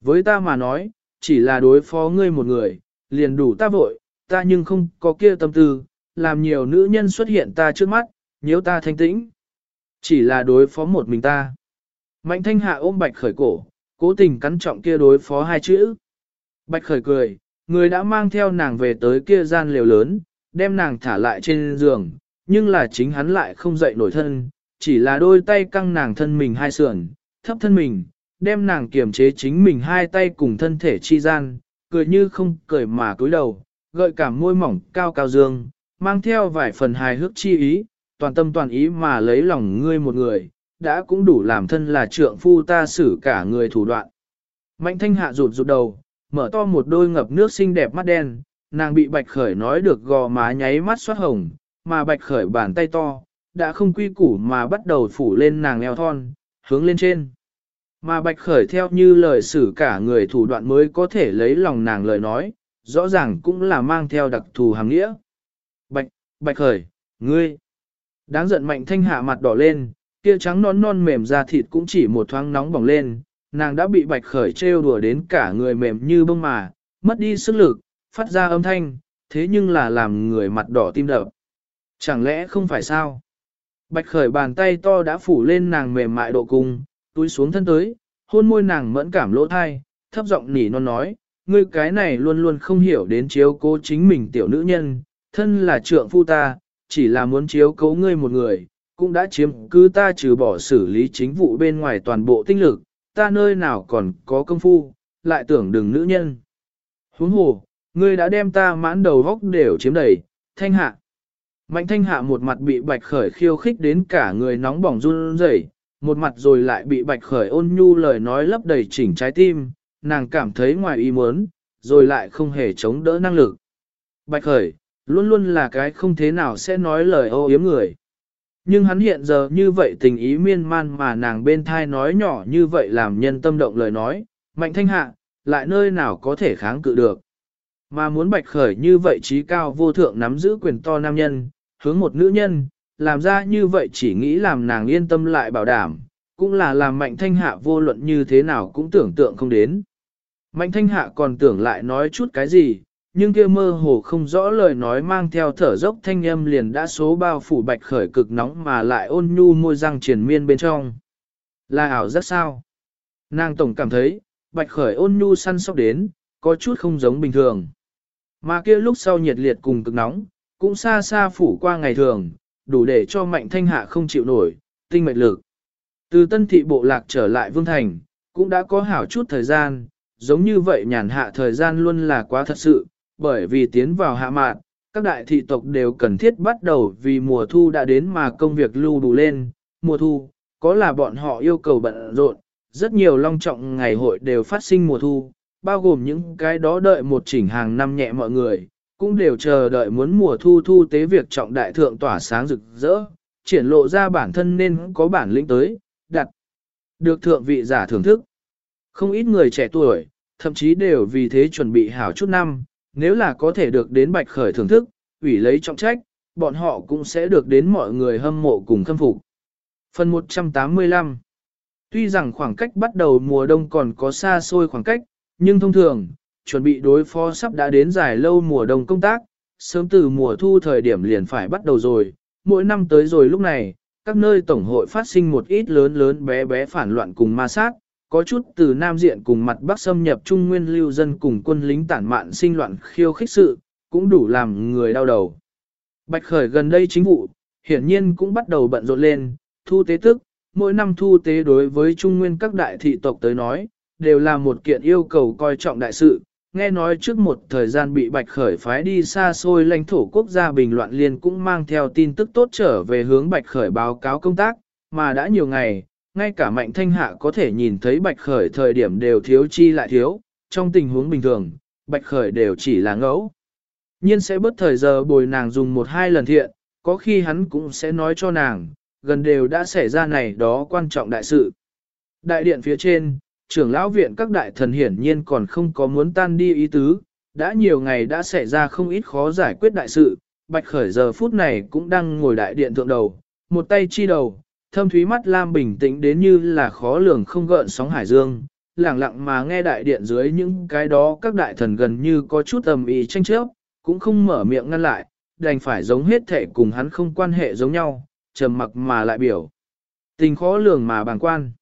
Với ta mà nói, chỉ là đối phó ngươi một người, liền đủ ta vội, ta nhưng không có kia tâm tư, làm nhiều nữ nhân xuất hiện ta trước mắt, nếu ta thanh tĩnh. Chỉ là đối phó một mình ta. Mạnh thanh hạ ôm bạch khởi cổ, cố tình cắn trọng kia đối phó hai chữ. Bạch khởi cười, người đã mang theo nàng về tới kia gian liều lớn, đem nàng thả lại trên giường, nhưng là chính hắn lại không dậy nổi thân, chỉ là đôi tay căng nàng thân mình hai sườn, thấp thân mình, đem nàng kiềm chế chính mình hai tay cùng thân thể chi gian, cười như không cười mà cúi đầu, gợi cảm môi mỏng cao cao dương, mang theo vài phần hài hước chi ý, toàn tâm toàn ý mà lấy lòng ngươi một người, đã cũng đủ làm thân là trượng phu ta xử cả người thủ đoạn. Mạnh thanh hạ rụt rụt đầu, mở to một đôi ngập nước xinh đẹp mắt đen, nàng bị bạch khởi nói được gò má nháy mắt xoát hồng, mà bạch khởi bàn tay to, đã không quy củ mà bắt đầu phủ lên nàng eo thon, hướng lên trên. Mà bạch khởi theo như lời xử cả người thủ đoạn mới có thể lấy lòng nàng lời nói, rõ ràng cũng là mang theo đặc thù hàng nghĩa. Bạch, bạch khởi, ngươi. Đáng giận mạnh thanh hạ mặt đỏ lên, kia trắng non non mềm da thịt cũng chỉ một thoáng nóng bỏng lên, nàng đã bị bạch khởi trêu đùa đến cả người mềm như bông mà, mất đi sức lực, phát ra âm thanh, thế nhưng là làm người mặt đỏ tim đập. Chẳng lẽ không phải sao? Bạch khởi bàn tay to đã phủ lên nàng mềm mại độ cung, túi xuống thân tới, hôn môi nàng mẫn cảm lỗ thai, thấp giọng nỉ non nói, ngươi cái này luôn luôn không hiểu đến chiếu cố chính mình tiểu nữ nhân, thân là trượng phu ta, chỉ là muốn chiếu cấu ngươi một người, cũng đã chiếm cứ ta trừ bỏ xử lý chính vụ bên ngoài toàn bộ tinh lực, ta nơi nào còn có công phu, lại tưởng đừng nữ nhân. Huống hồ, ngươi đã đem ta mãn đầu góc đều chiếm đầy, thanh hạ. Mạnh thanh hạ một mặt bị bạch khởi khiêu khích đến cả người nóng bỏng run rẩy, một mặt rồi lại bị bạch khởi ôn nhu lời nói lấp đầy chỉnh trái tim, nàng cảm thấy ngoài ý muốn, rồi lại không hề chống đỡ năng lực. Bạch khởi, luôn luôn là cái không thế nào sẽ nói lời ô yếm người. Nhưng hắn hiện giờ như vậy tình ý miên man mà nàng bên thai nói nhỏ như vậy làm nhân tâm động lời nói, mạnh thanh hạ, lại nơi nào có thể kháng cự được. Mà muốn bạch khởi như vậy trí cao vô thượng nắm giữ quyền to nam nhân, hướng một nữ nhân, làm ra như vậy chỉ nghĩ làm nàng yên tâm lại bảo đảm, cũng là làm mạnh thanh hạ vô luận như thế nào cũng tưởng tượng không đến. Mạnh thanh hạ còn tưởng lại nói chút cái gì, nhưng kia mơ hồ không rõ lời nói mang theo thở dốc thanh âm liền đã số bao phủ bạch khởi cực nóng mà lại ôn nhu môi răng triển miên bên trong. Là ảo rất sao? Nàng tổng cảm thấy, bạch khởi ôn nhu săn sóc đến, có chút không giống bình thường. Mà kia lúc sau nhiệt liệt cùng cực nóng, cũng xa xa phủ qua ngày thường, đủ để cho mạnh thanh hạ không chịu nổi, tinh mệnh lực. Từ tân thị bộ lạc trở lại vương thành, cũng đã có hảo chút thời gian, giống như vậy nhàn hạ thời gian luôn là quá thật sự, bởi vì tiến vào hạ mạn, các đại thị tộc đều cần thiết bắt đầu vì mùa thu đã đến mà công việc lưu đủ lên, mùa thu, có là bọn họ yêu cầu bận rộn, rất nhiều long trọng ngày hội đều phát sinh mùa thu, bao gồm những cái đó đợi một chỉnh hàng năm nhẹ mọi người, cũng đều chờ đợi muốn mùa thu thu tế việc trọng đại thượng tỏa sáng rực rỡ, triển lộ ra bản thân nên có bản lĩnh tới, đặt được thượng vị giả thưởng thức. Không ít người trẻ tuổi, thậm chí đều vì thế chuẩn bị hảo chút năm, nếu là có thể được đến bạch khởi thưởng thức, ủy lấy trọng trách, bọn họ cũng sẽ được đến mọi người hâm mộ cùng khâm phục. Phần 185 Tuy rằng khoảng cách bắt đầu mùa đông còn có xa xôi khoảng cách, nhưng thông thường, chuẩn bị đối phó sắp đã đến dài lâu mùa đông công tác, sớm từ mùa thu thời điểm liền phải bắt đầu rồi, mỗi năm tới rồi lúc này, các nơi tổng hội phát sinh một ít lớn lớn bé bé phản loạn cùng ma sát, có chút từ Nam Diện cùng mặt Bắc xâm nhập Trung Nguyên lưu dân cùng quân lính tản mạn sinh loạn khiêu khích sự, cũng đủ làm người đau đầu. Bạch Khởi gần đây chính vụ, hiển nhiên cũng bắt đầu bận rộn lên, thu tế tức, mỗi năm thu tế đối với Trung Nguyên các đại thị tộc tới nói, đều là một kiện yêu cầu coi trọng đại sự. Nghe nói trước một thời gian bị Bạch Khởi phái đi xa xôi lãnh thổ quốc gia bình loạn liên cũng mang theo tin tức tốt trở về hướng Bạch Khởi báo cáo công tác, mà đã nhiều ngày, ngay cả mạnh thanh hạ có thể nhìn thấy bạch khởi thời điểm đều thiếu chi lại thiếu, trong tình huống bình thường, bạch khởi đều chỉ là ngẫu. Nhiên sẽ bớt thời giờ bồi nàng dùng một hai lần thiện, có khi hắn cũng sẽ nói cho nàng, gần đều đã xảy ra này đó quan trọng đại sự. Đại điện phía trên, trưởng lão viện các đại thần hiển nhiên còn không có muốn tan đi ý tứ, đã nhiều ngày đã xảy ra không ít khó giải quyết đại sự, bạch khởi giờ phút này cũng đang ngồi đại điện thượng đầu, một tay chi đầu, thâm thúy mắt lam bình tĩnh đến như là khó lường không gợn sóng hải dương, lặng lặng mà nghe đại điện dưới những cái đó các đại thần gần như có chút ầm ĩ tranh chấp, cũng không mở miệng ngăn lại, đành phải giống hết thể cùng hắn không quan hệ giống nhau, trầm mặc mà lại biểu. Tình khó lường mà bàng quan.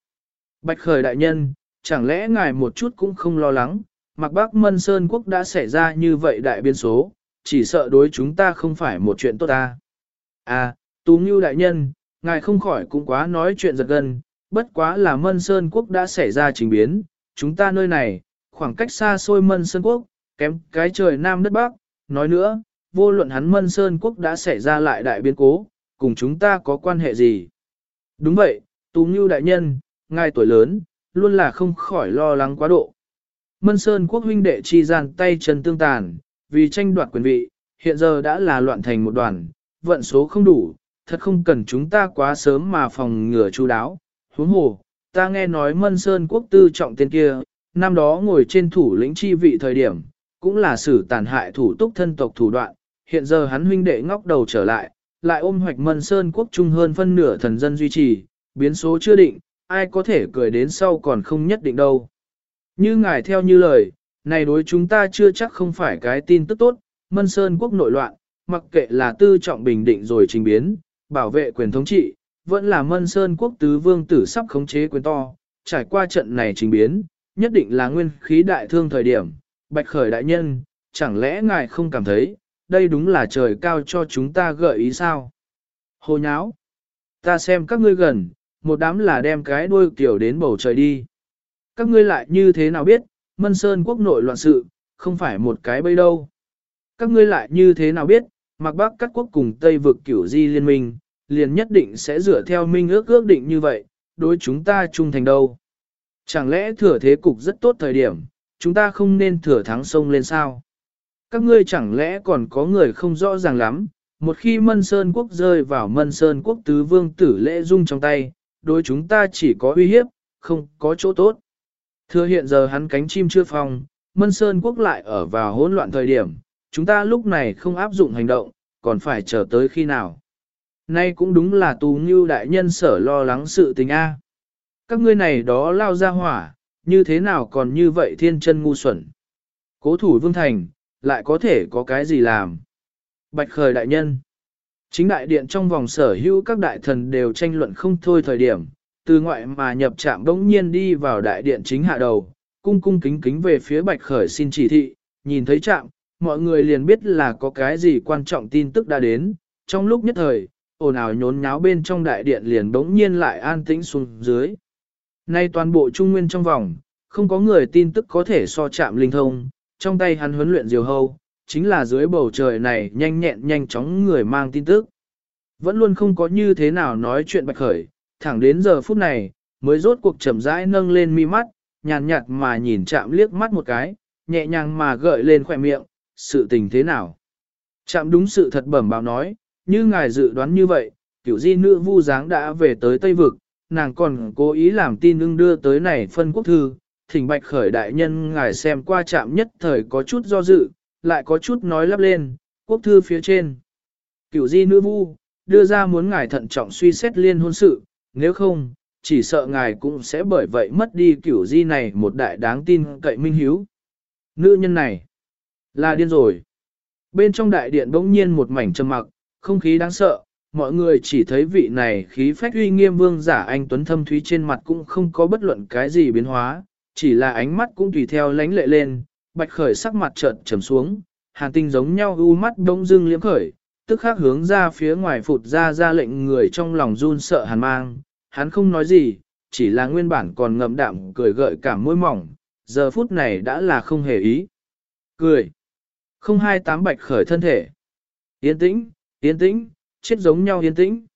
Bạch khởi đại nhân, chẳng lẽ ngài một chút cũng không lo lắng, mặc bác Mân Sơn Quốc đã xảy ra như vậy đại biên số, chỉ sợ đối chúng ta không phải một chuyện tốt ta. À, Tú Ngưu đại nhân, ngài không khỏi cũng quá nói chuyện giật gân, bất quá là Mân Sơn Quốc đã xảy ra trình biến, chúng ta nơi này, khoảng cách xa xôi Mân Sơn Quốc, kém cái trời Nam đất Bắc, nói nữa, vô luận hắn Mân Sơn Quốc đã xảy ra lại đại biến cố, cùng chúng ta có quan hệ gì. Đúng vậy, Tú Ngưu đại nhân, ngài tuổi lớn, luôn là không khỏi lo lắng quá độ. Mân Sơn Quốc huynh đệ chi gian tay chân tương tàn, vì tranh đoạt quyền vị, hiện giờ đã là loạn thành một đoàn, vận số không đủ, thật không cần chúng ta quá sớm mà phòng ngừa chú đáo. Huống hồ, ta nghe nói Mân Sơn quốc tư trọng tên kia, năm đó ngồi trên thủ lĩnh chi vị thời điểm, cũng là xử tàn hại thủ túc thân tộc thủ đoạn, hiện giờ hắn huynh đệ ngóc đầu trở lại, lại ôm hoạch Mân Sơn quốc trung hơn phân nửa thần dân duy trì, biến số chưa định, ai có thể cười đến sau còn không nhất định đâu. Như ngài theo như lời, này đối chúng ta chưa chắc không phải cái tin tức tốt, Mân Sơn quốc nội loạn, mặc kệ là tư trọng bình định rồi trình biến, bảo vệ quyền thống trị, vẫn là mân sơn quốc tứ vương tử sắp khống chế quyền to, trải qua trận này trình biến, nhất định là nguyên khí đại thương thời điểm, bạch khởi đại nhân, chẳng lẽ ngài không cảm thấy, đây đúng là trời cao cho chúng ta gợi ý sao. Hồ nháo, ta xem các ngươi gần, một đám là đem cái đuôi tiểu đến bầu trời đi. Các ngươi lại như thế nào biết, Mân Sơn quốc nội loạn sự, không phải một cái bây đâu. Các ngươi lại như thế nào biết, mặc bắc các quốc cùng Tây vực kiểu di liên minh, liền nhất định sẽ dựa theo minh ước ước định như vậy, đối chúng ta trung thành đâu. Chẳng lẽ thừa thế cục rất tốt thời điểm, chúng ta không nên thừa thắng sông lên sao? Các ngươi chẳng lẽ còn có người không rõ ràng lắm, một khi Mân Sơn quốc rơi vào Mân Sơn quốc tứ vương tử lễ dung trong tay, đối chúng ta chỉ có uy hiếp, không có chỗ tốt. Thừa hiện giờ hắn cánh chim chưa phong, Mân Sơn quốc lại ở vào hỗn loạn thời điểm, chúng ta lúc này không áp dụng hành động, còn phải chờ tới khi nào. Nay cũng đúng là tù như đại nhân sở lo lắng sự tình A. Các ngươi này đó lao ra hỏa, như thế nào còn như vậy thiên chân ngu xuẩn. Cố thủ vương thành, lại có thể có cái gì làm. Bạch khởi đại nhân. Chính đại điện trong vòng sở hữu các đại thần đều tranh luận không thôi thời điểm, từ ngoại mà nhập trạm bỗng nhiên đi vào đại điện chính hạ đầu, cung cung kính kính về phía bạch khởi xin chỉ thị, nhìn thấy trạm, mọi người liền biết là có cái gì quan trọng tin tức đã đến, trong lúc nhất thời, ồn ào nhốn nháo bên trong đại điện liền bỗng nhiên lại an tĩnh xuống dưới. Nay toàn bộ trung nguyên trong vòng, không có người tin tức có thể so chạm linh thông, trong tay hắn huấn luyện diều hâu, chính là dưới bầu trời này nhanh nhẹn nhanh chóng người mang tin tức. Vẫn luôn không có như thế nào nói chuyện bạch khởi, thẳng đến giờ phút này, mới rốt cuộc chậm rãi nâng lên mi mắt, nhàn nhạt mà nhìn chạm liếc mắt một cái, nhẹ nhàng mà gợi lên khỏe miệng, sự tình thế nào. Chạm đúng sự thật bẩm báo nói, như ngài dự đoán như vậy, kiểu di nữ vu dáng đã về tới Tây Vực, nàng còn cố ý làm tin ưng đưa tới này phân quốc thư, thỉnh bạch khởi đại nhân ngài xem qua chạm nhất thời có chút do dự, lại có chút nói lắp lên, quốc thư phía trên. Cửu di nữ vu, đưa ra muốn ngài thận trọng suy xét liên hôn sự, nếu không, chỉ sợ ngài cũng sẽ bởi vậy mất đi cửu di này một đại đáng tin cậy minh hiếu. Nữ nhân này, là điên rồi. Bên trong đại điện bỗng nhiên một mảnh trầm mặc, không khí đáng sợ, mọi người chỉ thấy vị này khí phách uy nghiêm vương giả anh Tuấn Thâm Thúy trên mặt cũng không có bất luận cái gì biến hóa, chỉ là ánh mắt cũng tùy theo lánh lệ lên, bạch khởi sắc mặt chợt trầm xuống, hàn tinh giống nhau u mắt đông dưng liếm khởi, tức khắc hướng ra phía ngoài phụt ra ra lệnh người trong lòng run sợ hàn mang, hắn không nói gì, chỉ là nguyên bản còn ngậm đạm cười gợi cả môi mỏng, giờ phút này đã là không hề ý. Cười. Không hai tám bạch khởi thân thể. Yên tĩnh, yên tĩnh, chết giống nhau yên tĩnh.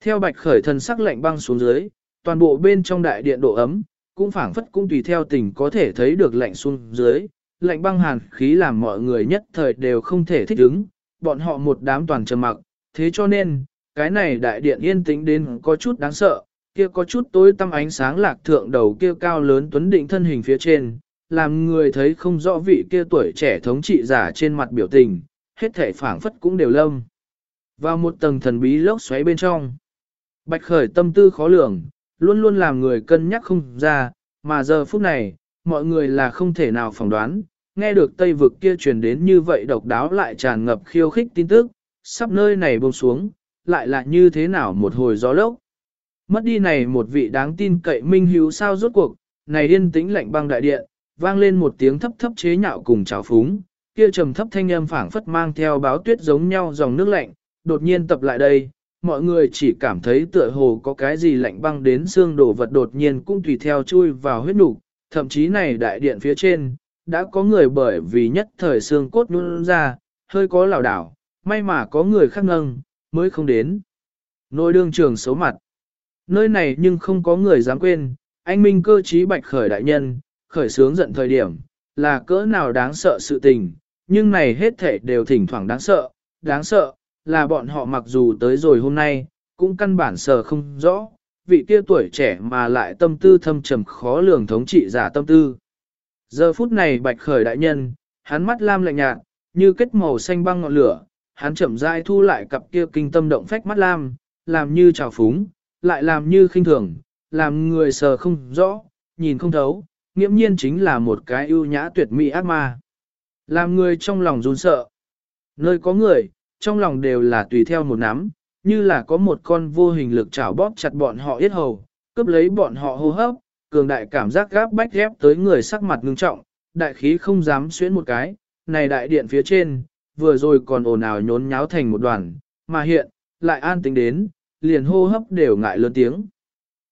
Theo bạch khởi thần sắc lạnh băng xuống dưới, toàn bộ bên trong đại điện độ ấm, cũng phảng phất cũng tùy theo tình có thể thấy được lạnh xuống dưới, lạnh băng hàn khí làm mọi người nhất thời đều không thể thích ứng, bọn họ một đám toàn trầm mặc, thế cho nên, cái này đại điện yên tĩnh đến có chút đáng sợ, kia có chút tối tăm ánh sáng lạc thượng đầu kia cao lớn tuấn định thân hình phía trên, làm người thấy không rõ vị kia tuổi trẻ thống trị giả trên mặt biểu tình, hết thể phảng phất cũng đều lâm. Vào một tầng thần bí lốc xoáy bên trong, bạch khởi tâm tư khó lường, luôn luôn làm người cân nhắc không ra, mà giờ phút này, mọi người là không thể nào phỏng đoán, nghe được Tây vực kia truyền đến như vậy độc đáo lại tràn ngập khiêu khích tin tức, sắp nơi này buông xuống, lại là như thế nào một hồi gió lốc. Mất đi này một vị đáng tin cậy minh hữu sao rốt cuộc, này yên tĩnh lạnh băng đại điện, vang lên một tiếng thấp thấp chế nhạo cùng chào phúng, kia trầm thấp thanh âm phảng phất mang theo báo tuyết giống nhau dòng nước lạnh, đột nhiên tập lại đây, mọi người chỉ cảm thấy tựa hồ có cái gì lạnh băng đến xương đổ vật đột nhiên cũng tùy theo chui vào huyết nục, thậm chí này đại điện phía trên, đã có người bởi vì nhất thời xương cốt nhún ra, hơi có lảo đảo, may mà có người khác nâng, mới không đến. Nội đương trường xấu mặt. Nơi này nhưng không có người dám quên, anh minh cơ trí bạch khởi đại nhân, khởi sướng giận thời điểm, là cỡ nào đáng sợ sự tình, nhưng này hết thể đều thỉnh thoảng đáng sợ, đáng sợ, là bọn họ mặc dù tới rồi hôm nay, cũng căn bản sờ không rõ, vị kia tuổi trẻ mà lại tâm tư thâm trầm khó lường thống trị giả tâm tư. Giờ phút này bạch khởi đại nhân, hắn mắt lam lạnh nhạt, như kết màu xanh băng ngọn lửa, hắn chậm rãi thu lại cặp kia kinh tâm động phách mắt lam, làm như trào phúng, lại làm như khinh thường, làm người sờ không rõ, nhìn không thấu, nghiễm nhiên chính là một cái ưu nhã tuyệt mỹ ác ma. Làm người trong lòng run sợ. Nơi có người, trong lòng đều là tùy theo một nắm, như là có một con vô hình lực chảo bóp chặt bọn họ yết hầu, cướp lấy bọn họ hô hấp, cường đại cảm giác gáp bách ghép tới người sắc mặt ngưng trọng, đại khí không dám xuyến một cái, này đại điện phía trên, vừa rồi còn ồn ào nhốn nháo thành một đoàn, mà hiện, lại an tính đến, liền hô hấp đều ngại lớn tiếng.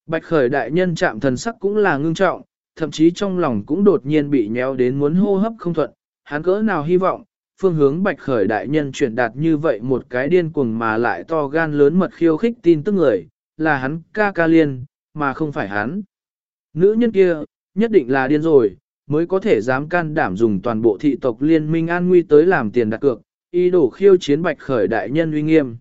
Bạch khởi đại nhân chạm thần sắc cũng là ngưng trọng, thậm chí trong lòng cũng đột nhiên bị nhéo đến muốn hô hấp không thuận, hắn cỡ nào hy vọng, phương hướng bạch khởi đại nhân chuyển đạt như vậy một cái điên cuồng mà lại to gan lớn mật khiêu khích tin tức người, là hắn ca ca liên, mà không phải hắn. Nữ nhân kia, nhất định là điên rồi, mới có thể dám can đảm dùng toàn bộ thị tộc liên minh an nguy tới làm tiền đặt cược, ý đồ khiêu chiến bạch khởi đại nhân uy nghiêm.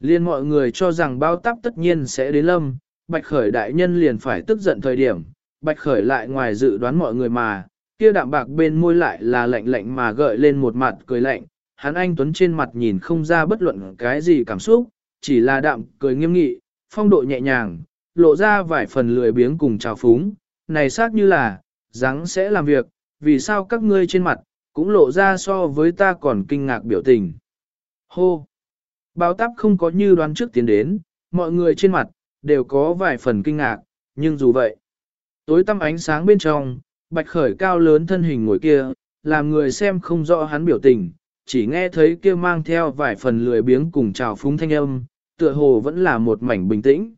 Liên mọi người cho rằng bao táp tất nhiên sẽ đến lâm, bạch khởi đại nhân liền phải tức giận thời điểm, bạch khởi lại ngoài dự đoán mọi người mà, kia đạm bạc bên môi lại là lạnh lạnh mà gợi lên một mặt cười lạnh, hắn anh tuấn trên mặt nhìn không ra bất luận cái gì cảm xúc, chỉ là đạm cười nghiêm nghị, phong độ nhẹ nhàng, lộ ra vài phần lười biếng cùng trào phúng, này xác như là, rắn sẽ làm việc, vì sao các ngươi trên mặt, cũng lộ ra so với ta còn kinh ngạc biểu tình. Hô! Báo táp không có như đoán trước tiến đến, mọi người trên mặt, đều có vài phần kinh ngạc, nhưng dù vậy, tối tăm ánh sáng bên trong, bạch khởi cao lớn thân hình ngồi kia, làm người xem không rõ hắn biểu tình, chỉ nghe thấy kia mang theo vài phần lười biếng cùng trào phúng thanh âm, tựa hồ vẫn là một mảnh bình tĩnh.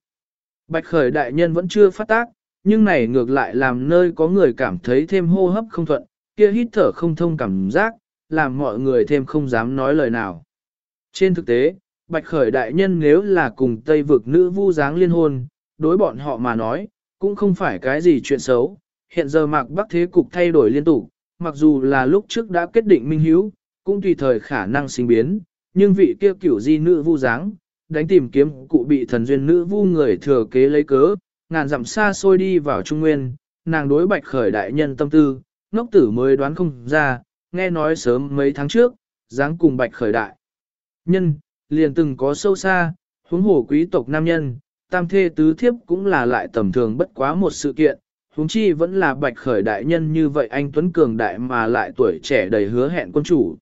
Bạch khởi đại nhân vẫn chưa phát tác, nhưng này ngược lại làm nơi có người cảm thấy thêm hô hấp không thuận, kia hít thở không thông cảm giác, làm mọi người thêm không dám nói lời nào. Trên thực tế, Bạch Khởi đại nhân nếu là cùng Tây vực nữ vu dáng liên hôn, đối bọn họ mà nói, cũng không phải cái gì chuyện xấu. Hiện giờ mạc bắc thế cục thay đổi liên tục, mặc dù là lúc trước đã kết định minh hiếu, cũng tùy thời khả năng sinh biến, nhưng vị kia cửu di nữ vu dáng, đánh tìm kiếm cụ bị thần duyên nữ vu người thừa kế lấy cớ, ngàn dặm xa xôi đi vào Trung Nguyên, nàng đối bạch khởi đại nhân tâm tư, ngốc tử mới đoán không ra, nghe nói sớm mấy tháng trước, dáng cùng bạch khởi đại. Nhân, liền từng có sâu xa, huống hồ quý tộc nam nhân, tam thê tứ thiếp cũng là lại tầm thường bất quá một sự kiện, huống chi vẫn là bạch khởi đại nhân như vậy anh Tuấn Cường đại mà lại tuổi trẻ đầy hứa hẹn quân chủ.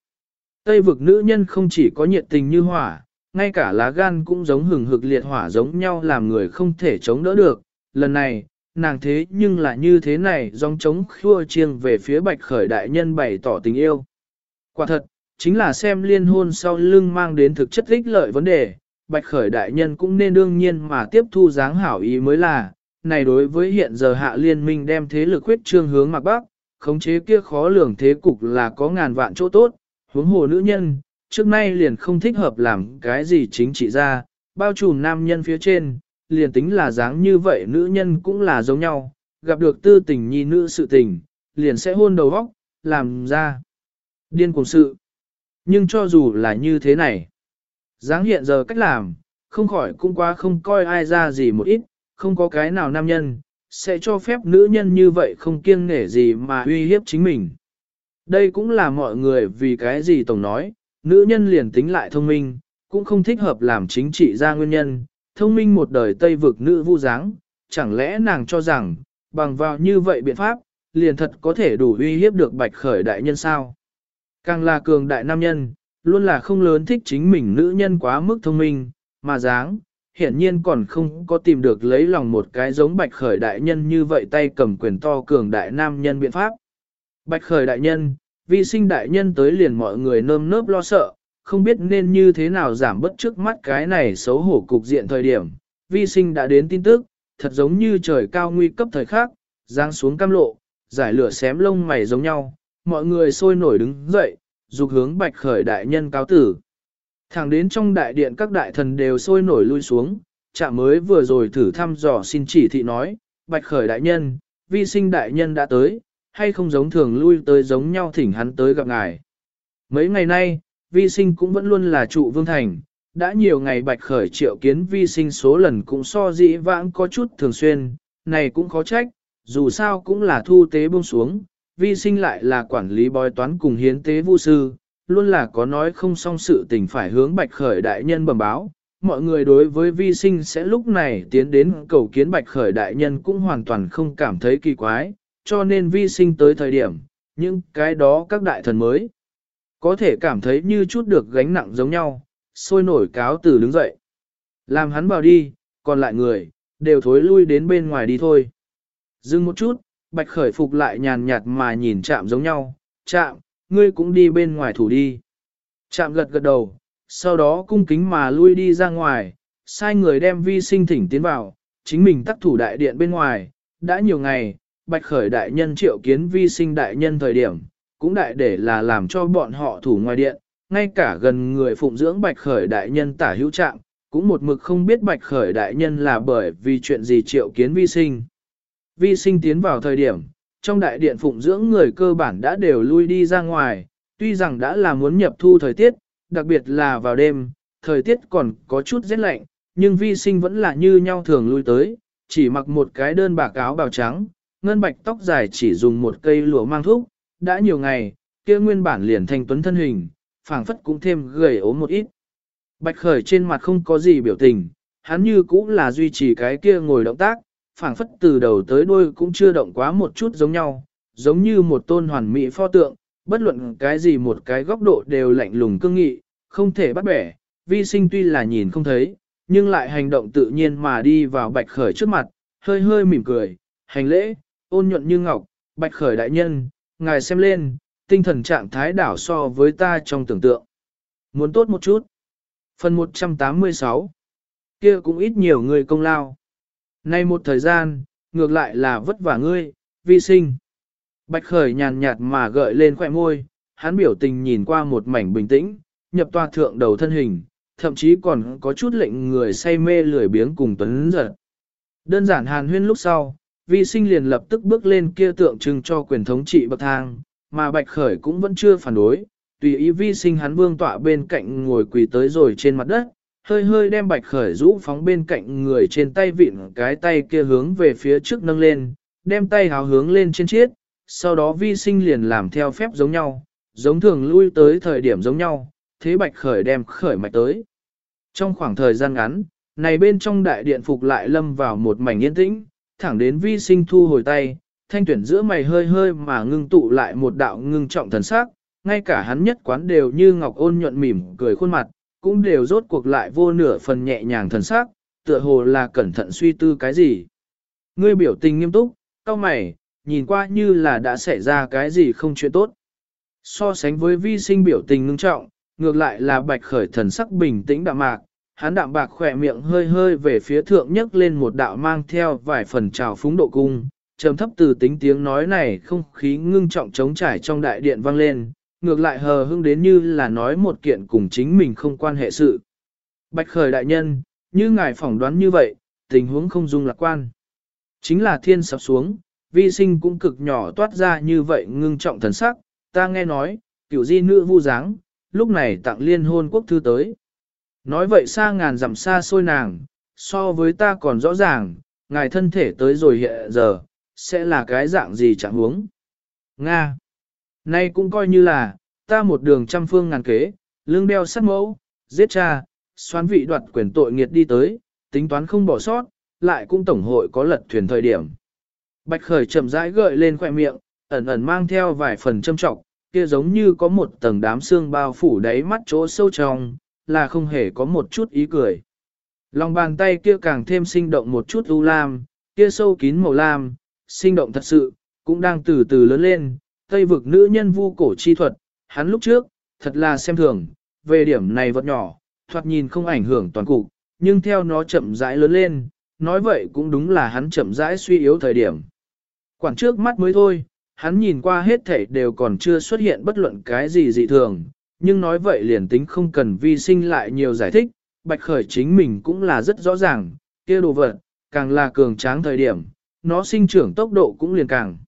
Tây vực nữ nhân không chỉ có nhiệt tình như hỏa, ngay cả lá gan cũng giống hừng hực liệt hỏa giống nhau làm người không thể chống đỡ được. Lần này, nàng thế nhưng là như thế này dòng chống khua chiêng về phía bạch khởi đại nhân bày tỏ tình yêu. Quả thật, chính là xem liên hôn sau lưng mang đến thực chất ích lợi vấn đề, bạch khởi đại nhân cũng nên đương nhiên mà tiếp thu dáng hảo ý mới là, này đối với hiện giờ hạ liên minh đem thế lực huyết trương hướng mặt bắc, khống chế kia khó lường thế cục là có ngàn vạn chỗ tốt, huống hồ nữ nhân, trước nay liền không thích hợp làm cái gì chính trị ra, bao trùm nam nhân phía trên, liền tính là dáng như vậy nữ nhân cũng là giống nhau, gặp được tư tình nhi nữ sự tình, liền sẽ hôn đầu vóc, làm ra điên cùng sự. Nhưng cho dù là như thế này, dáng hiện giờ cách làm, không khỏi cũng quá không coi ai ra gì một ít, không có cái nào nam nhân, sẽ cho phép nữ nhân như vậy không kiêng nể gì mà uy hiếp chính mình. Đây cũng là mọi người vì cái gì Tổng nói, nữ nhân liền tính lại thông minh, cũng không thích hợp làm chính trị ra nguyên nhân, thông minh một đời Tây vực nữ vu dáng, chẳng lẽ nàng cho rằng, bằng vào như vậy biện pháp, liền thật có thể đủ uy hiếp được bạch khởi đại nhân sao? Càng là cường đại nam nhân, luôn là không lớn thích chính mình nữ nhân quá mức thông minh, mà dáng, hiển nhiên còn không có tìm được lấy lòng một cái giống bạch khởi đại nhân như vậy tay cầm quyền to cường đại nam nhân biện pháp. Bạch khởi đại nhân, vi sinh đại nhân tới liền mọi người nơm nớp lo sợ, không biết nên như thế nào giảm bất trước mắt cái này xấu hổ cục diện thời điểm. Vi sinh đã đến tin tức, thật giống như trời cao nguy cấp thời khác, giáng xuống cam lộ, giải lửa xém lông mày giống nhau, mọi người sôi nổi đứng dậy, dục hướng bạch khởi đại nhân cáo tử. Thẳng đến trong đại điện các đại thần đều sôi nổi lui xuống, chạm mới vừa rồi thử thăm dò xin chỉ thị nói, bạch khởi đại nhân, vi sinh đại nhân đã tới, hay không giống thường lui tới giống nhau thỉnh hắn tới gặp ngài. Mấy ngày nay, vi sinh cũng vẫn luôn là trụ vương thành, đã nhiều ngày bạch khởi triệu kiến vi sinh số lần cũng so dĩ vãng có chút thường xuyên, này cũng khó trách, dù sao cũng là thu tế buông xuống, vi sinh lại là quản lý bói toán cùng hiến tế vu sư, luôn là có nói không xong sự tình phải hướng bạch khởi đại nhân bẩm báo. Mọi người đối với vi sinh sẽ lúc này tiến đến cầu kiến bạch khởi đại nhân cũng hoàn toàn không cảm thấy kỳ quái, cho nên vi sinh tới thời điểm, những cái đó các đại thần mới có thể cảm thấy như chút được gánh nặng giống nhau, sôi nổi cáo từ đứng dậy. Làm hắn vào đi, còn lại người, đều thối lui đến bên ngoài đi thôi. Dừng một chút, bạch khởi phục lại nhàn nhạt mà nhìn chạm giống nhau, chạm, ngươi cũng đi bên ngoài thủ đi. Chạm gật gật đầu, sau đó cung kính mà lui đi ra ngoài, sai người đem vi sinh thỉnh tiến vào, chính mình tắc thủ đại điện bên ngoài, đã nhiều ngày, bạch khởi đại nhân triệu kiến vi sinh đại nhân thời điểm, cũng đại để là làm cho bọn họ thủ ngoài điện, ngay cả gần người phụng dưỡng bạch khởi đại nhân tả hữu trạng, cũng một mực không biết bạch khởi đại nhân là bởi vì chuyện gì triệu kiến vi sinh. Vi sinh tiến vào thời điểm, trong đại điện phụng dưỡng người cơ bản đã đều lui đi ra ngoài, tuy rằng đã là muốn nhập thu thời tiết, đặc biệt là vào đêm, thời tiết còn có chút rét lạnh, nhưng vi sinh vẫn là như nhau thường lui tới, chỉ mặc một cái đơn bạc áo bào trắng, ngân bạch tóc dài chỉ dùng một cây lụa mang thuốc, đã nhiều ngày, kia nguyên bản liền thành tuấn thân hình, phảng phất cũng thêm gầy ốm một ít. Bạch khởi trên mặt không có gì biểu tình, hắn như cũng là duy trì cái kia ngồi động tác, phảng phất từ đầu tới đuôi cũng chưa động quá một chút giống nhau, giống như một tôn hoàn mỹ pho tượng, bất luận cái gì một cái góc độ đều lạnh lùng cương nghị, không thể bắt bẻ, vi sinh tuy là nhìn không thấy, nhưng lại hành động tự nhiên mà đi vào bạch khởi trước mặt, hơi hơi mỉm cười, hành lễ, ôn nhuận như ngọc, bạch khởi đại nhân, ngài xem lên, tinh thần trạng thái đảo so với ta trong tưởng tượng. Muốn tốt một chút. Phần 186 kia cũng ít nhiều người công lao. Nay một thời gian, ngược lại là vất vả ngươi, vi sinh. Bạch khởi nhàn nhạt mà gợi lên khỏe môi, hắn biểu tình nhìn qua một mảnh bình tĩnh, nhập toa thượng đầu thân hình, thậm chí còn có chút lệnh người say mê lười biếng cùng tuấn giật. Đơn giản hàn huyên lúc sau, vi sinh liền lập tức bước lên kia tượng trưng cho quyền thống trị bậc thang, mà bạch khởi cũng vẫn chưa phản đối, tùy ý vi sinh hắn vương tọa bên cạnh ngồi quỳ tới rồi trên mặt đất, hơi hơi đem bạch khởi rũ phóng bên cạnh người trên tay vịn cái tay kia hướng về phía trước nâng lên, đem tay háo hướng lên trên chiết, sau đó vi sinh liền làm theo phép giống nhau, giống thường lui tới thời điểm giống nhau, thế bạch khởi đem khởi mạch tới. Trong khoảng thời gian ngắn, này bên trong đại điện phục lại lâm vào một mảnh yên tĩnh, thẳng đến vi sinh thu hồi tay, thanh tuyển giữa mày hơi hơi mà ngưng tụ lại một đạo ngưng trọng thần sắc, ngay cả hắn nhất quán đều như ngọc ôn nhuận mỉm cười khuôn mặt, cũng đều rốt cuộc lại vô nửa phần nhẹ nhàng thần sắc, tựa hồ là cẩn thận suy tư cái gì. Ngươi biểu tình nghiêm túc, cao mày, nhìn qua như là đã xảy ra cái gì không chuyện tốt. So sánh với vi sinh biểu tình ngưng trọng, ngược lại là bạch khởi thần sắc bình tĩnh đạm mạc, hắn đạm bạc khỏe miệng hơi hơi về phía thượng nhấc lên một đạo mang theo vài phần trào phúng độ cung, trầm thấp từ tính tiếng nói này không khí ngưng trọng trống trải trong đại điện vang lên, ngược lại hờ hưng đến như là nói một kiện cùng chính mình không quan hệ sự. Bạch khởi đại nhân, như ngài phỏng đoán như vậy, tình huống không dung lạc quan. Chính là thiên sập xuống, vi sinh cũng cực nhỏ toát ra như vậy ngưng trọng thần sắc, ta nghe nói, kiểu di nữ vu dáng, lúc này tặng liên hôn quốc thư tới. Nói vậy xa ngàn dặm xa xôi nàng, so với ta còn rõ ràng, ngài thân thể tới rồi hiện giờ, sẽ là cái dạng gì chẳng huống. Nga. Nay cũng coi như là, ta một đường trăm phương ngàn kế, lương đeo sát mẫu, giết cha, xoán vị đoạt quyền tội nghiệt đi tới, tính toán không bỏ sót, lại cũng tổng hội có lật thuyền thời điểm. Bạch khởi chậm rãi gợi lên khỏe miệng, ẩn ẩn mang theo vài phần châm trọng, kia giống như có một tầng đám xương bao phủ đáy mắt chỗ sâu trong, là không hề có một chút ý cười. Lòng bàn tay kia càng thêm sinh động một chút u lam, kia sâu kín màu lam, sinh động thật sự, cũng đang từ từ lớn lên, tây vực nữ nhân vu cổ chi thuật, hắn lúc trước, thật là xem thường, về điểm này vật nhỏ, thoạt nhìn không ảnh hưởng toàn cục, nhưng theo nó chậm rãi lớn lên, nói vậy cũng đúng là hắn chậm rãi suy yếu thời điểm. Quản trước mắt mới thôi, hắn nhìn qua hết thảy đều còn chưa xuất hiện bất luận cái gì dị thường, nhưng nói vậy liền tính không cần vi sinh lại nhiều giải thích, bạch khởi chính mình cũng là rất rõ ràng, kia đồ vật, càng là cường tráng thời điểm, nó sinh trưởng tốc độ cũng liền càng.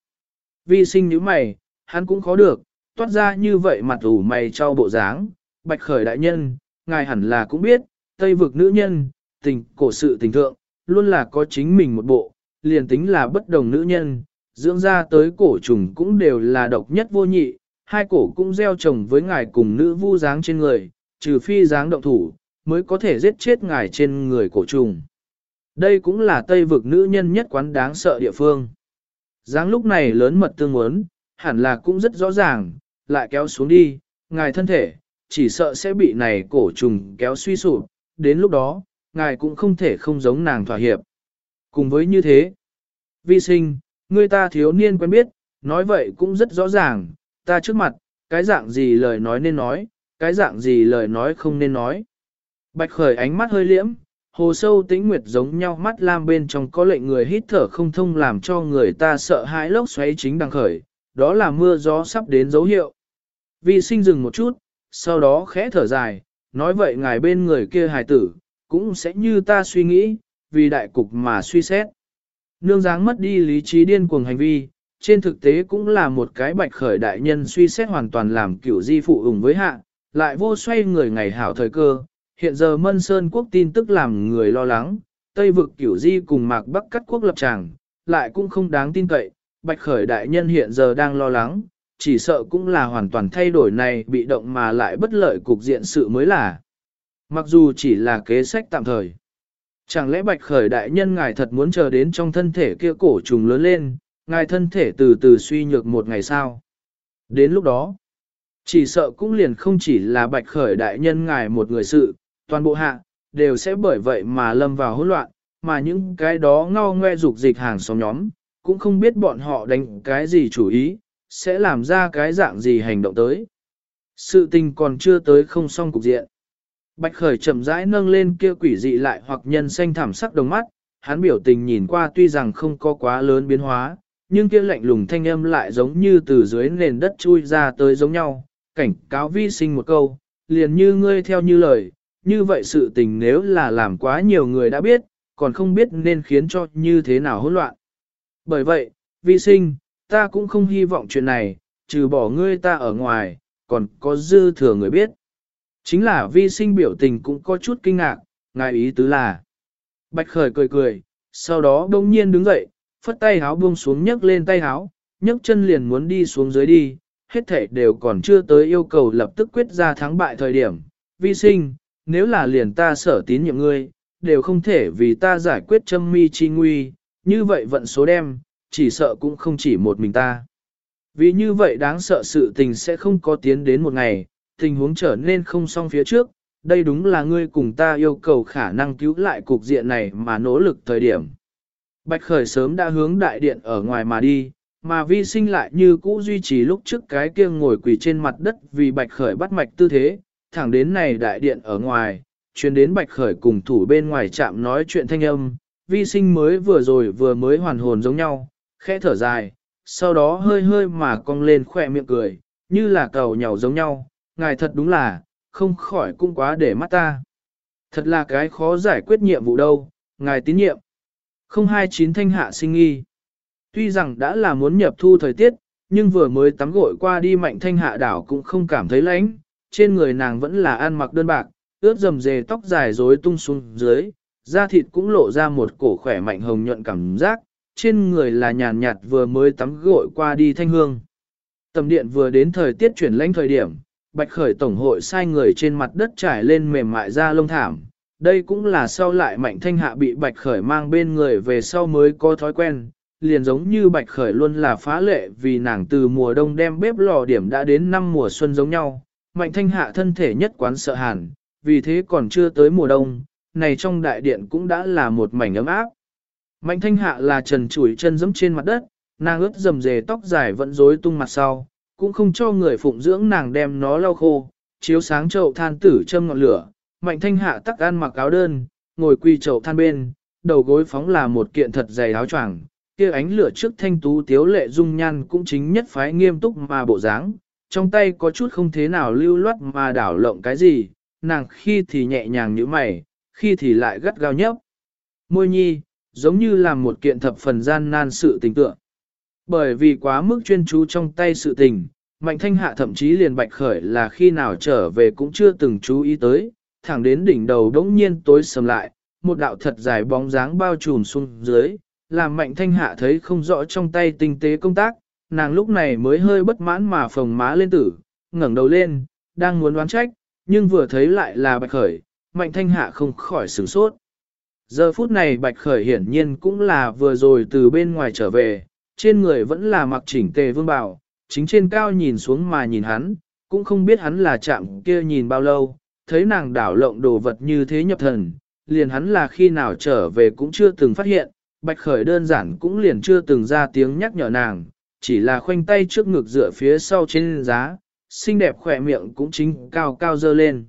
Vi sinh như mày, hắn cũng khó được, toát ra như vậy mặt ủ mày cho bộ dáng, bạch khởi đại nhân, ngài hẳn là cũng biết, tây vực nữ nhân, tình cổ sự tình thượng, luôn là có chính mình một bộ, liền tính là bất đồng nữ nhân, dưỡng ra tới cổ trùng cũng đều là độc nhất vô nhị, hai cổ cũng gieo trồng với ngài cùng nữ vu dáng trên người, trừ phi dáng động thủ, mới có thể giết chết ngài trên người cổ trùng. Đây cũng là tây vực nữ nhân nhất quán đáng sợ địa phương. Dáng lúc này lớn mật tương muốn, hẳn là cũng rất rõ ràng, lại kéo xuống đi, ngài thân thể, chỉ sợ sẽ bị này cổ trùng kéo suy sụp, đến lúc đó, ngài cũng không thể không giống nàng thỏa hiệp. Cùng với như thế, vi sinh, người ta thiếu niên quen biết, nói vậy cũng rất rõ ràng, ta trước mặt, cái dạng gì lời nói nên nói, cái dạng gì lời nói không nên nói. Bạch khởi ánh mắt hơi liễm, hồ sâu tĩnh nguyệt giống nhau mắt lam bên trong có lệnh người hít thở không thông làm cho người ta sợ hãi lốc xoáy chính đang khởi, đó là mưa gió sắp đến dấu hiệu. Vi sinh dừng một chút, sau đó khẽ thở dài, nói vậy ngài bên người kia hài tử, cũng sẽ như ta suy nghĩ, vì đại cục mà suy xét. Nương dáng mất đi lý trí điên cuồng hành vi, trên thực tế cũng là một cái bạch khởi đại nhân suy xét hoàn toàn làm cửu di phụ ủng với hạ, lại vô xoay người ngày hảo thời cơ. Hiện giờ Mân Sơn quốc tin tức làm người lo lắng, Tây vực cửu di cùng mạc bắc cắt quốc lập tràng, lại cũng không đáng tin cậy, bạch khởi đại nhân hiện giờ đang lo lắng, chỉ sợ cũng là hoàn toàn thay đổi này bị động mà lại bất lợi cục diện sự mới là. Mặc dù chỉ là kế sách tạm thời. Chẳng lẽ bạch khởi đại nhân ngài thật muốn chờ đến trong thân thể kia cổ trùng lớn lên, ngài thân thể từ từ suy nhược một ngày sau. Đến lúc đó, chỉ sợ cũng liền không chỉ là bạch khởi đại nhân ngài một người sự, toàn bộ hạ, đều sẽ bởi vậy mà lâm vào hỗn loạn, mà những cái đó ngao ngoe dục dịch hàng xóm nhóm, cũng không biết bọn họ đánh cái gì chủ ý, sẽ làm ra cái dạng gì hành động tới. Sự tình còn chưa tới không xong cục diện. Bạch khởi chậm rãi nâng lên kia quỷ dị lại hoặc nhân xanh thảm sắc đồng mắt, hắn biểu tình nhìn qua tuy rằng không có quá lớn biến hóa, nhưng kia lạnh lùng thanh âm lại giống như từ dưới nền đất chui ra tới giống nhau, cảnh cáo vi sinh một câu, liền như ngươi theo như lời, như vậy sự tình nếu là làm quá nhiều người đã biết, còn không biết nên khiến cho như thế nào hỗn loạn. Bởi vậy, vi sinh, ta cũng không hy vọng chuyện này, trừ bỏ ngươi ta ở ngoài, còn có dư thừa người biết. Chính là vi sinh biểu tình cũng có chút kinh ngạc, ngài ý tứ là. Bạch khởi cười cười, sau đó đông nhiên đứng dậy, phất tay háo buông xuống nhấc lên tay háo, nhấc chân liền muốn đi xuống dưới đi, hết thể đều còn chưa tới yêu cầu lập tức quyết ra thắng bại thời điểm. Vi sinh, nếu là liền ta sở tín nhiệm ngươi, đều không thể vì ta giải quyết châm mi chi nguy, như vậy vận số đem, chỉ sợ cũng không chỉ một mình ta. Vì như vậy đáng sợ sự tình sẽ không có tiến đến một ngày, tình huống trở nên không xong phía trước, đây đúng là ngươi cùng ta yêu cầu khả năng cứu lại cục diện này mà nỗ lực thời điểm. Bạch Khởi sớm đã hướng đại điện ở ngoài mà đi, mà vi sinh lại như cũ duy trì lúc trước cái kia ngồi quỳ trên mặt đất vì Bạch Khởi bắt mạch tư thế, thẳng đến này đại điện ở ngoài, chuyên đến Bạch Khởi cùng thủ bên ngoài chạm nói chuyện thanh âm, vi sinh mới vừa rồi vừa mới hoàn hồn giống nhau, khẽ thở dài, sau đó hơi hơi mà cong lên khỏe miệng cười, như là cầu nhàu giống nhau, ngài thật đúng là, không khỏi cũng quá để mắt ta. Thật là cái khó giải quyết nhiệm vụ đâu, ngài tín nhiệm. 029 thanh hạ sinh nghi. Tuy rằng đã là muốn nhập thu thời tiết, nhưng vừa mới tắm gội qua đi mạnh thanh hạ đảo cũng không cảm thấy lạnh, trên người nàng vẫn là ăn mặc đơn bạc, ướt dầm dề tóc dài rối tung xuống dưới, da thịt cũng lộ ra một cổ khỏe mạnh hồng nhuận cảm giác, trên người là nhàn nhạt vừa mới tắm gội qua đi thanh hương. Tầm điện vừa đến thời tiết chuyển lãnh thời điểm, Bạch Khởi Tổng hội sai người trên mặt đất trải lên mềm mại da lông thảm. Đây cũng là sau lại Mạnh Thanh Hạ bị Bạch Khởi mang bên người về sau mới có thói quen, liền giống như Bạch Khởi luôn là phá lệ vì nàng từ mùa đông đem bếp lò điểm đã đến năm mùa xuân giống nhau. Mạnh Thanh Hạ thân thể nhất quán sợ hàn, vì thế còn chưa tới mùa đông, này trong đại điện cũng đã là một mảnh ấm áp. Mạnh Thanh Hạ là trần chủi chân giẫm trên mặt đất, nàng ướt dầm dề tóc dài vẫn rối tung mặt sau, cũng không cho người phụng dưỡng nàng đem nó lau khô, chiếu sáng chậu than tử châm ngọn lửa, mạnh thanh hạ tắc ăn mặc áo đơn, ngồi quy chậu than bên, đầu gối phóng là một kiện thật dày áo choàng, kia ánh lửa trước thanh tú tiếu lệ dung nhan cũng chính nhất phái nghiêm túc mà bộ dáng, trong tay có chút không thế nào lưu loát mà đảo lộng cái gì, nàng khi thì nhẹ nhàng như mày, khi thì lại gắt gao nhấp. Môi nhi, giống như là một kiện thập phần gian nan sự tình tượng. Bởi vì quá mức chuyên chú trong tay sự tình, Mạnh Thanh Hạ thậm chí liền bạch khởi là khi nào trở về cũng chưa từng chú ý tới, thẳng đến đỉnh đầu đống nhiên tối sầm lại, một đạo thật dài bóng dáng bao trùm xuống dưới, làm Mạnh Thanh Hạ thấy không rõ trong tay tinh tế công tác, nàng lúc này mới hơi bất mãn mà phồng má lên tử, ngẩng đầu lên, đang muốn đoán trách, nhưng vừa thấy lại là bạch khởi, Mạnh Thanh Hạ không khỏi sửng sốt. Giờ phút này bạch khởi hiển nhiên cũng là vừa rồi từ bên ngoài trở về, trên người vẫn là mặc chỉnh tề vương bảo, chính trên cao nhìn xuống mà nhìn hắn, cũng không biết hắn là chạm kia nhìn bao lâu, thấy nàng đảo lộng đồ vật như thế nhập thần, liền hắn là khi nào trở về cũng chưa từng phát hiện, bạch khởi đơn giản cũng liền chưa từng ra tiếng nhắc nhở nàng, chỉ là khoanh tay trước ngực dựa phía sau trên giá, xinh đẹp khỏe miệng cũng chính cao cao dơ lên.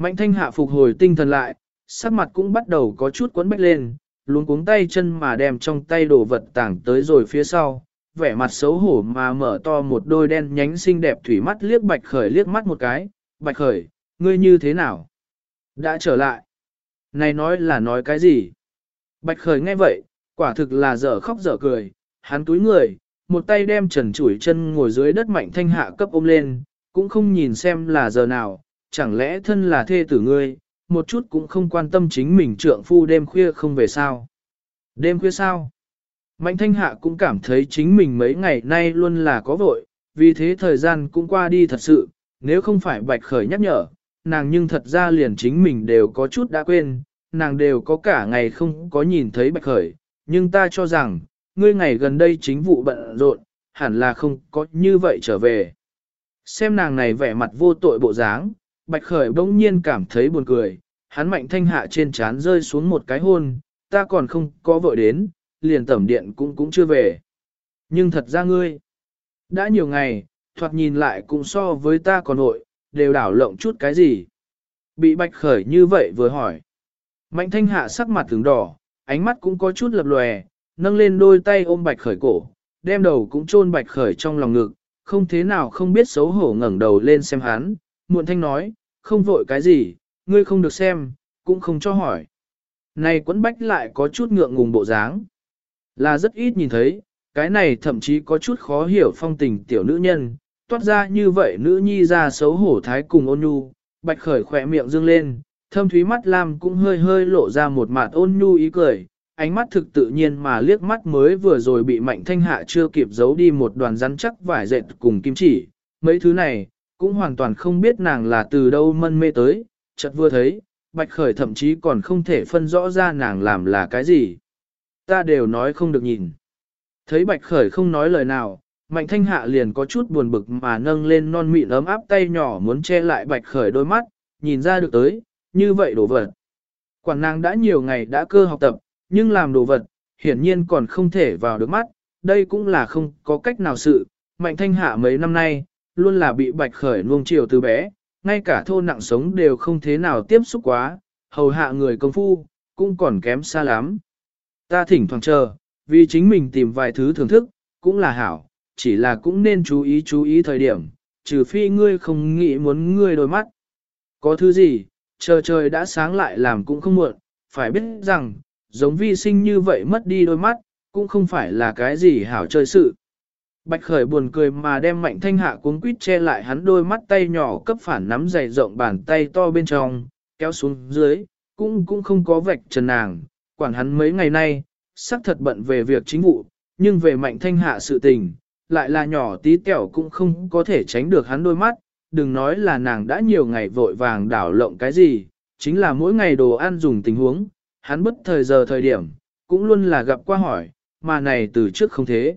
Mạnh thanh hạ phục hồi tinh thần lại, sắc mặt cũng bắt đầu có chút quấn bách lên, luôn cuống tay chân mà đem trong tay đồ vật tảng tới rồi phía sau, vẻ mặt xấu hổ mà mở to một đôi đen nhánh xinh đẹp thủy mắt liếc bạch khởi liếc mắt một cái, bạch khởi, ngươi như thế nào? Đã trở lại. Này nói là nói cái gì? Bạch khởi nghe vậy, quả thực là dở khóc dở cười, hắn túi người, một tay đem trần chủi chân ngồi dưới đất mạnh thanh hạ cấp ôm lên, cũng không nhìn xem là giờ nào, chẳng lẽ thân là thê tử ngươi, một chút cũng không quan tâm chính mình trượng phu đêm khuya không về sao. Đêm khuya sao? Mạnh thanh hạ cũng cảm thấy chính mình mấy ngày nay luôn là có vội, vì thế thời gian cũng qua đi thật sự, nếu không phải bạch khởi nhắc nhở, nàng nhưng thật ra liền chính mình đều có chút đã quên, nàng đều có cả ngày không có nhìn thấy bạch khởi, nhưng ta cho rằng, ngươi ngày gần đây chính vụ bận rộn, hẳn là không có như vậy trở về. Xem nàng này vẻ mặt vô tội bộ dáng, bạch khởi bỗng nhiên cảm thấy buồn cười, hắn mạnh thanh hạ trên trán rơi xuống một cái hôn, ta còn không có vội đến, liền tẩm điện cũng cũng chưa về. Nhưng thật ra ngươi, đã nhiều ngày, thoạt nhìn lại cũng so với ta còn nội, đều đảo lộng chút cái gì. Bị bạch khởi như vậy vừa hỏi. Mạnh thanh hạ sắc mặt tướng đỏ, ánh mắt cũng có chút lập lòe, nâng lên đôi tay ôm bạch khởi cổ, đem đầu cũng chôn bạch khởi trong lòng ngực, không thế nào không biết xấu hổ ngẩng đầu lên xem hắn, muộn thanh nói, không vội cái gì, ngươi không được xem, cũng không cho hỏi. Này quấn bách lại có chút ngượng ngùng bộ dáng. Là rất ít nhìn thấy, cái này thậm chí có chút khó hiểu phong tình tiểu nữ nhân, toát ra như vậy nữ nhi ra xấu hổ thái cùng ôn nhu, bạch khởi khỏe miệng dương lên, thâm thúy mắt lam cũng hơi hơi lộ ra một mặt ôn nhu ý cười, ánh mắt thực tự nhiên mà liếc mắt mới vừa rồi bị mạnh thanh hạ chưa kịp giấu đi một đoàn rắn chắc vải dệt cùng kim chỉ, mấy thứ này, cũng hoàn toàn không biết nàng là từ đâu mân mê tới, chợt vừa thấy, bạch khởi thậm chí còn không thể phân rõ ra nàng làm là cái gì. Ta đều nói không được nhìn. Thấy bạch khởi không nói lời nào, mạnh thanh hạ liền có chút buồn bực mà nâng lên non mịn ấm áp tay nhỏ muốn che lại bạch khởi đôi mắt, nhìn ra được tới, như vậy đồ vật. Quản nàng đã nhiều ngày đã cơ học tập, nhưng làm đồ vật, hiển nhiên còn không thể vào được mắt, đây cũng là không có cách nào sự. Mạnh thanh hạ mấy năm nay, luôn là bị bạch khởi nuông chiều từ bé, ngay cả thô nặng sống đều không thế nào tiếp xúc quá, hầu hạ người công phu, cũng còn kém xa lắm. Ta thỉnh thoảng chờ, vì chính mình tìm vài thứ thưởng thức, cũng là hảo, chỉ là cũng nên chú ý chú ý thời điểm, trừ phi ngươi không nghĩ muốn ngươi đôi mắt. Có thứ gì, chờ trời đã sáng lại làm cũng không muộn, phải biết rằng, giống vi sinh như vậy mất đi đôi mắt, cũng không phải là cái gì hảo chơi sự. Bạch khởi buồn cười mà đem mạnh thanh hạ cuốn quýt che lại hắn đôi mắt tay nhỏ cấp phản nắm dày rộng bàn tay to bên trong, kéo xuống dưới, cũng cũng không có vạch trần nàng, quản hắn mấy ngày nay, xác thật bận về việc chính vụ, nhưng về mạnh thanh hạ sự tình, lại là nhỏ tí tẹo cũng không có thể tránh được hắn đôi mắt, đừng nói là nàng đã nhiều ngày vội vàng đảo lộn cái gì, chính là mỗi ngày đồ ăn dùng tình huống, hắn bất thời giờ thời điểm, cũng luôn là gặp qua hỏi, mà này từ trước không thế.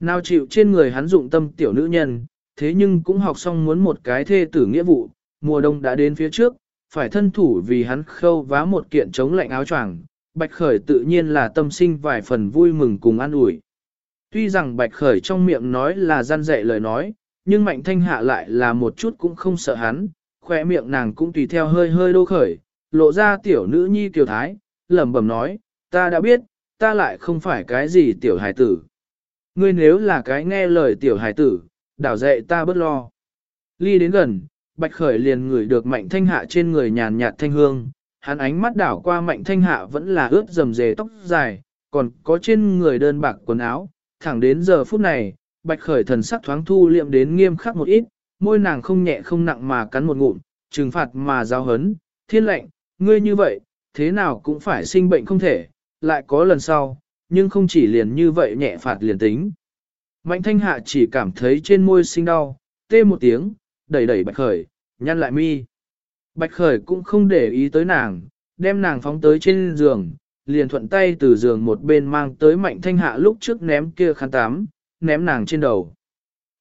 Nào chịu trên người hắn dụng tâm tiểu nữ nhân, thế nhưng cũng học xong muốn một cái thê tử nghĩa vụ, mùa đông đã đến phía trước, phải thân thủ vì hắn khâu vá một kiện chống lạnh áo choàng. Bạch Khởi tự nhiên là tâm sinh vài phần vui mừng cùng an ủi. Tuy rằng Bạch Khởi trong miệng nói là gian dạy lời nói, nhưng Mạnh Thanh Hạ lại là một chút cũng không sợ hắn, khỏe miệng nàng cũng tùy theo hơi hơi đô khởi, lộ ra tiểu nữ nhi tiểu thái, lẩm bẩm nói, ta đã biết, ta lại không phải cái gì tiểu hài tử. Ngươi nếu là cái nghe lời tiểu Hải tử, đảo dạy ta bất lo. Ly đến gần, Bạch Khởi liền ngửi được Mạnh Thanh Hạ trên người nhàn nhạt thanh hương, hắn ánh mắt đảo qua Mạnh Thanh Hạ vẫn là ướt dầm dề tóc dài, còn có trên người đơn bạc quần áo, thẳng đến giờ phút này, Bạch Khởi thần sắc thoáng thu liệm đến nghiêm khắc một ít, môi nàng không nhẹ không nặng mà cắn một ngụm, trừng phạt mà giao hấn, thiên lệnh, ngươi như vậy, thế nào cũng phải sinh bệnh không thể, lại có lần sau, nhưng không chỉ liền như vậy nhẹ phạt liền tính. Mạnh thanh hạ chỉ cảm thấy trên môi sinh đau, tê một tiếng, đẩy đẩy bạch khởi, nhăn lại mi. Bạch khởi cũng không để ý tới nàng, đem nàng phóng tới trên giường, liền thuận tay từ giường một bên mang tới mạnh thanh hạ lúc trước ném kia khăn tám, ném nàng trên đầu.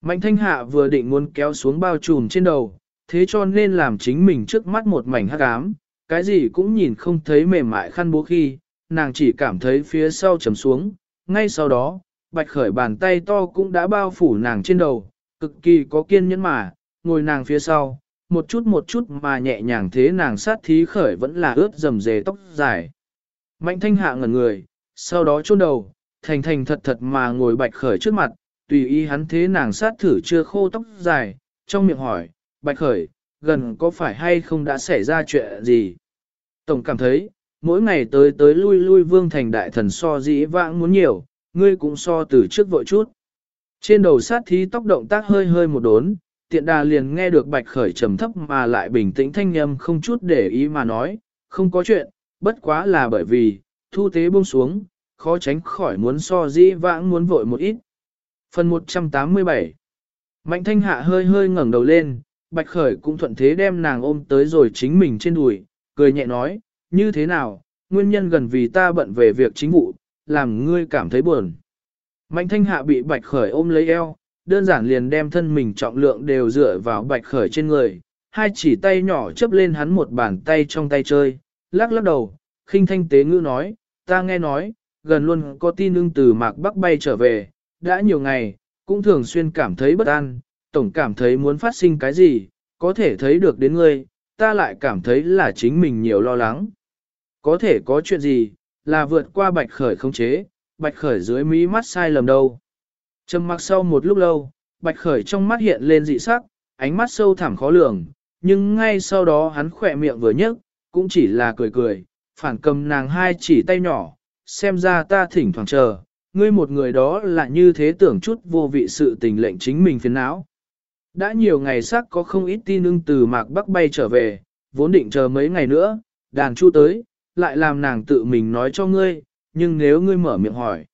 Mạnh thanh hạ vừa định muốn kéo xuống bao trùm trên đầu, thế cho nên làm chính mình trước mắt một mảnh hắc ám, cái gì cũng nhìn không thấy mềm mại khăn bố khi, nàng chỉ cảm thấy phía sau chấm xuống, ngay sau đó, bạch khởi bàn tay to cũng đã bao phủ nàng trên đầu, cực kỳ có kiên nhẫn mà, ngồi nàng phía sau, một chút một chút mà nhẹ nhàng thế nàng sát thí khởi vẫn là ướt dầm dề tóc dài. Mạnh thanh hạ ngẩn người, sau đó chôn đầu, thành thành thật thật mà ngồi bạch khởi trước mặt, tùy ý hắn thế nàng sát thử chưa khô tóc dài, trong miệng hỏi, bạch khởi, gần có phải hay không đã xảy ra chuyện gì? Tổng cảm thấy, mỗi ngày tới tới lui lui vương thành đại thần so dĩ vãng muốn nhiều, ngươi cũng so từ trước vội chút. Trên đầu sát thí tóc động tác hơi hơi một đốn, tiện đà liền nghe được bạch khởi trầm thấp mà lại bình tĩnh thanh nhâm không chút để ý mà nói, không có chuyện, bất quá là bởi vì, thu tế buông xuống, khó tránh khỏi muốn so dĩ vãng muốn vội một ít. Phần 187 Mạnh thanh hạ hơi hơi ngẩng đầu lên, bạch khởi cũng thuận thế đem nàng ôm tới rồi chính mình trên đùi, cười nhẹ nói, như thế nào, nguyên nhân gần vì ta bận về việc chính vụ, làm ngươi cảm thấy buồn. Mạnh thanh hạ bị bạch khởi ôm lấy eo, đơn giản liền đem thân mình trọng lượng đều dựa vào bạch khởi trên người, hai chỉ tay nhỏ chấp lên hắn một bàn tay trong tay chơi, lắc lắc đầu, khinh thanh tế ngữ nói, ta nghe nói, gần luôn có tin ưng từ mạc bắc bay trở về, đã nhiều ngày, cũng thường xuyên cảm thấy bất an, tổng cảm thấy muốn phát sinh cái gì, có thể thấy được đến ngươi, ta lại cảm thấy là chính mình nhiều lo lắng. Có thể có chuyện gì, là vượt qua bạch khởi không chế, bạch khởi dưới mí mắt sai lầm đâu. Trầm mặc sau một lúc lâu, bạch khởi trong mắt hiện lên dị sắc, ánh mắt sâu thẳm khó lường, nhưng ngay sau đó hắn khỏe miệng vừa nhấc, cũng chỉ là cười cười, phản cầm nàng hai chỉ tay nhỏ, xem ra ta thỉnh thoảng chờ, ngươi một người đó là như thế tưởng chút vô vị sự tình lệnh chính mình phiền não. Đã nhiều ngày sắc có không ít tin ưng từ mạc bắc bay trở về, vốn định chờ mấy ngày nữa, đàn chu tới, lại làm nàng tự mình nói cho ngươi, nhưng nếu ngươi mở miệng hỏi.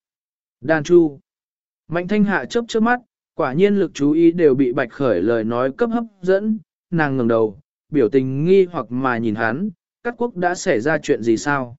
Đan chu. Mạnh thanh hạ chớp chớp mắt, quả nhiên lực chú ý đều bị bạch khởi lời nói cấp hấp dẫn, nàng ngẩng đầu, biểu tình nghi hoặc mà nhìn hắn, các quốc đã xảy ra chuyện gì sao?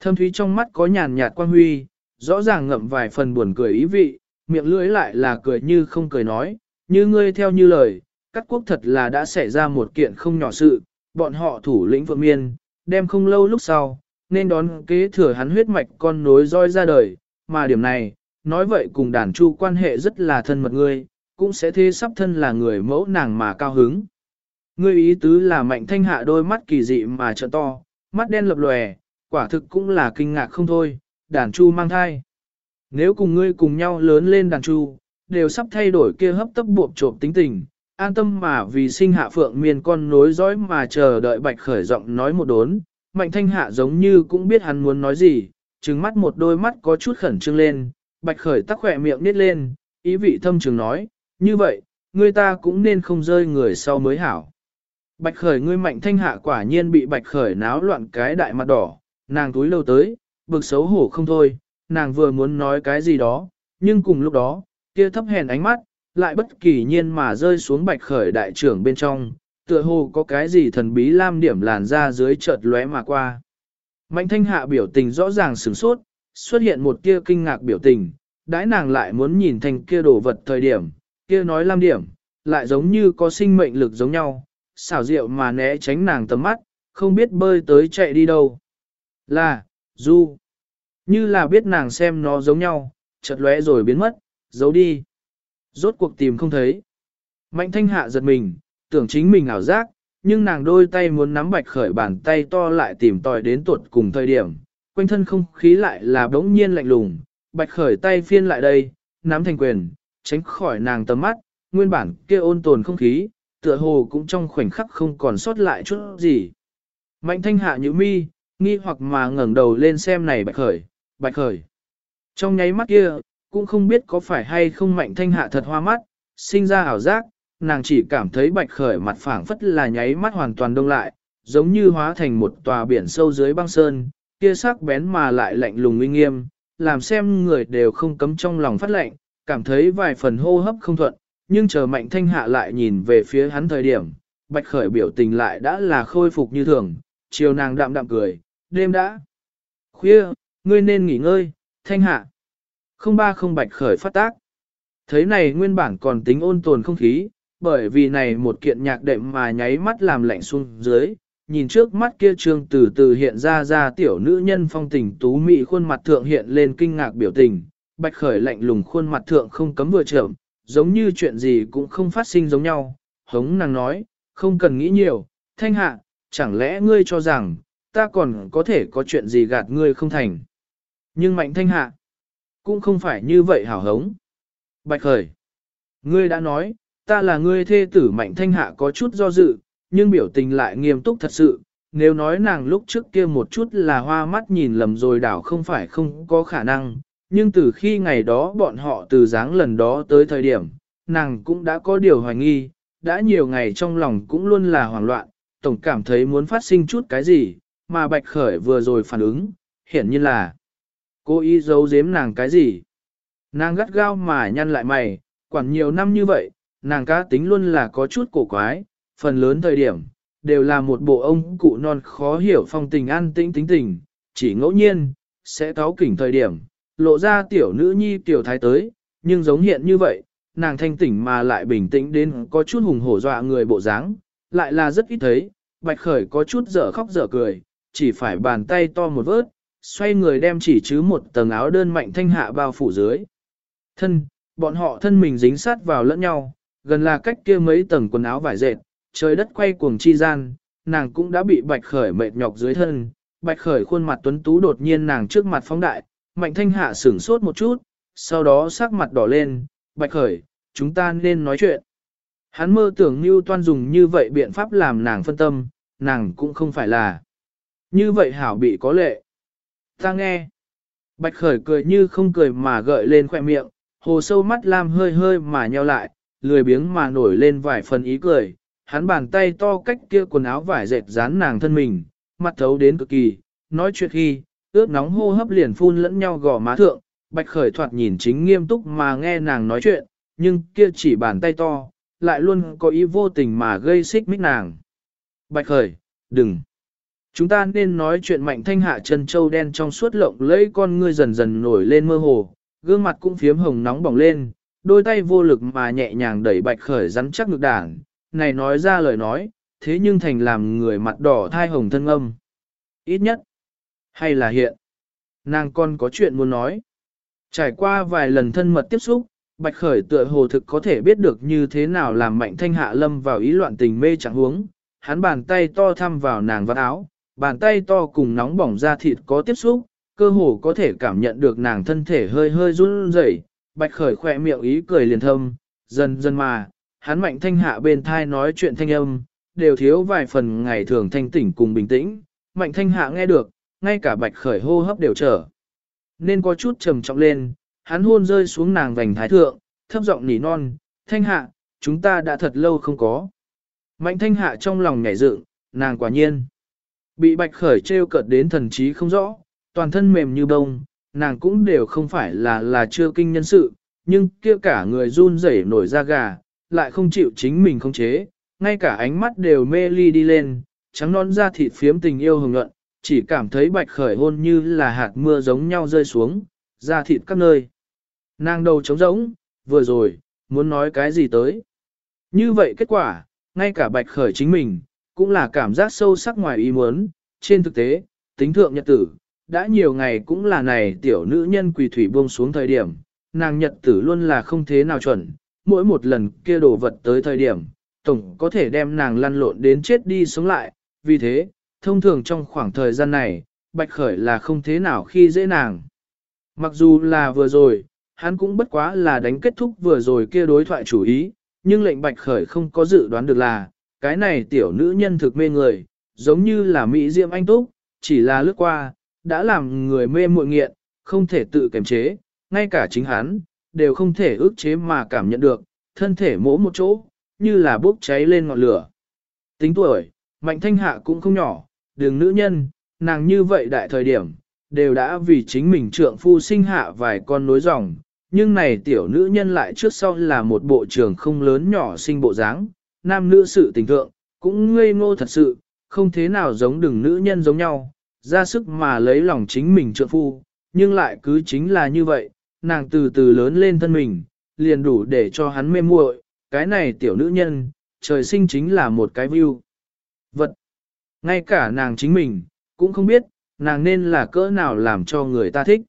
Thâm thúy trong mắt có nhàn nhạt quan huy, rõ ràng ngậm vài phần buồn cười ý vị, miệng lưỡi lại là cười như không cười nói, như ngươi theo như lời, các quốc thật là đã xảy ra một kiện không nhỏ sự, bọn họ thủ lĩnh vượng miên, đem không lâu lúc sau, nên đón kế thừa hắn huyết mạch con nối roi ra đời, mà điểm này, nói vậy cùng đàn chu quan hệ rất là thân mật ngươi, cũng sẽ thế sắp thân là người mẫu nàng mà cao hứng. Ngươi ý tứ là mạnh thanh hạ đôi mắt kỳ dị mà trợ to, mắt đen lập lòe, quả thực cũng là kinh ngạc không thôi, đàn chu mang thai. Nếu cùng ngươi cùng nhau lớn lên đàn chu, đều sắp thay đổi kia hấp tấp buộc trộm tính tình, an tâm mà vì sinh hạ phượng miền con nối dõi mà chờ đợi bạch khởi giọng nói một đốn, mạnh thanh hạ giống như cũng biết hắn muốn nói gì, trừng mắt một đôi mắt có chút khẩn trương lên, bạch khởi tắc khỏe miệng nít lên, ý vị thâm trường nói, như vậy, người ta cũng nên không rơi người sau mới hảo. Bạch khởi ngươi mạnh thanh hạ quả nhiên bị bạch khởi náo loạn cái đại mặt đỏ, nàng túi lâu tới, bực xấu hổ không thôi, nàng vừa muốn nói cái gì đó, nhưng cùng lúc đó, kia thấp hèn ánh mắt, lại bất kỳ nhiên mà rơi xuống bạch khởi đại trưởng bên trong, tựa hồ có cái gì thần bí lam điểm làn ra dưới chợt lóe mà qua. Mạnh thanh hạ biểu tình rõ ràng sửng sốt, xuất hiện một kia kinh ngạc biểu tình, đãi nàng lại muốn nhìn thành kia đồ vật thời điểm, kia nói lam điểm, lại giống như có sinh mệnh lực giống nhau, xảo diệu mà né tránh nàng tầm mắt, không biết bơi tới chạy đi đâu. Là, du, như là biết nàng xem nó giống nhau, chợt lóe rồi biến mất, giấu đi. Rốt cuộc tìm không thấy. Mạnh thanh hạ giật mình, tưởng chính mình ảo giác, nhưng nàng đôi tay muốn nắm bạch khởi bàn tay to lại tìm tòi đến tuột cùng thời điểm. Quanh thân không khí lại là bỗng nhiên lạnh lùng, bạch khởi tay phiên lại đây, nắm thành quyền, tránh khỏi nàng tầm mắt, nguyên bản kia ôn tồn không khí, tựa hồ cũng trong khoảnh khắc không còn sót lại chút gì. Mạnh thanh hạ như mi, nghi hoặc mà ngẩng đầu lên xem này bạch khởi, bạch khởi. Trong nháy mắt kia, cũng không biết có phải hay không mạnh thanh hạ thật hoa mắt, sinh ra ảo giác, nàng chỉ cảm thấy bạch khởi mặt phẳng phất là nháy mắt hoàn toàn đông lại, giống như hóa thành một tòa biển sâu dưới băng sơn, kia sắc bén mà lại lạnh lùng uy nghiêm, làm xem người đều không cấm trong lòng phát lạnh, cảm thấy vài phần hô hấp không thuận, nhưng chờ mạnh thanh hạ lại nhìn về phía hắn thời điểm, bạch khởi biểu tình lại đã là khôi phục như thường, chiều nàng đạm đạm cười, đêm đã. Khuya, ngươi nên nghỉ ngơi, thanh hạ. Không ba không bạch khởi phát tác. Thấy này nguyên bản còn tính ôn tồn không khí, bởi vì này một kiện nhạc đệm mà nháy mắt làm lạnh xuống dưới, nhìn trước mắt kia trương từ từ hiện ra ra tiểu nữ nhân phong tình tú mị khuôn mặt thượng hiện lên kinh ngạc biểu tình, bạch khởi lạnh lùng khuôn mặt thượng không cấm vừa chậm, giống như chuyện gì cũng không phát sinh giống nhau, hống nàng nói, không cần nghĩ nhiều, thanh hạ, chẳng lẽ ngươi cho rằng, ta còn có thể có chuyện gì gạt ngươi không thành. Nhưng mạnh thanh hạ, cũng không phải như vậy hảo hống. Bạch khởi, ngươi đã nói, ta là ngươi thê tử mạnh thanh hạ có chút do dự, nhưng biểu tình lại nghiêm túc thật sự. Nếu nói nàng lúc trước kia một chút là hoa mắt nhìn lầm rồi đảo không phải không có khả năng, nhưng từ khi ngày đó bọn họ từ dáng lần đó tới thời điểm, nàng cũng đã có điều hoài nghi, đã nhiều ngày trong lòng cũng luôn là hoảng loạn, tổng cảm thấy muốn phát sinh chút cái gì, mà Bạch Khởi vừa rồi phản ứng, hiển nhiên là cô ý giấu giếm nàng cái gì. Nàng gắt gao mà nhăn lại mày, quản nhiều năm như vậy, nàng cá tính luôn là có chút cổ quái, phần lớn thời điểm, đều là một bộ ông cụ non khó hiểu phong tình an tĩnh tính tình, chỉ ngẫu nhiên, sẽ tháo kỉnh thời điểm, lộ ra tiểu nữ nhi tiểu thái tới, nhưng giống hiện như vậy, nàng thanh tỉnh mà lại bình tĩnh đến có chút hùng hổ dọa người bộ dáng, lại là rất ít thấy, bạch khởi có chút dở khóc dở cười, chỉ phải bàn tay to một vớt, xoay người đem chỉ chứ một tầng áo đơn mạnh thanh hạ bao phủ dưới. Thân, bọn họ thân mình dính sát vào lẫn nhau, gần là cách kia mấy tầng quần áo vải dệt, trời đất quay cuồng chi gian, nàng cũng đã bị bạch khởi mệt nhọc dưới thân. Bạch khởi khuôn mặt tuấn tú đột nhiên nàng trước mặt phóng đại, mạnh thanh hạ sửng sốt một chút, sau đó sắc mặt đỏ lên, bạch khởi, chúng ta nên nói chuyện. Hắn mơ tưởng như toan dùng như vậy biện pháp làm nàng phân tâm, nàng cũng không phải là. Như vậy hảo bị có lệ. Ta nghe. Bạch khởi cười như không cười mà gợi lên khoẻ miệng, hồ sâu mắt lam hơi hơi mà nheo lại, lười biếng mà nổi lên vài phần ý cười. Hắn bàn tay to cách kia quần áo vải dệt dán nàng thân mình, mặt thấu đến cực kỳ, nói chuyện khi, ướt nóng hô hấp liền phun lẫn nhau gò má thượng, bạch khởi thoạt nhìn chính nghiêm túc mà nghe nàng nói chuyện, nhưng kia chỉ bàn tay to, lại luôn có ý vô tình mà gây xích mích nàng. Bạch khởi, đừng. Chúng ta nên nói chuyện mạnh thanh hạ chân châu đen trong suốt lộng lẫy con ngươi dần dần nổi lên mơ hồ, gương mặt cũng phiếm hồng nóng bỏng lên, đôi tay vô lực mà nhẹ nhàng đẩy bạch khởi rắn chắc ngực đảng, này nói ra lời nói, thế nhưng thành làm người mặt đỏ thai hồng thân âm. Ít nhất, hay là hiện, nàng con có chuyện muốn nói. Trải qua vài lần thân mật tiếp xúc, Bạch Khởi tựa hồ thực có thể biết được như thế nào làm mạnh thanh hạ lâm vào ý loạn tình mê chẳng huống. Hắn bàn tay to thăm vào nàng vắt áo, bàn tay to cùng nóng bỏng da thịt có tiếp xúc, cơ hồ có thể cảm nhận được nàng thân thể hơi hơi run rẩy. Bạch Khởi khỏe miệng ý cười liền thâm, dần dần mà, hắn mạnh thanh hạ bên thai nói chuyện thanh âm, đều thiếu vài phần ngày thường thanh tỉnh cùng bình tĩnh. Mạnh thanh hạ nghe được, ngay cả Bạch Khởi hô hấp đều trở. Nên có chút trầm trọng lên, hắn hôn rơi xuống nàng vành thái thượng, thấp giọng nỉ non, thanh hạ, chúng ta đã thật lâu không có. Mạnh thanh hạ trong lòng nhảy dựng, nàng quả nhiên. Bị bạch khởi trêu cợt đến thần trí không rõ, toàn thân mềm như bông, nàng cũng đều không phải là là chưa kinh nhân sự, nhưng kia cả người run rẩy nổi da gà, lại không chịu chính mình không chế, ngay cả ánh mắt đều mê ly đi lên, trắng non da thịt phiếm tình yêu hồng nhuận, chỉ cảm thấy bạch khởi hôn như là hạt mưa giống nhau rơi xuống, da thịt các nơi. Nàng đầu trống rỗng, vừa rồi, muốn nói cái gì tới. Như vậy kết quả, ngay cả bạch khởi chính mình, cũng là cảm giác sâu sắc ngoài ý muốn, trên thực tế, tính thượng nhật tử, đã nhiều ngày cũng là này tiểu nữ nhân quỳ thủy buông xuống thời điểm, nàng nhật tử luôn là không thế nào chuẩn, mỗi một lần kia đổ vật tới thời điểm, tổng có thể đem nàng lăn lộn đến chết đi sống lại, vì thế, thông thường trong khoảng thời gian này, bạch khởi là không thế nào khi dễ nàng. Mặc dù là vừa rồi, hắn cũng bất quá là đánh kết thúc vừa rồi kia đối thoại chủ ý, nhưng lệnh bạch khởi không có dự đoán được là, cái này tiểu nữ nhân thực mê người, giống như là Mỹ Diệm Anh Túc, chỉ là lướt qua, đã làm người mê muội nghiện, không thể tự kiềm chế, ngay cả chính hắn, đều không thể ước chế mà cảm nhận được, thân thể mỗ một chỗ, như là bốc cháy lên ngọn lửa. Tính tuổi, mạnh thanh hạ cũng không nhỏ, đường nữ nhân, nàng như vậy đại thời điểm, đều đã vì chính mình trượng phu sinh hạ vài con nối dòng, nhưng này tiểu nữ nhân lại trước sau là một bộ trưởng không lớn nhỏ sinh bộ dáng, nam nữ sự tình thượng, cũng ngây ngô thật sự, không thế nào giống đừng nữ nhân giống nhau, ra sức mà lấy lòng chính mình trượng phu, nhưng lại cứ chính là như vậy, nàng từ từ lớn lên thân mình, liền đủ để cho hắn mê muội, cái này tiểu nữ nhân, trời sinh chính là một cái view. Vật, ngay cả nàng chính mình, cũng không biết, nàng nên là cỡ nào làm cho người ta thích.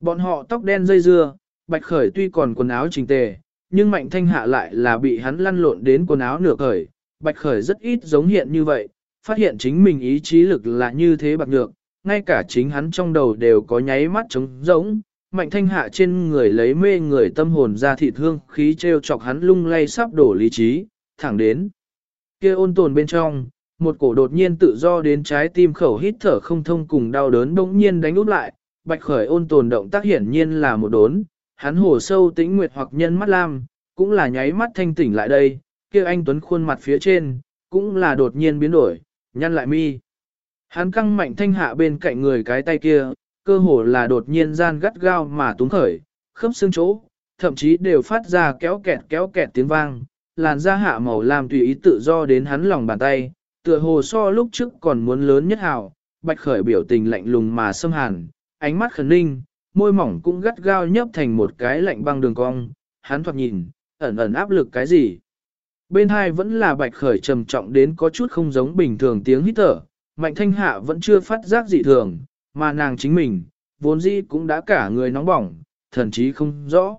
Bọn họ tóc đen dây dưa, bạch khởi tuy còn quần áo chỉnh tề, nhưng mạnh thanh hạ lại là bị hắn lăn lộn đến quần áo nửa khởi, bạch khởi rất ít giống hiện như vậy, phát hiện chính mình ý chí lực là như thế bạc nhược, ngay cả chính hắn trong đầu đều có nháy mắt trống rỗng, mạnh thanh hạ trên người lấy mê người tâm hồn ra thị thương khí treo chọc hắn lung lay sắp đổ lý trí, thẳng đến. kia ôn tồn bên trong, một cổ đột nhiên tự do đến trái tim khẩu hít thở không thông cùng đau đớn bỗng nhiên đánh út lại, bạch khởi ôn tồn động tác hiển nhiên là một đốn, hắn hồ sâu tĩnh nguyệt hoặc nhân mắt lam, cũng là nháy mắt thanh tỉnh lại đây, kia anh Tuấn khuôn mặt phía trên, cũng là đột nhiên biến đổi, nhăn lại mi. Hắn căng mạnh thanh hạ bên cạnh người cái tay kia, cơ hồ là đột nhiên gian gắt gao mà túng khởi, khớp xương chỗ, thậm chí đều phát ra kéo kẹt kéo kẹt tiếng vang, làn da hạ màu làm tùy ý tự do đến hắn lòng bàn tay, tựa hồ so lúc trước còn muốn lớn nhất hào, bạch khởi biểu tình lạnh lùng mà xâm hàn, ánh mắt khẩn ninh, môi mỏng cũng gắt gao nhấp thành một cái lạnh băng đường cong, hắn thoạt nhìn, ẩn ẩn áp lực cái gì. Bên hai vẫn là bạch khởi trầm trọng đến có chút không giống bình thường tiếng hít thở, mạnh thanh hạ vẫn chưa phát giác dị thường, mà nàng chính mình, vốn dĩ cũng đã cả người nóng bỏng, thần chí không rõ.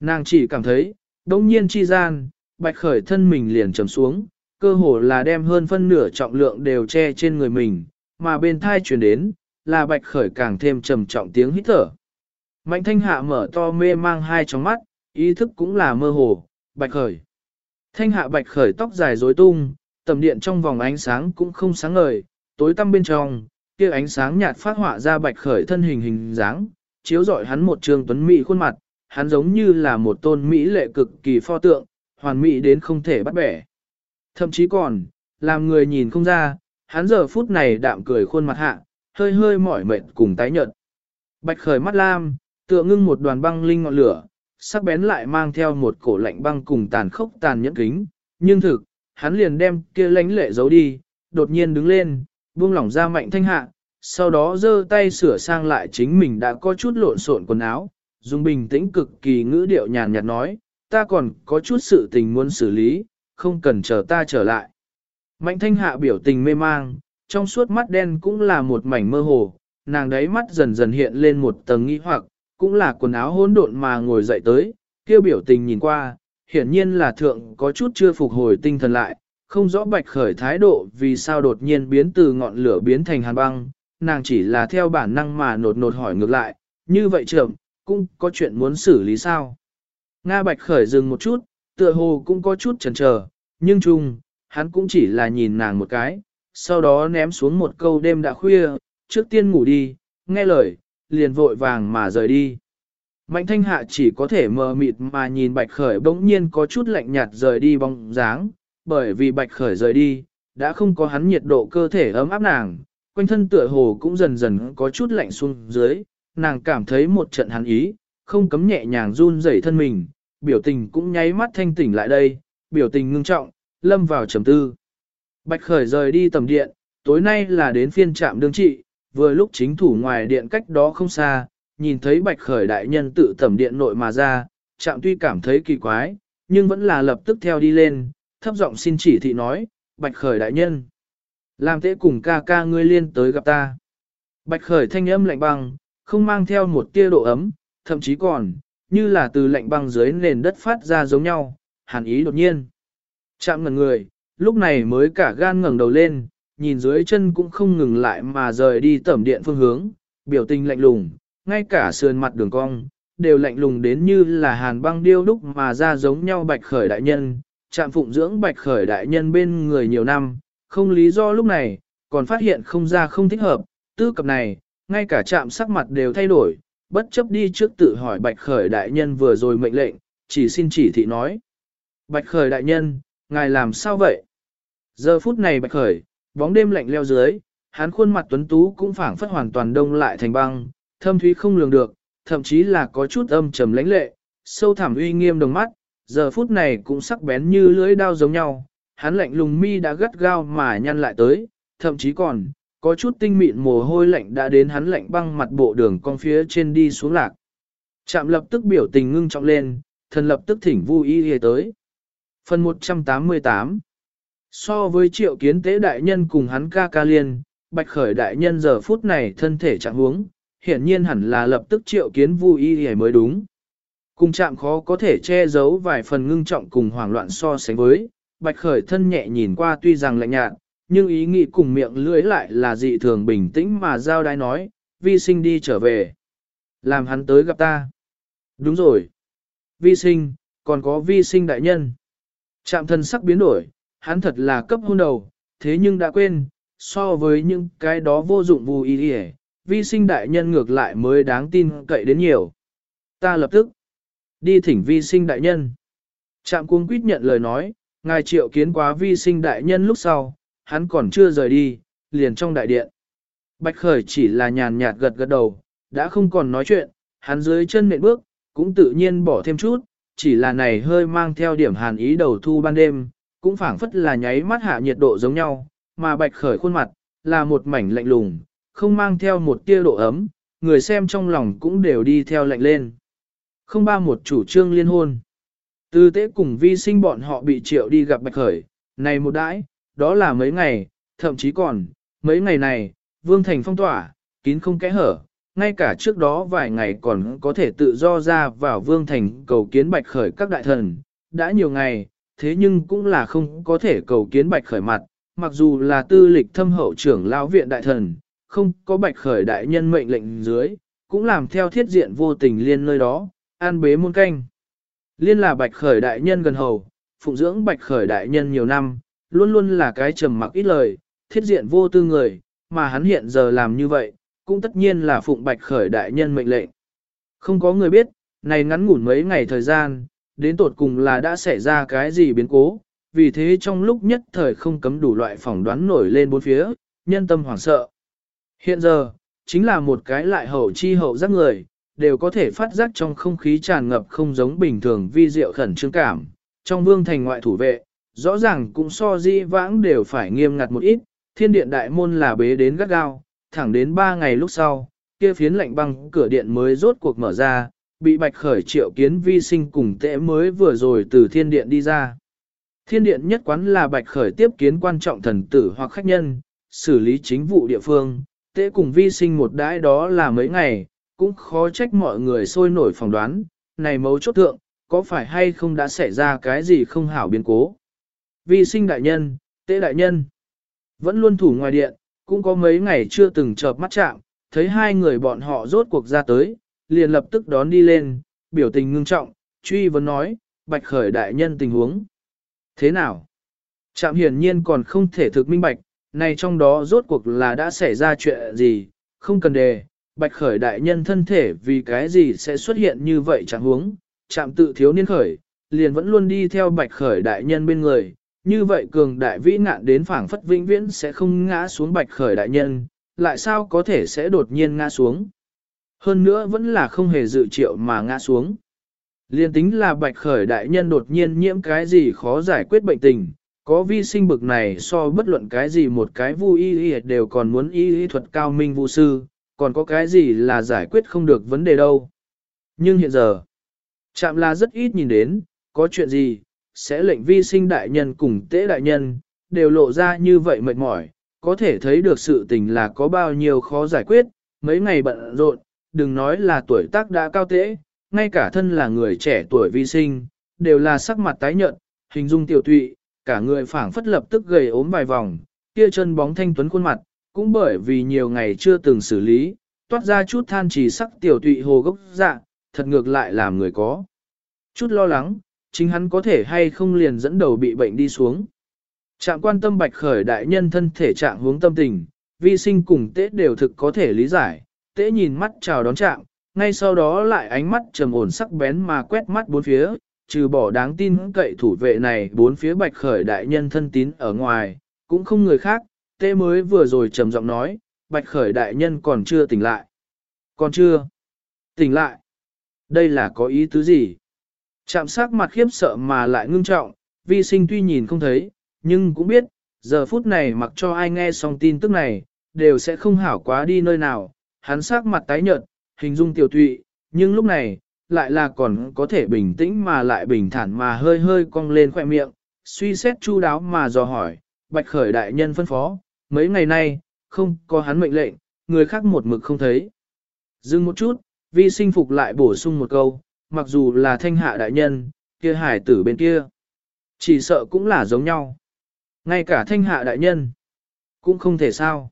Nàng chỉ cảm thấy, đông nhiên chi gian, bạch khởi thân mình liền trầm xuống, cơ hồ là đem hơn phân nửa trọng lượng đều che trên người mình, mà bên thai chuyển đến, là bạch khởi càng thêm trầm trọng tiếng hít thở. Mạnh thanh hạ mở to mê mang hai tròng mắt, ý thức cũng là mơ hồ, bạch khởi. Thanh hạ bạch khởi tóc dài rối tung, tầm điện trong vòng ánh sáng cũng không sáng ngời, tối tăm bên trong, kia ánh sáng nhạt phát họa ra bạch khởi thân hình hình dáng, chiếu rọi hắn một trường tuấn mỹ khuôn mặt, hắn giống như là một tôn mỹ lệ cực kỳ pho tượng, hoàn mỹ đến không thể bắt bẻ. Thậm chí còn, làm người nhìn không ra, hắn giờ phút này đạm cười khuôn mặt hạ, hơi hơi mỏi mệt cùng tái nhợt. Bạch khởi mắt lam, tựa ngưng một đoàn băng linh ngọn lửa, sắc bén lại mang theo một cổ lạnh băng cùng tàn khốc tàn nhẫn kính, nhưng thực, hắn liền đem kia lánh lệ giấu đi, đột nhiên đứng lên, buông lỏng ra mạnh thanh hạ, sau đó giơ tay sửa sang lại chính mình đã có chút lộn xộn quần áo, dùng bình tĩnh cực kỳ ngữ điệu nhàn nhạt nói, ta còn có chút sự tình muốn xử lý, không cần chờ ta trở lại. Mạnh thanh hạ biểu tình mê mang, trong suốt mắt đen cũng là một mảnh mơ hồ, nàng đấy mắt dần dần hiện lên một tầng nghi hoặc, cũng là quần áo hỗn độn mà ngồi dậy tới, kêu biểu tình nhìn qua, hiển nhiên là thượng có chút chưa phục hồi tinh thần lại, không rõ bạch khởi thái độ vì sao đột nhiên biến từ ngọn lửa biến thành hàn băng, nàng chỉ là theo bản năng mà nột nột hỏi ngược lại, như vậy trưởng, cũng có chuyện muốn xử lý sao. Nga bạch khởi dừng một chút, tựa hồ cũng có chút chần chờ, nhưng chung, hắn cũng chỉ là nhìn nàng một cái, sau đó ném xuống một câu đêm đã khuya, trước tiên ngủ đi, nghe lời, liền vội vàng mà rời đi. Mạnh thanh hạ chỉ có thể mờ mịt mà nhìn bạch khởi bỗng nhiên có chút lạnh nhạt rời đi bóng dáng, bởi vì bạch khởi rời đi, đã không có hắn nhiệt độ cơ thể ấm áp nàng, quanh thân tựa hồ cũng dần dần có chút lạnh xuống dưới, nàng cảm thấy một trận hắn ý, không cấm nhẹ nhàng run rẩy thân mình, biểu tình cũng nháy mắt thanh tỉnh lại đây, biểu tình ngưng trọng, lâm vào trầm tư. Bạch khởi rời đi tầm điện, tối nay là đến phiên trạm đương trị, vừa lúc chính thủ ngoài điện cách đó không xa, nhìn thấy bạch khởi đại nhân tự tầm điện nội mà ra, trạm tuy cảm thấy kỳ quái, nhưng vẫn là lập tức theo đi lên, thấp giọng xin chỉ thị nói, bạch khởi đại nhân. Làm thế cùng ca ca ngươi liên tới gặp ta. Bạch khởi thanh âm lạnh băng, không mang theo một tia độ ấm, thậm chí còn, như là từ lạnh băng dưới nền đất phát ra giống nhau, hàn ý đột nhiên. Chạm ngần người, lúc này mới cả gan ngẩng đầu lên, nhìn dưới chân cũng không ngừng lại mà rời đi tẩm điện phương hướng, biểu tình lạnh lùng, ngay cả sườn mặt đường cong, đều lạnh lùng đến như là hàn băng điêu đúc mà ra giống nhau bạch khởi đại nhân, chạm phụng dưỡng bạch khởi đại nhân bên người nhiều năm, không lý do lúc này, còn phát hiện không ra không thích hợp, tư cập này, ngay cả chạm sắc mặt đều thay đổi, bất chấp đi trước tự hỏi bạch khởi đại nhân vừa rồi mệnh lệnh, chỉ xin chỉ thị nói. Bạch khởi đại nhân, ngài làm sao vậy? Giờ phút này bạch khởi, bóng đêm lạnh leo dưới, hắn khuôn mặt tuấn tú cũng phảng phất hoàn toàn đông lại thành băng, thâm thúy không lường được, thậm chí là có chút âm trầm lãnh lệ, sâu thẳm uy nghiêm đồng mắt, giờ phút này cũng sắc bén như lưỡi đao giống nhau, hắn lạnh lùng mi đã gắt gao mà nhăn lại tới, thậm chí còn, có chút tinh mịn mồ hôi lạnh đã đến hắn lạnh băng mặt bộ đường con phía trên đi xuống lạc. Chạm lập tức biểu tình ngưng trọng lên, thần lập tức thỉnh vu y hề tới. Phần 188 So với triệu kiến tế đại nhân cùng hắn ca ca liên, bạch khởi đại nhân giờ phút này thân thể trạng huống, hiển nhiên hẳn là lập tức triệu kiến vui y hề mới đúng. Cùng chạm khó có thể che giấu vài phần ngưng trọng cùng hoảng loạn so sánh với, bạch khởi thân nhẹ nhìn qua tuy rằng lạnh nhạt, nhưng ý nghĩ cùng miệng lưỡi lại là dị thường bình tĩnh mà giao đai nói, vi sinh đi trở về. Làm hắn tới gặp ta. Đúng rồi. Vi sinh, còn có vi sinh đại nhân. Chạm thân sắc biến đổi, hắn thật là cấp hôn đầu, thế nhưng đã quên, so với những cái đó vô dụng vô ý đi vi sinh đại nhân ngược lại mới đáng tin cậy đến nhiều. Ta lập tức đi thỉnh vi sinh đại nhân. Trạm cuống quýt nhận lời nói, ngài triệu kiến quá vi sinh đại nhân lúc sau, hắn còn chưa rời đi, liền trong đại điện. Bạch khởi chỉ là nhàn nhạt gật gật đầu, đã không còn nói chuyện, hắn dưới chân nện bước, cũng tự nhiên bỏ thêm chút, chỉ là này hơi mang theo điểm hàn ý đầu thu ban đêm, cũng phảng phất là nháy mắt hạ nhiệt độ giống nhau, mà bạch khởi khuôn mặt, là một mảnh lạnh lùng, không mang theo một tia độ ấm, người xem trong lòng cũng đều đi theo lạnh lên. Không ba một chủ trương liên hôn. Tư tế cùng vi sinh bọn họ bị triệu đi gặp bạch khởi, này một đãi, đó là mấy ngày, thậm chí còn, mấy ngày này, vương thành phong tỏa, kín không kẽ hở, ngay cả trước đó vài ngày còn có thể tự do ra vào vương thành cầu kiến bạch khởi các đại thần, đã nhiều ngày, thế nhưng cũng là không có thể cầu kiến bạch khởi mặt, mặc dù là tư lịch thâm hậu trưởng lão viện đại thần, không có bạch khởi đại nhân mệnh lệnh dưới, cũng làm theo thiết diện vô tình liên nơi đó, an bế muôn canh. Liên là bạch khởi đại nhân gần hầu, phụng dưỡng bạch khởi đại nhân nhiều năm, luôn luôn là cái trầm mặc ít lời, thiết diện vô tư người, mà hắn hiện giờ làm như vậy, cũng tất nhiên là phụng bạch khởi đại nhân mệnh lệnh. Không có người biết, này ngắn ngủn mấy ngày thời gian, đến tột cùng là đã xảy ra cái gì biến cố, vì thế trong lúc nhất thời không cấm đủ loại phỏng đoán nổi lên bốn phía, nhân tâm hoảng sợ. Hiện giờ, chính là một cái lại hậu chi hậu giác người, đều có thể phát giác trong không khí tràn ngập không giống bình thường vi diệu khẩn trương cảm. Trong vương thành ngoại thủ vệ, rõ ràng cũng so di vãng đều phải nghiêm ngặt một ít, thiên điện đại môn là bế đến gắt gao, thẳng đến ba ngày lúc sau, kia phiến lạnh băng cửa điện mới rốt cuộc mở ra, bị bạch khởi triệu kiến vi sinh cùng tệ mới vừa rồi từ thiên điện đi ra. Thiên điện nhất quán là bạch khởi tiếp kiến quan trọng thần tử hoặc khách nhân, xử lý chính vụ địa phương, tệ cùng vi sinh một đãi đó là mấy ngày, cũng khó trách mọi người sôi nổi phỏng đoán, này mấu chốt thượng, có phải hay không đã xảy ra cái gì không hảo biến cố. Vi sinh đại nhân, tế đại nhân, vẫn luôn thủ ngoài điện, cũng có mấy ngày chưa từng chợp mắt chạm, thấy hai người bọn họ rốt cuộc ra tới, liền lập tức đón đi lên, biểu tình ngưng trọng, truy vấn nói, bạch khởi đại nhân tình huống. Thế nào? Trạm hiển nhiên còn không thể thực minh bạch, này trong đó rốt cuộc là đã xảy ra chuyện gì, không cần đề, bạch khởi đại nhân thân thể vì cái gì sẽ xuất hiện như vậy chẳng huống, trạm tự thiếu niên khởi, liền vẫn luôn đi theo bạch khởi đại nhân bên người, như vậy cường đại vĩ ngạn đến phảng phất vĩnh viễn sẽ không ngã xuống bạch khởi đại nhân, lại sao có thể sẽ đột nhiên ngã xuống. Hơn nữa vẫn là không hề dự triệu mà ngã xuống. Liên tính là bạch khởi đại nhân đột nhiên nhiễm cái gì khó giải quyết bệnh tình, có vi sinh bực này so bất luận cái gì một cái vu y y đều còn muốn y y thuật cao minh vu sư, còn có cái gì là giải quyết không được vấn đề đâu. Nhưng hiện giờ, chạm là rất ít nhìn đến, có chuyện gì, sẽ lệnh vi sinh đại nhân cùng tế đại nhân, đều lộ ra như vậy mệt mỏi, có thể thấy được sự tình là có bao nhiêu khó giải quyết, mấy ngày bận rộn, đừng nói là tuổi tác đã cao tễ, ngay cả thân là người trẻ tuổi vi sinh, đều là sắc mặt tái nhợt, hình dung tiểu tụy, cả người phảng phất lập tức gầy ốm vài vòng, kia chân bóng thanh tuấn khuôn mặt, cũng bởi vì nhiều ngày chưa từng xử lý, toát ra chút than chỉ sắc tiểu tụy hồ gốc dạ, thật ngược lại làm người có. Chút lo lắng, chính hắn có thể hay không liền dẫn đầu bị bệnh đi xuống. Trạng quan tâm bạch khởi đại nhân thân thể trạng hướng tâm tình, vi sinh cùng tết đều thực có thể lý giải, tế nhìn mắt chào đón chạm, ngay sau đó lại ánh mắt trầm ổn sắc bén mà quét mắt bốn phía, trừ bỏ đáng tin cậy thủ vệ này bốn phía bạch khởi đại nhân thân tín ở ngoài, cũng không người khác, tế mới vừa rồi trầm giọng nói, bạch khởi đại nhân còn chưa tỉnh lại. Còn chưa? Tỉnh lại? Đây là có ý tứ gì? Chạm sắc mặt khiếp sợ mà lại ngưng trọng, vi sinh tuy nhìn không thấy, nhưng cũng biết, giờ phút này mặc cho ai nghe xong tin tức này, đều sẽ không hảo quá đi nơi nào, hắn sắc mặt tái nhợt, hình dung tiểu tụy, nhưng lúc này, lại là còn có thể bình tĩnh mà lại bình thản mà hơi hơi cong lên khoẻ miệng, suy xét chu đáo mà dò hỏi, bạch khởi đại nhân phân phó, mấy ngày nay, không có hắn mệnh lệnh, người khác một mực không thấy. Dừng một chút, vi sinh phục lại bổ sung một câu, mặc dù là thanh hạ đại nhân, kia hải tử bên kia. Chỉ sợ cũng là giống nhau. Ngay cả thanh hạ đại nhân, cũng không thể sao.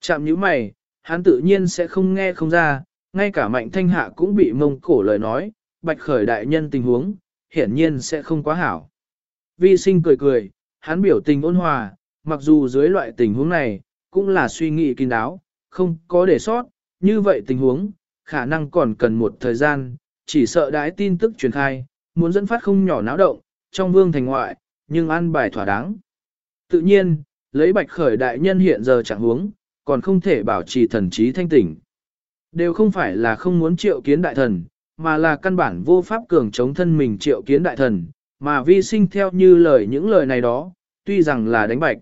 Chạm như mày, hắn tự nhiên sẽ không nghe không ra, ngay cả mạnh thanh hạ cũng bị mông cổ lời nói, bạch khởi đại nhân tình huống, hiển nhiên sẽ không quá hảo. Vi sinh cười cười, hắn biểu tình ôn hòa, mặc dù dưới loại tình huống này, cũng là suy nghĩ kín đáo, không có để sót, như vậy tình huống, khả năng còn cần một thời gian, chỉ sợ đái tin tức truyền khai, muốn dẫn phát không nhỏ náo động, trong vương thành ngoại, nhưng ăn bài thỏa đáng. Tự nhiên, lấy bạch khởi đại nhân hiện giờ chẳng huống, còn không thể bảo trì thần trí thanh tỉnh. Đều không phải là không muốn triệu kiến đại thần, mà là căn bản vô pháp cường chống thân mình triệu kiến đại thần, mà vi sinh theo như lời những lời này đó, tuy rằng là đánh bạch.